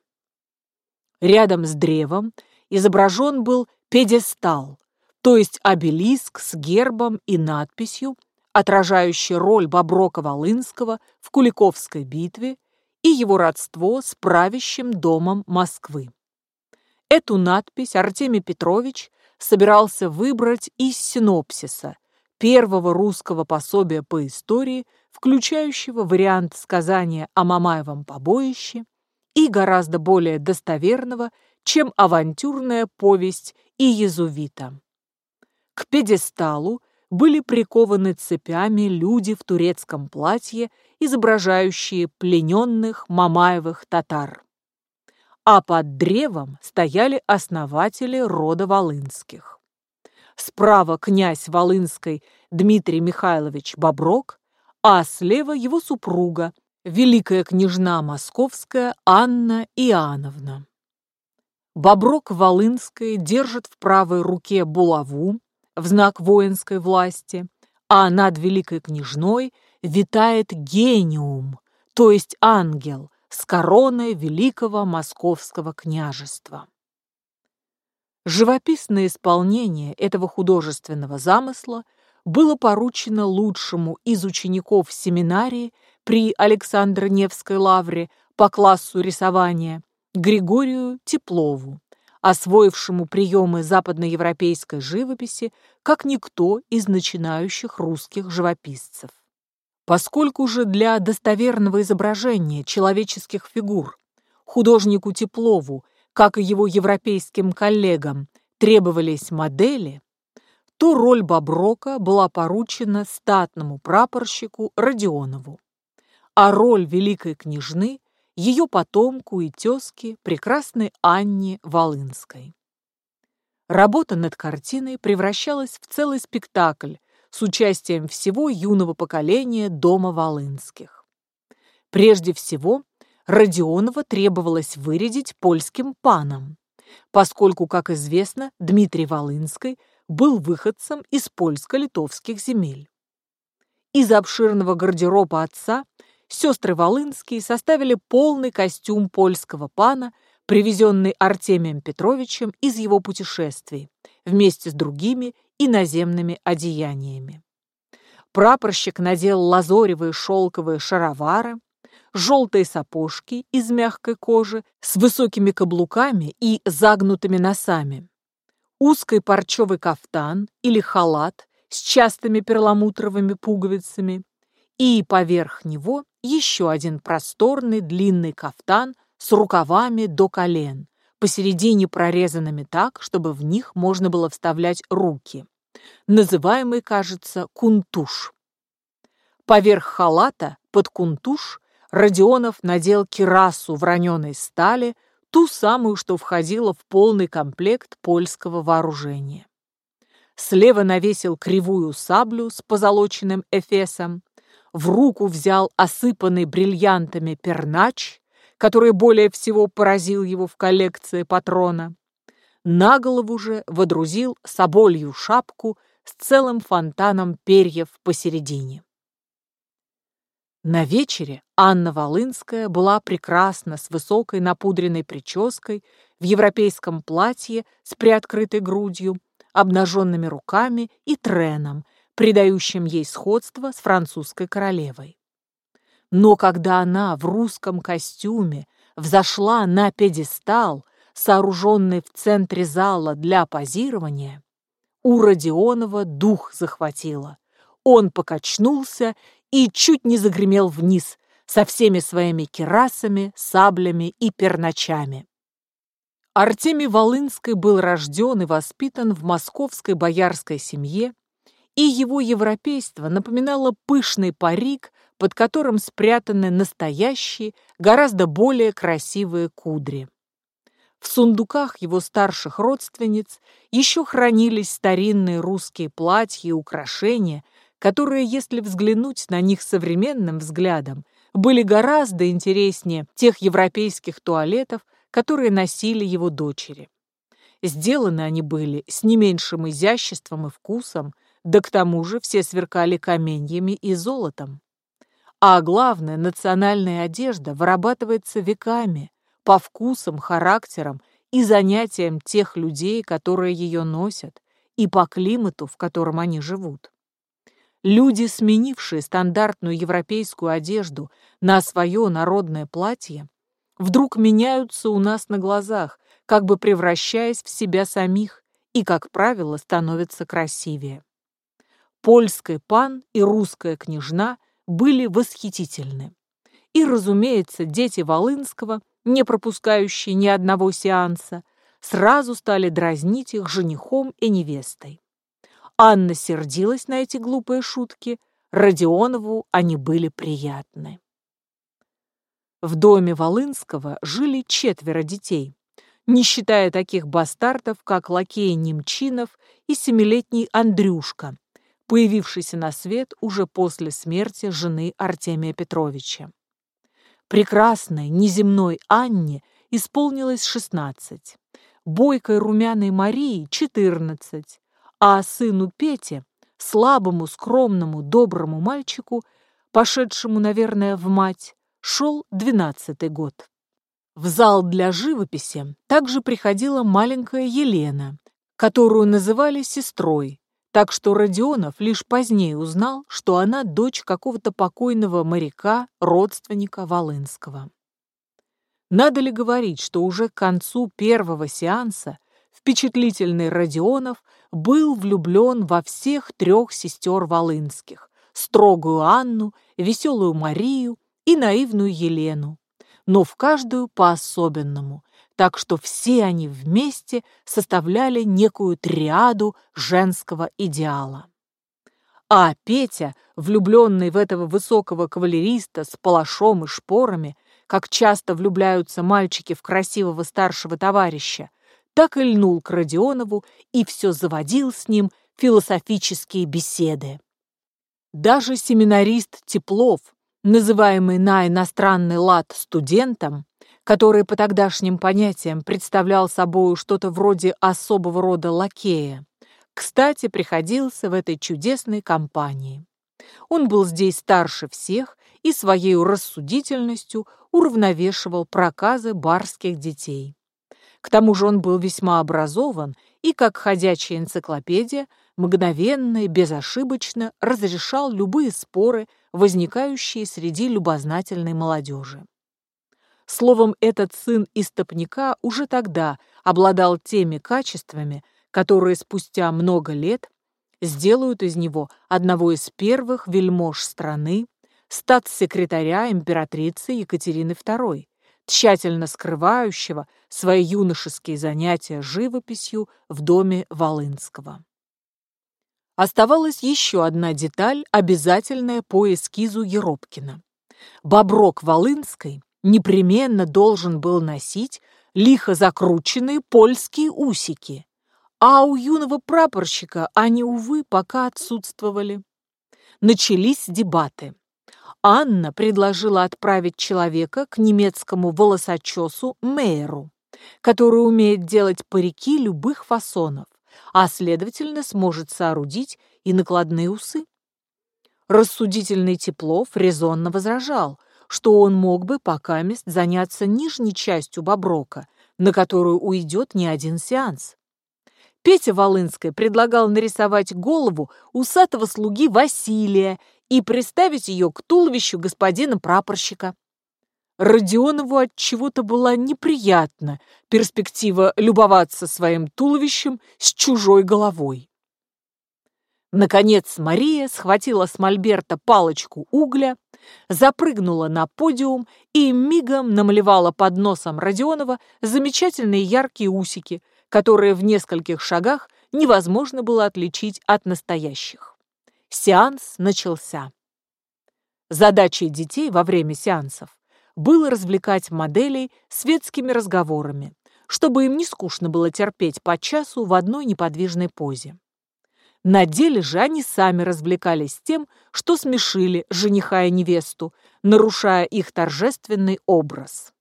Рядом с древом изображен был пьедестал, то есть обелиск с гербом и надписью, отражающий роль Боброка-Волынского в Куликовской битве и его родство с правящим домом Москвы. Эту надпись Артемий Петрович собирался выбрать из синопсиса, первого русского пособия по истории, включающего вариант сказания о Мамаевом побоище и гораздо более достоверного, чем авантюрная повесть и езувита. К пьедесталу были прикованы цепями люди в турецком платье, изображающие плененных Мамаевых татар а под древом стояли основатели рода Волынских. Справа князь Волынской Дмитрий Михайлович Боброк, а слева его супруга, великая княжна Московская Анна Иоанновна. Боброк Волынская держит в правой руке булаву в знак воинской власти, а над великой княжной витает гениум, то есть ангел, с короной великого московского княжества. Живописное исполнение этого художественного замысла было поручено лучшему из учеников семинарии при Александро-Невской лавре по классу рисования Григорию Теплову, освоившему приемы западноевропейской живописи как никто из начинающих русских живописцев. Поскольку же для достоверного изображения человеческих фигур художнику Теплову, как и его европейским коллегам, требовались модели, то роль Боброка была поручена статному прапорщику Родионову, а роль великой княжны – ее потомку и тезке прекрасной Анне Волынской. Работа над картиной превращалась в целый спектакль, с участием всего юного поколения дома Волынских. Прежде всего, Родионова требовалось вырядить польским паном, поскольку, как известно, Дмитрий Волынский был выходцем из польско-литовских земель. Из обширного гардероба отца сестры Волынские составили полный костюм польского пана, привезенный Артемием Петровичем из его путешествий, вместе с другими иноземными одеяниями. Прапорщик надел лазоревые шелковые шаровары, желтые сапожки из мягкой кожи с высокими каблуками и загнутыми носами, узкий парчевый кафтан или халат с частыми перламутровыми пуговицами. И поверх него еще один просторный длинный кафтан с рукавами до колен, посередине прорезанными так, чтобы в них можно было вставлять руки, называемый, кажется, кунтуш. Поверх халата под кунтуш Родионов надел кирасу в раненой стали, ту самую, что входила в полный комплект польского вооружения. Слева навесил кривую саблю с позолоченным эфесом, в руку взял осыпанный бриллиантами пернач, который более всего поразил его в коллекции патрона. На голову же водрузил соболью шапку с целым фонтаном перьев посередине. На вечере Анна Волынская была прекрасна с высокой напудренной прической, в европейском платье с приоткрытой грудью, обнаженными руками и треном, придающим ей сходство с французской королевой. Но когда она в русском костюме взошла на пьедестал, сооруженный в центре зала для позирования, у Родионова дух захватило. Он покачнулся и чуть не загремел вниз со всеми своими керасами, саблями и перначами. Артемий Волынский был рожден и воспитан в московской боярской семье, и его европейство напоминало пышный парик под которым спрятаны настоящие, гораздо более красивые кудри. В сундуках его старших родственниц еще хранились старинные русские платья и украшения, которые, если взглянуть на них современным взглядом, были гораздо интереснее тех европейских туалетов, которые носили его дочери. Сделаны они были с не меньшим изяществом и вкусом, да к тому же все сверкали каменьями и золотом. А главное, национальная одежда вырабатывается веками, по вкусам, характерам и занятиям тех людей, которые ее носят, и по климату, в котором они живут. Люди, сменившие стандартную европейскую одежду на свое народное платье, вдруг меняются у нас на глазах, как бы превращаясь в себя самих, и, как правило, становятся красивее. Польский пан и русская княжна были восхитительны. И, разумеется, дети Волынского, не пропускающие ни одного сеанса, сразу стали дразнить их женихом и невестой. Анна сердилась на эти глупые шутки, Родионову они были приятны. В доме Волынского жили четверо детей, не считая таких бастартов, как лакей Немчинов и семилетний Андрюшка, появившийся на свет уже после смерти жены Артемия Петровича. Прекрасной, неземной Анне исполнилось шестнадцать, бойкой румяной Марии четырнадцать, а сыну Пете, слабому, скромному, доброму мальчику, пошедшему, наверное, в мать, шел двенадцатый год. В зал для живописи также приходила маленькая Елена, которую называли сестрой, так что Родионов лишь позднее узнал, что она дочь какого-то покойного моряка, родственника Волынского. Надо ли говорить, что уже к концу первого сеанса впечатлительный Родионов был влюблен во всех трех сестер Волынских, строгую Анну, веселую Марию и наивную Елену, но в каждую по-особенному, так что все они вместе составляли некую триаду женского идеала. А Петя, влюбленный в этого высокого кавалериста с палашом и шпорами, как часто влюбляются мальчики в красивого старшего товарища, так и льнул к Родионову и все заводил с ним философические беседы. Даже семинарист Теплов, называемый на иностранный лад студентом, который по тогдашним понятиям представлял собою что-то вроде особого рода лакея, кстати, приходился в этой чудесной компании. Он был здесь старше всех и своей рассудительностью уравновешивал проказы барских детей. К тому же он был весьма образован и, как ходячая энциклопедия, мгновенно и безошибочно разрешал любые споры, возникающие среди любознательной молодежи. Словом, этот сын истопника уже тогда обладал теми качествами, которые спустя много лет сделают из него одного из первых вельмож страны, статс-секретаря императрицы Екатерины II, тщательно скрывающего свои юношеские занятия живописью в доме Волынского. Оставалась еще одна деталь, обязательная по эскизу Еропкина. Боброк Волынской непременно должен был носить лихо закрученные польские усики, а у юного прапорщика они, увы, пока отсутствовали. Начались дебаты. Анна предложила отправить человека к немецкому волосочесу Мейеру, который умеет делать парики любых фасонов, а, следовательно, сможет соорудить и накладные усы. Рассудительный Теплов резонно возражал, что он мог бы покамест заняться нижней частью Боброка, на которую уйдет не один сеанс. Петя Волынская предлагал нарисовать голову усатого слуги Василия и приставить ее к туловищу господина прапорщика. Родионову от чего-то была неприятна перспектива любоваться своим туловищем с чужой головой. Наконец Мария схватила с мольберта палочку угля, запрыгнула на подиум и мигом намалевала под носом Родионова замечательные яркие усики, которые в нескольких шагах невозможно было отличить от настоящих. Сеанс начался. Задачей детей во время сеансов было развлекать моделей светскими разговорами, чтобы им не скучно было терпеть по часу в одной неподвижной позе. На деле же они сами развлекались тем, что смешили жениха и невесту, нарушая их торжественный образ.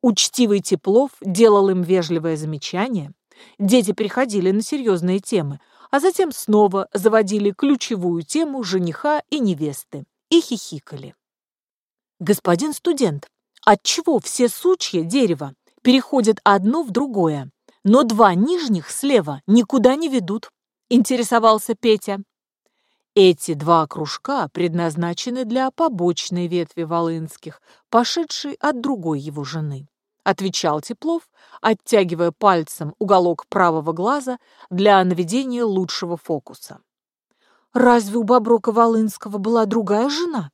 Учтивый Теплов делал им вежливое замечание, дети переходили на серьезные темы, а затем снова заводили ключевую тему жениха и невесты и хихикали. «Господин студент, отчего все сучья дерева переходят одно в другое, но два нижних слева никуда не ведут?» интересовался Петя. Эти два кружка предназначены для побочной ветви Волынских, пошедшей от другой его жены, отвечал Теплов, оттягивая пальцем уголок правого глаза для наведения лучшего фокуса. «Разве у Боброка Волынского была другая жена?»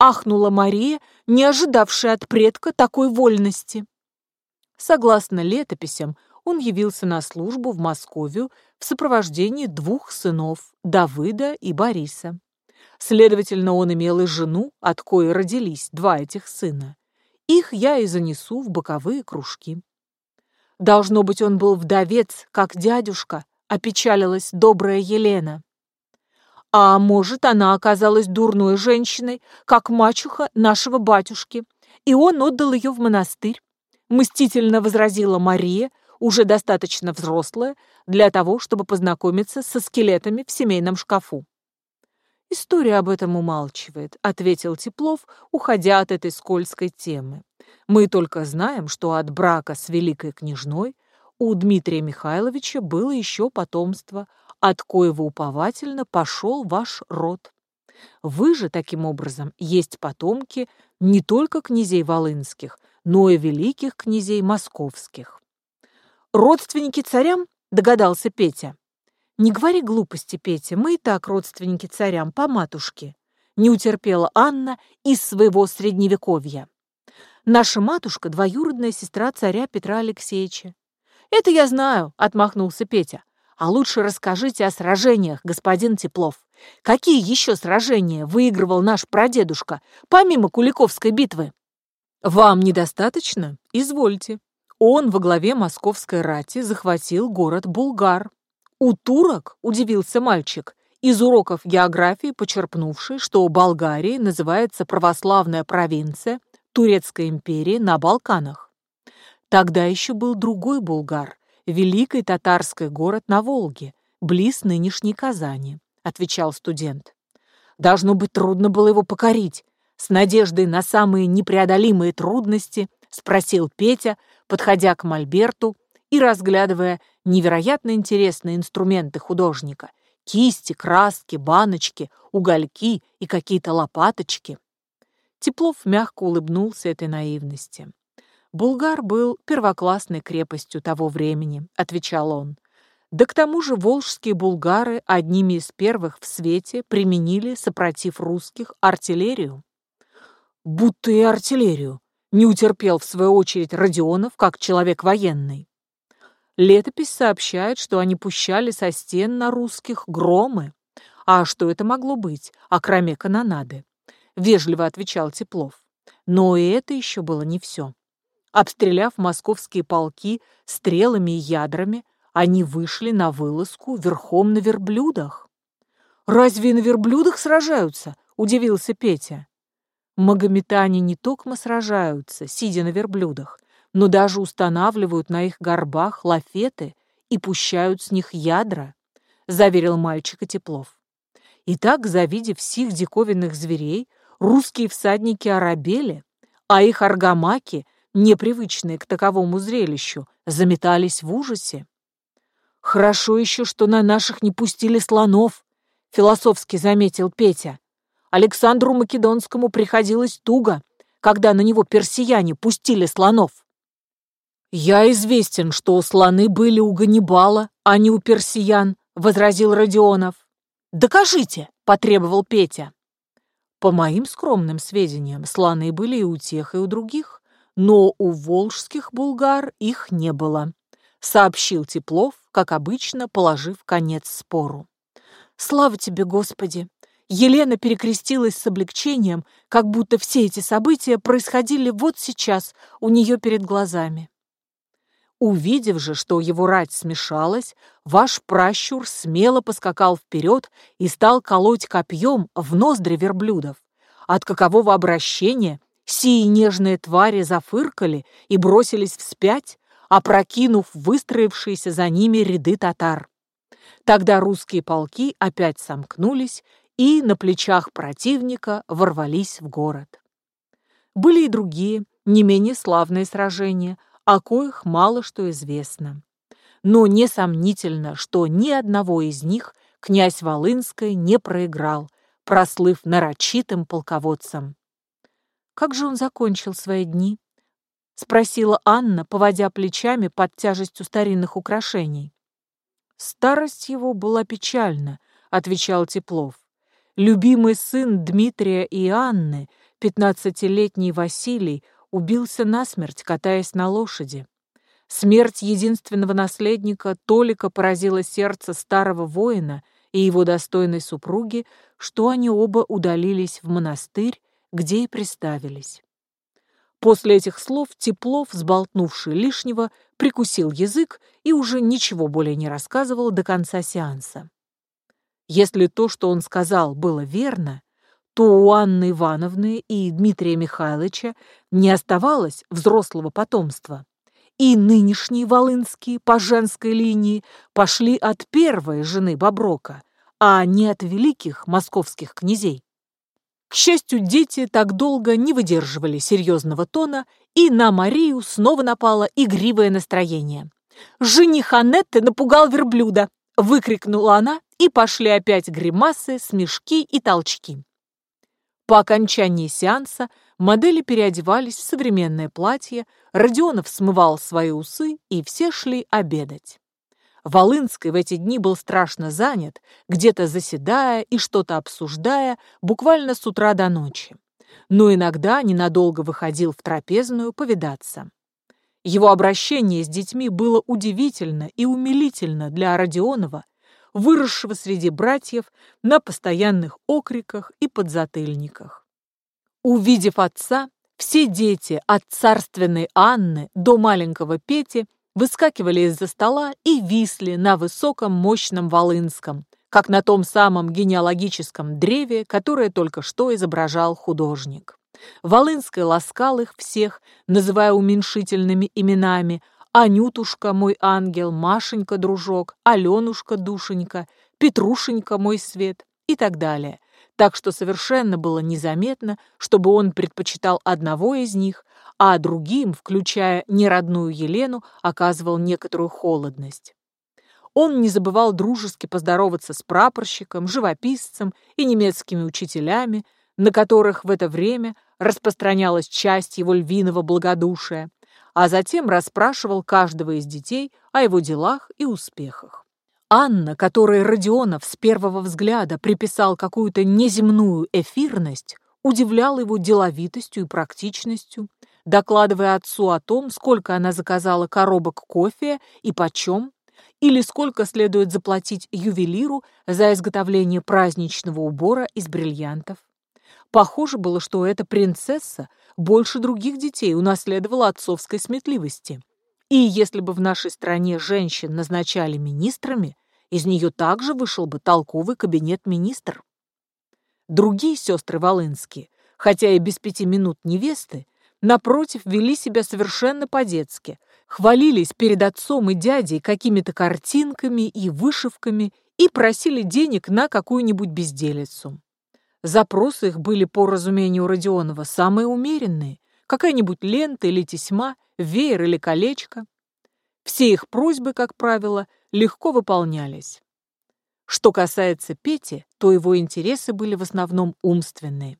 Ахнула Мария, не ожидавшая от предка такой вольности. Согласно летописям, он явился на службу в Московию в сопровождении двух сынов Давыда и Бориса. Следовательно, он имел и жену, от коей родились два этих сына. Их я и занесу в боковые кружки. Должно быть, он был вдовец, как дядюшка, опечалилась добрая Елена. А может, она оказалась дурной женщиной, как мачеха нашего батюшки, и он отдал ее в монастырь. Мстительно возразила Мария, уже достаточно взрослая, для того, чтобы познакомиться со скелетами в семейном шкафу. «История об этом умалчивает», — ответил Теплов, уходя от этой скользкой темы. «Мы только знаем, что от брака с великой княжной у Дмитрия Михайловича было еще потомство, от коего уповательно пошел ваш род. Вы же, таким образом, есть потомки не только князей Волынских, но и великих князей московских». «Родственники царям?» — догадался Петя. «Не говори глупости, Петя, мы и так родственники царям по матушке», не утерпела Анна из своего средневековья. «Наша матушка — двоюродная сестра царя Петра Алексеевича». «Это я знаю», — отмахнулся Петя. «А лучше расскажите о сражениях, господин Теплов. Какие еще сражения выигрывал наш прадедушка, помимо Куликовской битвы?» «Вам недостаточно? Извольте. Он во главе московской рати захватил город Булгар, «У турок?» – удивился мальчик, из уроков географии почерпнувший, что Болгария называется православная провинция Турецкой империи на Балканах. Тогда еще был другой Булгар, великий татарский город на Волге, близ нынешней Казани, отвечал студент. Должно быть трудно было его покорить. С надеждой на самые непреодолимые трудности спросил Петя, подходя к Мольберту и разглядывая невероятно интересные инструменты художника – кисти, краски, баночки, угольки и какие-то лопаточки. Теплов мягко улыбнулся этой наивности. «Булгар был первоклассной крепостью того времени», — отвечал он. «Да к тому же волжские булгары одними из первых в свете применили, сопротив русских, артиллерию». «Будто и артиллерию», — не утерпел в свою очередь Родионов, как человек военный. Летопись сообщает, что они пущали со стен на русских громы. А что это могло быть, окроме канонады? Вежливо отвечал Теплов. Но и это еще было не все. Обстреляв московские полки стрелами и ядрами, они вышли на вылазку верхом на верблюдах. «Разве на верблюдах сражаются?» – удивился Петя. Магометане не только сражаются, сидя на верблюдах, но даже устанавливают на их горбах лафеты и пущают с них ядра», — заверил мальчика Теплов. И так, завидев всех диковинных зверей, русские всадники оробели, а их аргамаки, непривычные к таковому зрелищу, заметались в ужасе. «Хорошо еще, что на наших не пустили слонов», — философски заметил Петя. Александру Македонскому приходилось туго, когда на него персияне пустили слонов. «Я известен, что слоны были у Ганнибала, а не у персиян», — возразил Родионов. «Докажите», — потребовал Петя. По моим скромным сведениям, слоны были и у тех, и у других, но у волжских булгар их не было, сообщил Теплов, как обычно, положив конец спору. «Слава тебе, Господи!» Елена перекрестилась с облегчением, как будто все эти события происходили вот сейчас у нее перед глазами. Увидев же, что его рать смешалась, ваш пращур смело поскакал вперед и стал колоть копьем в ноздри верблюдов. От какового обращения сии нежные твари зафыркали и бросились вспять, опрокинув выстроившиеся за ними ряды татар. Тогда русские полки опять сомкнулись и на плечах противника ворвались в город. Были и другие, не менее славные сражения – о коих мало что известно. Но несомнительно, что ни одного из них князь Волынский не проиграл, прослыв нарочитым полководцем. «Как же он закончил свои дни?» — спросила Анна, поводя плечами под тяжестью старинных украшений. «Старость его была печальна», — отвечал Теплов. Любимый сын Дмитрия и Анны, пятнадцатилетний Василий, убился насмерть, катаясь на лошади. Смерть единственного наследника Толика поразила сердце старого воина и его достойной супруги, что они оба удалились в монастырь, где и приставились. После этих слов Теплов, сболтнувший лишнего, прикусил язык и уже ничего более не рассказывал до конца сеанса. Если то, что он сказал, было верно, то у Анны Ивановны и Дмитрия Михайловича не оставалось взрослого потомства. И нынешние Волынские по женской линии пошли от первой жены Боброка, а не от великих московских князей. К счастью, дети так долго не выдерживали серьезного тона, и на Марию снова напало игривое настроение. «Жених Анетты напугал верблюда!» — выкрикнула она, и пошли опять гримасы, смешки и толчки. По окончании сеанса модели переодевались в современное платье, Родионов смывал свои усы, и все шли обедать. Волынский в эти дни был страшно занят, где-то заседая и что-то обсуждая, буквально с утра до ночи. Но иногда ненадолго выходил в трапезную повидаться. Его обращение с детьми было удивительно и умилительно для Родионова, выросшего среди братьев на постоянных окриках и подзатыльниках. Увидев отца, все дети от царственной Анны до маленького Пети выскакивали из-за стола и висли на высоком мощном Волынском, как на том самом генеалогическом древе, которое только что изображал художник. Волынский ласкал их всех, называя уменьшительными именами, Анютушка, мой ангел, Машенька, дружок, Аленушка, душенька, Петрушенька, мой свет и так далее. Так что совершенно было незаметно, чтобы он предпочитал одного из них, а другим, включая неродную Елену, оказывал некоторую холодность. Он не забывал дружески поздороваться с прапорщиком, живописцем и немецкими учителями, на которых в это время распространялась часть его львиного благодушия, а затем расспрашивал каждого из детей о его делах и успехах. Анна, которой Родионов с первого взгляда приписал какую-то неземную эфирность, удивляла его деловитостью и практичностью, докладывая отцу о том, сколько она заказала коробок кофе и почем, или сколько следует заплатить ювелиру за изготовление праздничного убора из бриллиантов. Похоже было, что эта принцесса больше других детей унаследовала отцовской сметливости. И если бы в нашей стране женщин назначали министрами, из нее также вышел бы толковый кабинет-министр. Другие сестры Волынские, хотя и без пяти минут невесты, напротив, вели себя совершенно по-детски, хвалились перед отцом и дядей какими-то картинками и вышивками и просили денег на какую-нибудь безделицу. Запросы их были, по разумению Родионова, самые умеренные. Какая-нибудь лента или тесьма, веер или колечко. Все их просьбы, как правило, легко выполнялись. Что касается Пети, то его интересы были в основном умственные.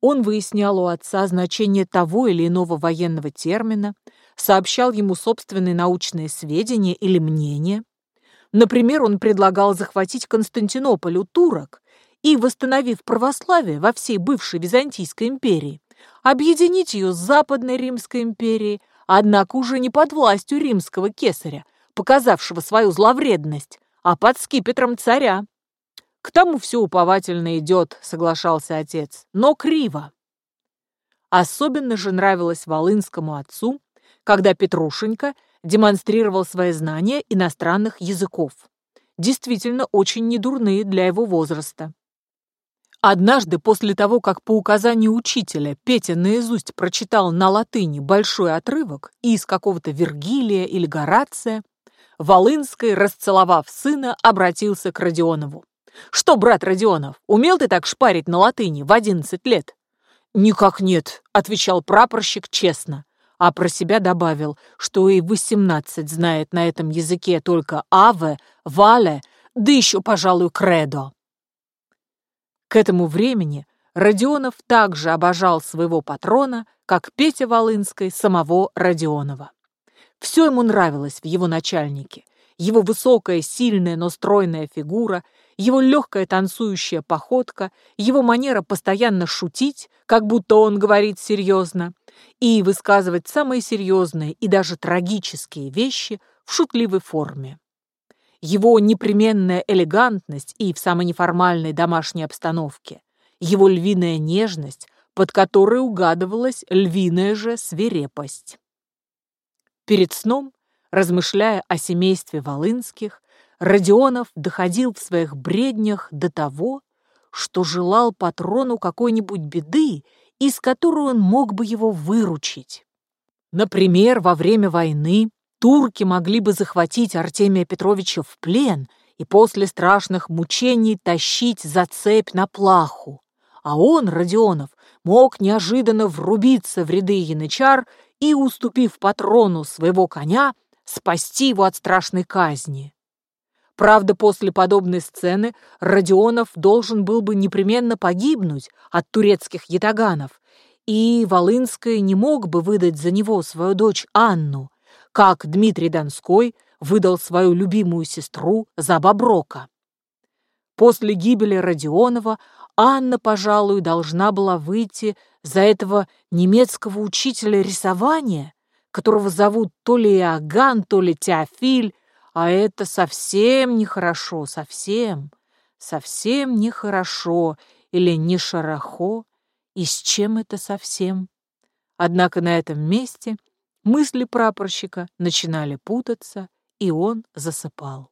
Он выяснял у отца значение того или иного военного термина, сообщал ему собственные научные сведения или мнения. Например, он предлагал захватить Константинополь у турок и, восстановив православие во всей бывшей Византийской империи, объединить ее с Западной Римской империей, однако уже не под властью римского кесаря, показавшего свою зловредность, а под скипетром царя. К тому все уповательно идет, соглашался отец, но криво. Особенно же нравилось Волынскому отцу, когда Петрушенька демонстрировал свои знания иностранных языков. Действительно очень недурные для его возраста. Однажды после того, как по указанию учителя Петя наизусть прочитал на латыни большой отрывок из какого-то Вергилия или Горация, Волынский, расцеловав сына, обратился к Родионову. «Что, брат Родионов, умел ты так шпарить на латыни в одиннадцать лет?» «Никак нет», — отвечал прапорщик честно, а про себя добавил, что и восемнадцать знает на этом языке только «аве», «вале», да еще, пожалуй, «кредо». К этому времени Родионов также обожал своего патрона, как Петя Волынской самого Родионова. Все ему нравилось в его начальнике. Его высокая, сильная, но стройная фигура, его легкая танцующая походка, его манера постоянно шутить, как будто он говорит серьезно, и высказывать самые серьезные и даже трагические вещи в шутливой форме. Его непременная элегантность и в самой неформальной домашней обстановке, его львиная нежность, под которой угадывалась львиная же свирепость. Перед сном, размышляя о семействе Волынских, Родионов доходил в своих бреднях до того, что желал патрону какой-нибудь беды, из которой он мог бы его выручить. Например, во время войны турки могли бы захватить Артемия Петровича в плен и после страшных мучений тащить за цепь на плаху. А он, Родионов, мог неожиданно врубиться в ряды янычар и, уступив патрону своего коня, спасти его от страшной казни. Правда, после подобной сцены Родионов должен был бы непременно погибнуть от турецких ятаганов, и Волынская не мог бы выдать за него свою дочь Анну, как Дмитрий Донской выдал свою любимую сестру за Боброка. После гибели Родионова Анна, пожалуй, должна была выйти за этого немецкого учителя рисования, которого зовут то ли Иоганн, то ли Теофиль, а это совсем нехорошо, совсем, совсем нехорошо или не шарахо, и с чем это совсем? Однако на этом месте мысли прапорщика начинали путаться, и он засыпал.